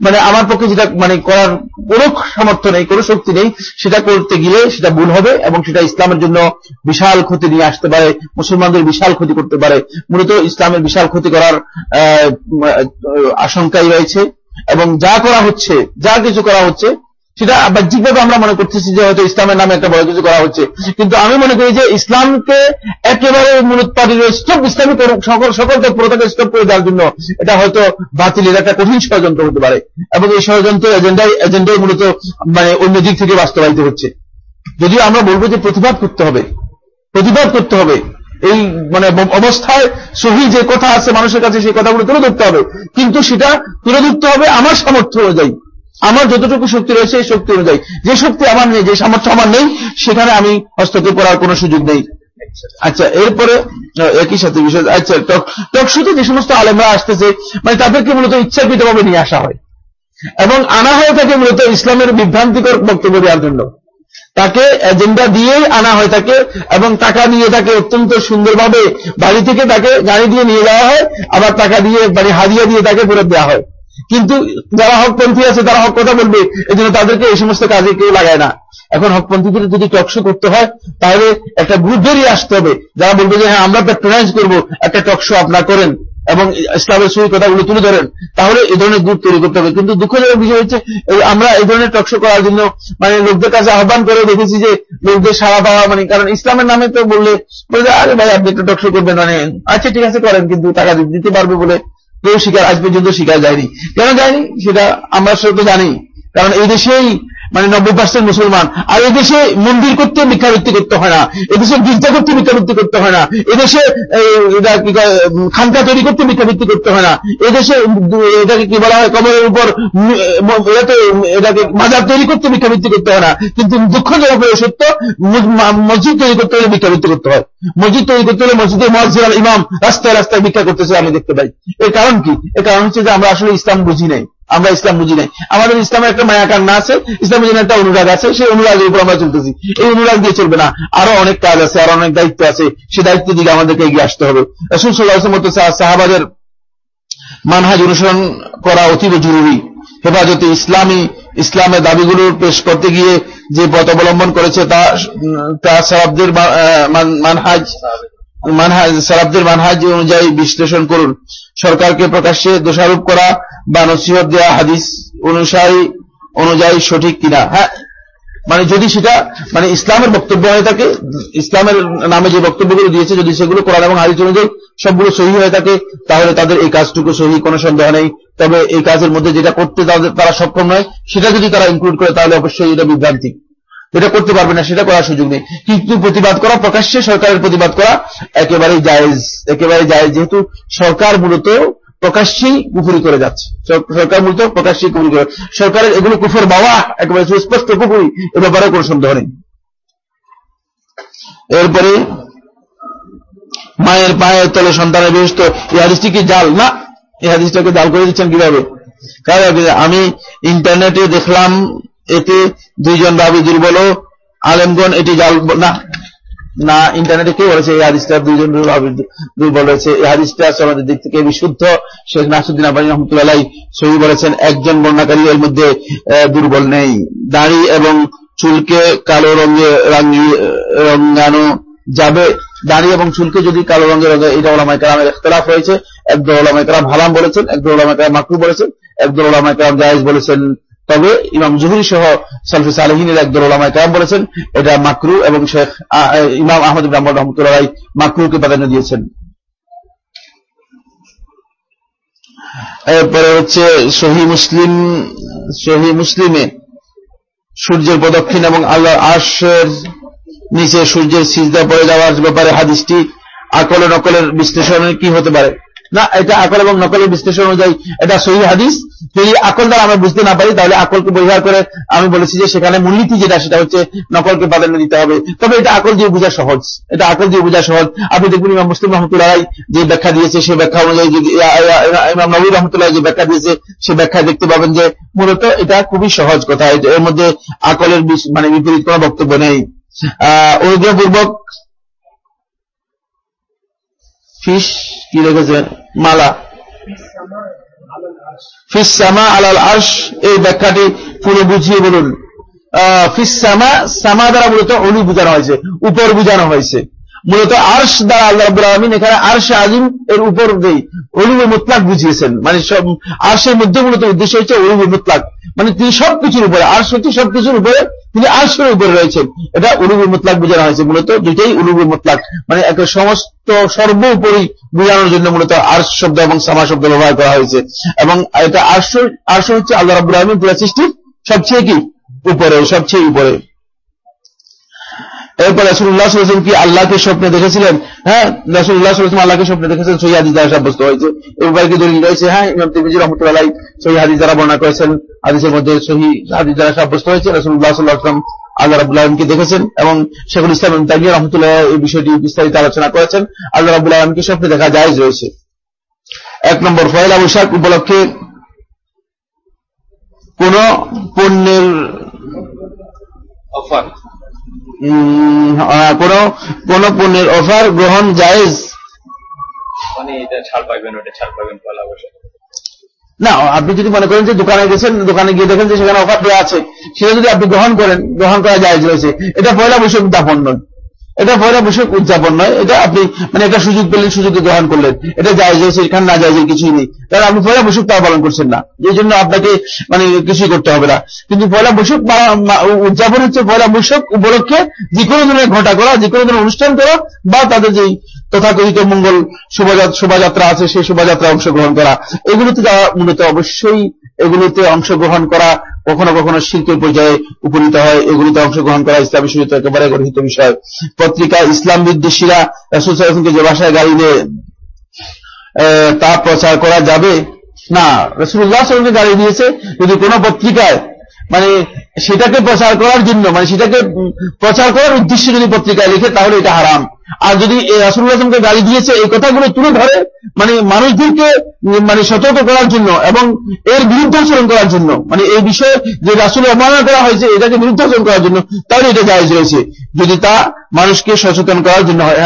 মানে আমার পক্ষে যেটা মানে করার কোনো সামর্থ্য নেই, কোনো শক্তি নেই, সেটা করতে গেলে সেটা ভুল হবে এবং সেটা ইসলামের জন্য বিশাল ক্ষতি নিয়ে আসতে পারে, মুসলমানদের বিশাল ক্ষতি করতে পারে। মূলত ইসলামের বিশাল ক্ষতি করার আহ, আশঙ্কাই রয়েছে এবং যা করা হচ্ছে, যা কিছু করা হচ্ছে সেটা বাহ্যিকভাবে আমরা মনে করতেছি যে হয়তো ইসলামের নামে একটা বড় কিছু করা হচ্ছে। কিন্তু আমি মনে করি যে ইসলামকে একেবারে মূলোৎপাদিত স্টপ ইসলামিক সকল সকল তৎপরতাকে স্টপ করে দেওয়ার জন্য এটা হয়তো বাতিলের একটা কঠিন ষড়যন্ত্র হতে পারে। এবং এই ষড়যন্ত্র এজেন্ডাই এজেন্ডাই মূলত মানে অন্য দিক থেকে বাস্তবায়িত হচ্ছে। যদিও আমরা বলব যে প্রতিবাদ করতে হবে। প্রতিবাদ করতে হবে। এই মানে অবস্থায় সহি যে কথা আছে মানুষের কাছে, সেই কথাগুলো তুলে ধরতে হবে। কিন্তু সেটা তুলে ধরতে হবে আমার সামর্থ্য অনুযায়ী। আমার যতটুকু শক্তি রয়েছে, এই শক্তি অনুযায়ী। যে শক্তি আমার নেই, যে সামর্থ্য আমার নেই, সেখানে আমি হস্তক্ষেপ করার কোনো সুযোগ নেই। আচ্ছা এরপরে একই সাথে বিষয় আচ্ছা টকশুতে যে সমস্ত আলেমরা আসতেছে মানে তাদেরকে মূলত ইচ্ছাকৃতভাবে নিয়ে আসা হয়। এবং আনা হয়ে থাকে মূলত ইসলামের বিভ্রান্তিকর বক্তব্য দেওয়ার জন্য। তাকে এজেন্ডা দিয়েই আনা হয় থাকে এবং টাকা নিয়ে তাকে অত্যন্ত সুন্দরভাবে বাড়ি থেকে তাকে গাড়ি দিয়ে নিয়ে যাওয়া হয়, আবার টাকা দিয়ে মানে হারিয়ে দিয়ে তাকে ফেরত দেওয়া হয়। কিন্তু যারা হকপন্থী আছে, তারা হক কথা বলবে। এই জন্য তাদেরকে এই সমস্ত কাজে কেউ লাগায় না। এখন হকপন্থীদের যদি টকশো করতে হয়, তাহলে একটা গ্রুপ বেরিয়ে আসতে হবে। যারা বলবে যে হ্যাঁ আমরা প্যাট্রোনাইজ করব, একটা টকশো আপনার করেন এবং ইসলামের সহি কথাগুলো তুলে ধরেন, তাহলে এই ধরনের গ্রুপ তৈরি করতে হবে। কিন্তু দুঃখজনক বিষয় হচ্ছে আমরা এই ধরনের টকশো করার জন্য মানে লোকদের কাছে আহ্বান করে দেখেছি যে, লোকদের সারা পাওয়া মানে কারণ ইসলামের নামে তো বললে বলে আরে ভাই, আপনি একটা টকশো করবেন মানে আচ্ছা ঠিক আছে, করেন, কিন্তু টাকা দিতে পারবে বলে কেউ শিকার, আজ পর্যন্ত শিকার যায়নি। কেন যায়নি? সেটা আমরা সেটা জানি। কারণ এই দেশেই মানে নব্বই পার্সেন্ট মুসলমান। আর এদেশে মন্দির করতে ভিক্ষাবৃত্তি করতে হয় না। এদেশে গির্জা করতে ভিক্ষাবৃত্তি করতে হয় না। এদেশে খানকা তৈরি করতে ভিক্ষাবৃত্তি করতে হয় না। এদেশে এটাকে কি বলা হয়, কবরের উপর এটাকে মাজার তৈরি করতে ভিক্ষাবৃত্তি করতে হয় না। কিন্তু দুঃখজনক হয়ে সত্য মসজিদ তৈরি করতে হলে ভিক্ষাবৃত্তি করতে হয়। মসজিদ তৈরি করতে হলে মসজিদ ইমাম রাস্তায় রাস্তায় ভিক্ষা করতেছে, আমি দেখতে পাই। এর কারণ কি? এর কারণ হচ্ছে যে আমরা আসলে ইসলাম বুঝি নাই। আমরা ইসলাম বুঝি নাই। আমাদের ইসলামের একটা মায়া কান্না আছে ইসলামের জন্য একটা অনুরাগ আছে, সেই অনুরাগের উপর আমরা চলতেছি। এই অনুরাগ দিয়ে চলবে না। আরও অনেক কাজ আছে, আরও অনেক দায়িত্ব আছে, সে দায়িত্ব দিকে আমাদেরকে এগিয়ে আসতে হবে। সাহাবাদের মানহাজ অনুসরণ করা অতীব জরুরি। হেফাজতে ইসলামী, ইসলামের দাবিগুলো পেশ করতে গিয়ে যে পথ অবলম্বন করেছে তা সাহাবদের মানহাজ মানহাজ মানহাজ অনুযায়ী বিশ্লেষণ করুন। সরকারকে প্রকাশ্যে দোষারোপ করা বা নসিহত দেওয়া হাদিস অনুসারী অনুযায়ী সঠিক কিনা? হ্যাঁ মানে যদি সেটা মানে ইসলামের বক্তব্য হয়ে থাকে, ইসলামের নামে যে বক্তব্যগুলো দিয়েছে, যদি সেগুলো কোরআন এবং হাদিস অনুযায়ী সবগুলো সহি হয়ে থাকে, তাহলে তাদের এই কাজটুকু সহি, কোনো সন্দেহ নেই। তবে এই কাজের মধ্যে যেটা করতে তাদের, তারা সক্ষম নয়, সেটা যদি তারা ইনক্লুড করে, তাহলে অবশ্যই এটা বিভ্রান্তি এটা করতে পারবে না, সেটা করার সুযোগ নেই। কিন্তু প্রতিবাদ করা, প্রকাশ্যে সরকারের প্রতিবাদ করা একেবারেই জায়েজ একেবারে জায়েজ, যেহেতু সরকার মূলত প্রকাশ্যেই কুফুরি করে যাচ্ছে। সরকার মূলত প্রকাশ্যেই কুফুরি করে সরকারের এগুলো কুফর বাবা একেবারে সুস্পষ্ট কুফুরি, এ ব্যাপারে কোনো সন্দেহ নেই। এরপরে, মায়ের পায়ের তলে সন্তানের বিশিষ্ট এই হাদিসটি কি জাল? না এই হাদিসটাকে জাল করে দিচ্ছেন কীভাবে? কারণ আমি ইন্টারনেটে দেখলাম এতে দুইজন রাবি দুর্বল, আলেমগণ এটি জাল না না ইন্টারনেটে কে বলেছে এই হাদিসটা দুইজন দুর্বল রয়েছে? এই হাদিসটা সমাজের দিক থেকে বিশুদ্ধ। শেখ নাসুদ্দিন আবানি রহমতুল্লাহ সহি বলেছেন, একজন বর্ণাকারী এর মধ্যে দুর্বল নেই। দাড়ি এবং চুলকে কালো রঙে রঙানো যাবে। দাড়ি এবং চুলকে যদি কালো রঙের রঙে, এটা ওলামাই কালামের ইখতলাফ হয়েছে একদল ওলামাই কালাম হালাম বলেছেন, একদল ওলামাই কালাম মাকরু বলেছেন, একদল ওলামাই কালাম জায়েজ বলেছেন। তবে ইমাম জুহরি সহ সালফি সালহিনের একদল ওলামায় কালাম বলেছেন, এটা মাকরু এবং শেখ ইমাম আহমদ ইব্রাহম রহমতুল্লাহ মাকরুকে প্রাধান্য দিয়েছেন। এরপরে হচ্ছে সহি মুসলিম সহি মুসলিমে সূর্যের প্রদক্ষিণ এবং আল্লাহ আশের নিচে সূর্যের সিজদা পড়ে যাওয়ার ব্যাপারে হাদিসটি আকল নকলের বিশ্লেষণে কি হতে পারে? না, এটা আকল এবং নকলের বিশ্লেষণ অনুযায়ী এটা সহি হাদিস। যদি আকল দ্বারা আমরা বুঝতে না পারি, তাহলে আকলকে পরিহার করে আমি বলেছি যে সেখানে মূলনীতি যেটা, সেটা হচ্ছে নকলকে প্রাধান্য দিতে হবে। তবে এটা আকল দিয়ে বোঝা সহজ। এটা আকল দিয়ে বোঝা সহজ। আপনি দেখবেন ইমাম মুসলিম রহমতুল্লাহ যে ব্যাখ্যা দিয়েছে, সে ব্যাখ্যা অনুযায়ী ইমাম নবী রহমতুল্লাহ যে ব্যাখ্যা দিয়েছে, সে ব্যাখ্যায় দেখতে পাবেন যে মূলত এটা খুবই সহজ কথা। এর মধ্যে আকলের মানে বিপরীত কোন বক্তব্য নেই। আহ, অনুগ্রহপূর্বক ফিস কি রেখেছেন মালা। ফিসামা আলাল আর্শ এই ব্যাখ্যাটি পুরো বুঝিয়ে বলুন। আহ, ফিসামা সামা দ্বারা মূলত অনু বোঝানো হয়েছে উপর বোঝানো হয়েছে। মূলত আর্শ দ্বারা আল্লাহ রাব্বুল আলামিন এখানে আর্শ আজিম এর উপর দেই অলিবে মুতলাক বুঝিয়েছেন। মানে সব আর্শের মধ্যে মূলত উদ্দেশ্য হচ্ছে অলিবে মুতলাক। মানে তিনি সবকিছুর উপরে, আর্শ হচ্ছে সবকিছুর উপরে, তিনি আর্শের উপরে রয়েছেন। এটা উলুবুল মুতলাক বোঝানো হয়েছে মূলত, দুইটাই উলুবুল মুতলাক। মানে একটা সমস্ত সর্বোপরি বোঝানোর জন্য মূলত আর্শ শব্দ এবং সামা শব্দ ব্যবহার করা হয়েছে। এবং এটা আর্শ আর্শ হচ্ছে আল্লাহ রাব্বুল আলামিন পুরো সৃষ্টির সবচেয়ে কি? উপরে, সবচেয়ে উপরে। এরপর রাসুল্লাহ সাল্লাম কি আল্লাহকে স্বপ্নে দেখেছিলেন? হ্যাঁ রাসুল্লাহ সাল্লাম আল্লাহকে স্বপ্নে দেখেছেন সহি হাদিস দ্বারা সাব্যস্ত হয়েছে। এই ব্যাপারে কি দলিল রয়েছে হ্যাঁ ইমাম তিরমিজি রহমতুল্লাহ সহি হাদিস দ্বারা বর্ণনা করেছেন। হাদিসের মধ্যে সহি হাদিস দ্বারা সাব্যস্ত হয়েছে রাসুল্লাহ সাল্লাহ আসলাম আল্লাহ রাবুল আলমকে দেখেছেন এবং শেখুল ইসলাম ইবনে রহমতুল্লাহ এই বিষয়টি বিস্তারিত আলোচনা করেছেন। আল্লাহ রাবুল আলমকে স্বপ্নে দেখা যায় রয়েছে। এক নম্বর, ফয়লা বৈশাখ উপলক্ষে কোন পণ্যের অফার। কোন কোন পণ্যের অফার গ্রহণ জায়েজ? মানে না আপনি যদি মনে করেন যে দোকানে গেছেন দোকানে গিয়ে দেখেন যে সেখানে অফার দেওয়া আছে সেটা যদি আপনি গ্রহণ করেন গ্রহণ করা যায় রয়েছে এটা পয়লা বৈশাখ উদ্যাপন নয়। এটা পয়লা বৈশাখ উদযাপন নয়, এটা আপনি মানে একটা সুযোগ পেলেন সুযোগে গ্রহণ করলেন। এটা জায়েজ রয়েছে এখানে না জায়েজের কিছুই নেই। কারণ আপনি পয়লা বৈশাখ তাও পালন করছেন না। এই জন্য আপনাকে মানে কিছুই করতে হবে না। কিন্তু পয়লা বৈশাখ উদযাপন হচ্ছে পয়লা বৈশাখ উপলক্ষে যে কোনো ধরনের ঘটা করা যে কোনো ধরনের অনুষ্ঠান করা, বা তাদের যেই তথাকথিত মঙ্গল শোভাযাত্রা আছে, সেই শোভাযাত্রা অংশগ্রহণ করা। এগুলোতে যাওয়া মূলত অবশ্যই, এগুলোতে অংশগ্রহণ করা কখনো কখনো শিল্পের পর্যায়ে উপনীত হয়। এগুলিতে অংশগ্রহণ করা ইসলামী শরীয়ত একেবারে গর্হিত বিষয়। পত্রিকা, ইসলাম বিদ্বেষীরা রাসুল যে ভাষায় গাড়ি দেয় তা প্রচার করা যাবে? না রসুল্লাহ সাল্লামকে গাড়ি দিয়েছে। যদি কোনো পত্রিকায় মানে সেটাকে প্রচার করার জন্য মানে সেটাকে প্রচার করার উদ্দেশ্যে যদি পত্রিকায় লিখে, তাহলে এটা হারাম। আর যদি রাসুল্লাহ আসলামকে গাড়ি দিয়েছে, এই কথাগুলো তুলে ধরে মানে মানুষদেরকে মানে সতর্ক করার জন্য এবং এর বিরুদ্ধাচরণ করার জন্য মানে এই বিষয়ে যে রাসুল অবমাননা করা হয়েছে, এটাকে বিরুদ্ধাচরণ করার জন্য, তাহলে এটা জায়জ রয়েছে। যদি তা মানুষকে সচেতন করার জন্য হয়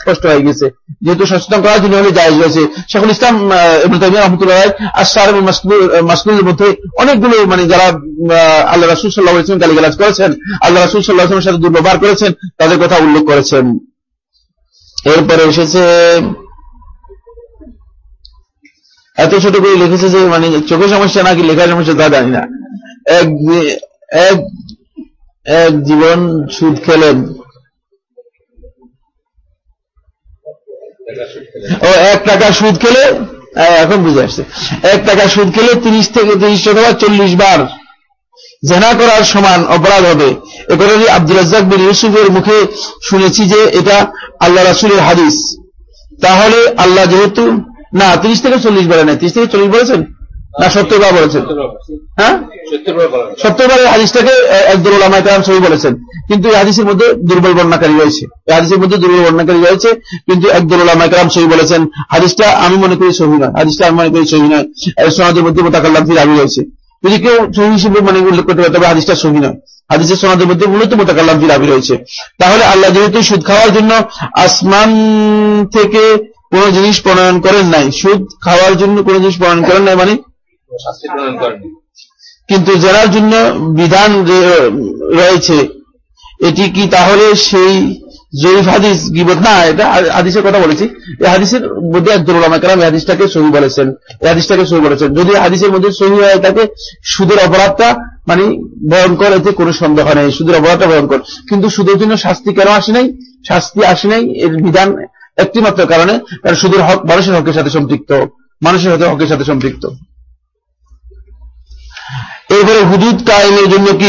স্পষ্ট হয়ে গেছে। যেহেতু সচেতন করার জন্য হলে জায়জ রয়েছে। শেখুল ইসলাম রহমতুল্লাহ আশার এবং মাসনুলের মধ্যে অনেকগুলো মানে যারা আল্লাহ রাসূল সাল্লাল্লাহু আলাইহি ওয়াসাল্লাম গালিগালাজ করেছেন, আল্লাহ রাসূল সাল্লাল্লাহু আলাইহি ওয়াসাল্লামের সাথে দুর্ব্যবহার করেছেন, তাদের কথা উল্লেখ করেছেন। এরপরে এসেছে এত ছোট করে লিখেছে যে মানে চোখের সমস্যা নাকি লেখার সমস্যা তা জানি না। এক এক এক জীবন সুদ খেলেন। ও এক টাকা সুদ খেলে হ্যাঁ, এখন বুঝে আসছে। এক টাকা সুদ খেলে তিরিশ থেকে তিরিশ অথবা চল্লিশ বার জেনা করার সমান অপরাধ হবে। এবারে আব্দুল রাজ্জাক বিন ইউসুফের মুখে শুনেছি যে এটা আল্লাহ রাসুলের হাদিস। তাহলে আল্লাহ যেহেতু, না, তিরিশ থেকে চল্লিশ বলে নাই। তিরিশ থেকে চল্লিশ বলেছেন? না, সত্তর বার বলেছেন? হ্যাঁ? সত্তর বার বলা সত্তর বারের হাদিসটাকে একদল ওলামায় কালাম সহি বলেছেন। কিন্তু এই হাদিসের মধ্যে দুর্বল বর্ণাকারী রয়েছে। এই হাদিসের মধ্যে দুর্বল বর্ণাকারী রয়েছে, কিন্তু একদল ওলামায় কালাম সহি বলেছেন। হাদিসটা আমি মনে করি সহি নয়। হাদিসটা আমি মনে করি সহি নয়। সমাজের মধ্যে মোতাকাল্লাম ফির আবি রয়েছে। যদি কেউ সহি হিসেবে মানে উল্লেখ করতে পারে তবে হাদিসটা সহি নয়। হাদিসের সমাজের মধ্যে মূলত মোতাকাল্লাম ফির আবি রয়েছে। তাহলে আল্লাহ যেহেতু সুদ খাওয়ার জন্য আসমান থেকে কোন জিনিস প্রণয়ন করেন নাই সুদ খাওয়ার জন্য কোন জিনিস প্রণয়ন করেন নাই মানে? শাস্তি প্রণয়ন করেন কিন্তু জেনার জন্য বিধান রয়েছে এটি কি তাহলে সেই জয়ীফ হাদিস গিবত না, এটা হাদিসের কথা বলেছি। এই হাদিসের মধ্যে একজন ওলামা কালাম এই হাদিসটাকে সহি বলেছেন। এই হাদিসটাকে সহি বলেছেন। যদি হাদিসের মধ্যে সহি হয়ে থাকে সুদের অপরাধটা মানে ভয়ঙ্কর এতে কোনো সন্দেহ নেই। সুদের অপরাধটা ভয়ঙ্কর কিন্তু সুদের জন্য শাস্তি কেন আসে নাই? শাস্তি আসে নাই এর বিধান একটি মাত্র কারণে, কারণ সুদের হক মানুষের হকের সাথে সম্পৃক্ত। মানুষের হতে হকের সাথে সম্পৃক্ত। এরপরে হুদুদ কায়েমের জন্য কি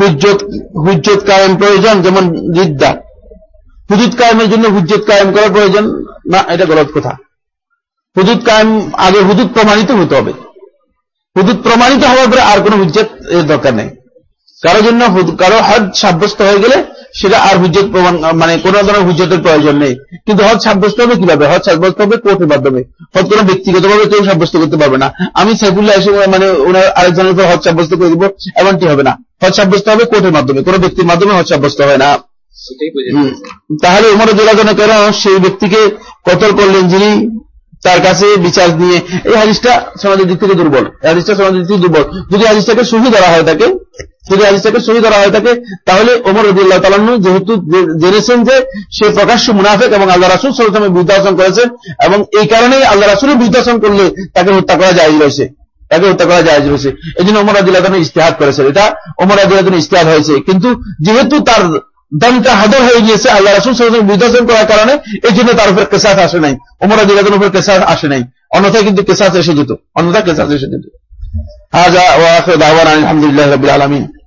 হুজ্জত হুজ্জত কায়েম প্রয়োজন, যেমন রিদ্দা। হুদুদ কায়েমের জন্য হুজ্জত কায়েম করার প্রয়োজন, না, এটা গলত কথা। হুদুদ কায়েম আগে হুদুদ প্রমাণিত হতে হবে। হুদুদ প্রমাণিত হওয়ার পরে আর কোনো হুজ্জত এর দরকার নেই। কারও জন্য কারও হজ সাব্যস্ত হয়ে গেলে সেটা আর হুজ্জত প্রমাণ মানে কোন ধরনের হুজ্জতের প্রয়োজন নেই। কিন্তু হজ সাব্যস্ত হবে কীভাবে? হজ সাব্যস্ত হবে কোর্টের মাধ্যমে। হজ কোনো ব্যক্তিগতভাবে কেউ সাব্যস্ত করতে পারবে না। আমি সাইফুল্লাহ এসে মানে ওনার আরেকজনের উপর হজ সাব্যস্ত করে দিব। এমনটি হবে না। হজ সাব্যস্ত হবে কোর্টের মাধ্যমে। কোনো ব্যক্তির মাধ্যমে হজ সাব্যস্ত হয় না। তাহলে উমর জেলাজনে কেন সেই ব্যক্তিকে কতল করলেন যিনি তার কাছে বিচার নিয়ে, এই হাদিসটা সমাজের দিক থেকে দুর্বল। এই হাদিসটা সমাজের দিক থেকে দুর্বল। যদি হাদিসটাকে সহি ধরা হয় থাকে যদি হাদিসটাকে সহি ধরা হয় থাকে তাহলে ওমর রদিল্লাহ তালান্ন যেহেতু জেনেছেন যে সে প্রকাশ্য মুনাফেক এবং আল্লাহ রাসুল সরকামে বৃদ্ধাসন করেছেন এবং এই কারণেই আল্লাহ রাসুলের বৃদ্ধাসন করলে তাকে হত্যা করা যায় রয়েছে। তাকে হত্যা করা যায় রয়েছে। এই জন্য ওমর আদিল্লাহ ইস্তেহাদ করেছেন। এটা ওমর আদিল্লাহ ইস্তেহাদ হয়েছে। কিন্তু যেহেতু তার দামটা হাজার হয়ে গিয়েছে, আল্লাহ রাসুল সাল্লাম করার কারণে, এই জন্য তার উপর কেসাস আসে নাই। ওমর আদিল্লাহের উপর কেসাস আসে নাই। অন্যথায় কিন্তু কেসাস এসে যেত। অন্যথায় কেসাস এসে যেত। হাজা ওয়াফে দাওয়ান আলহামদুলিল্লাহ আলমিন।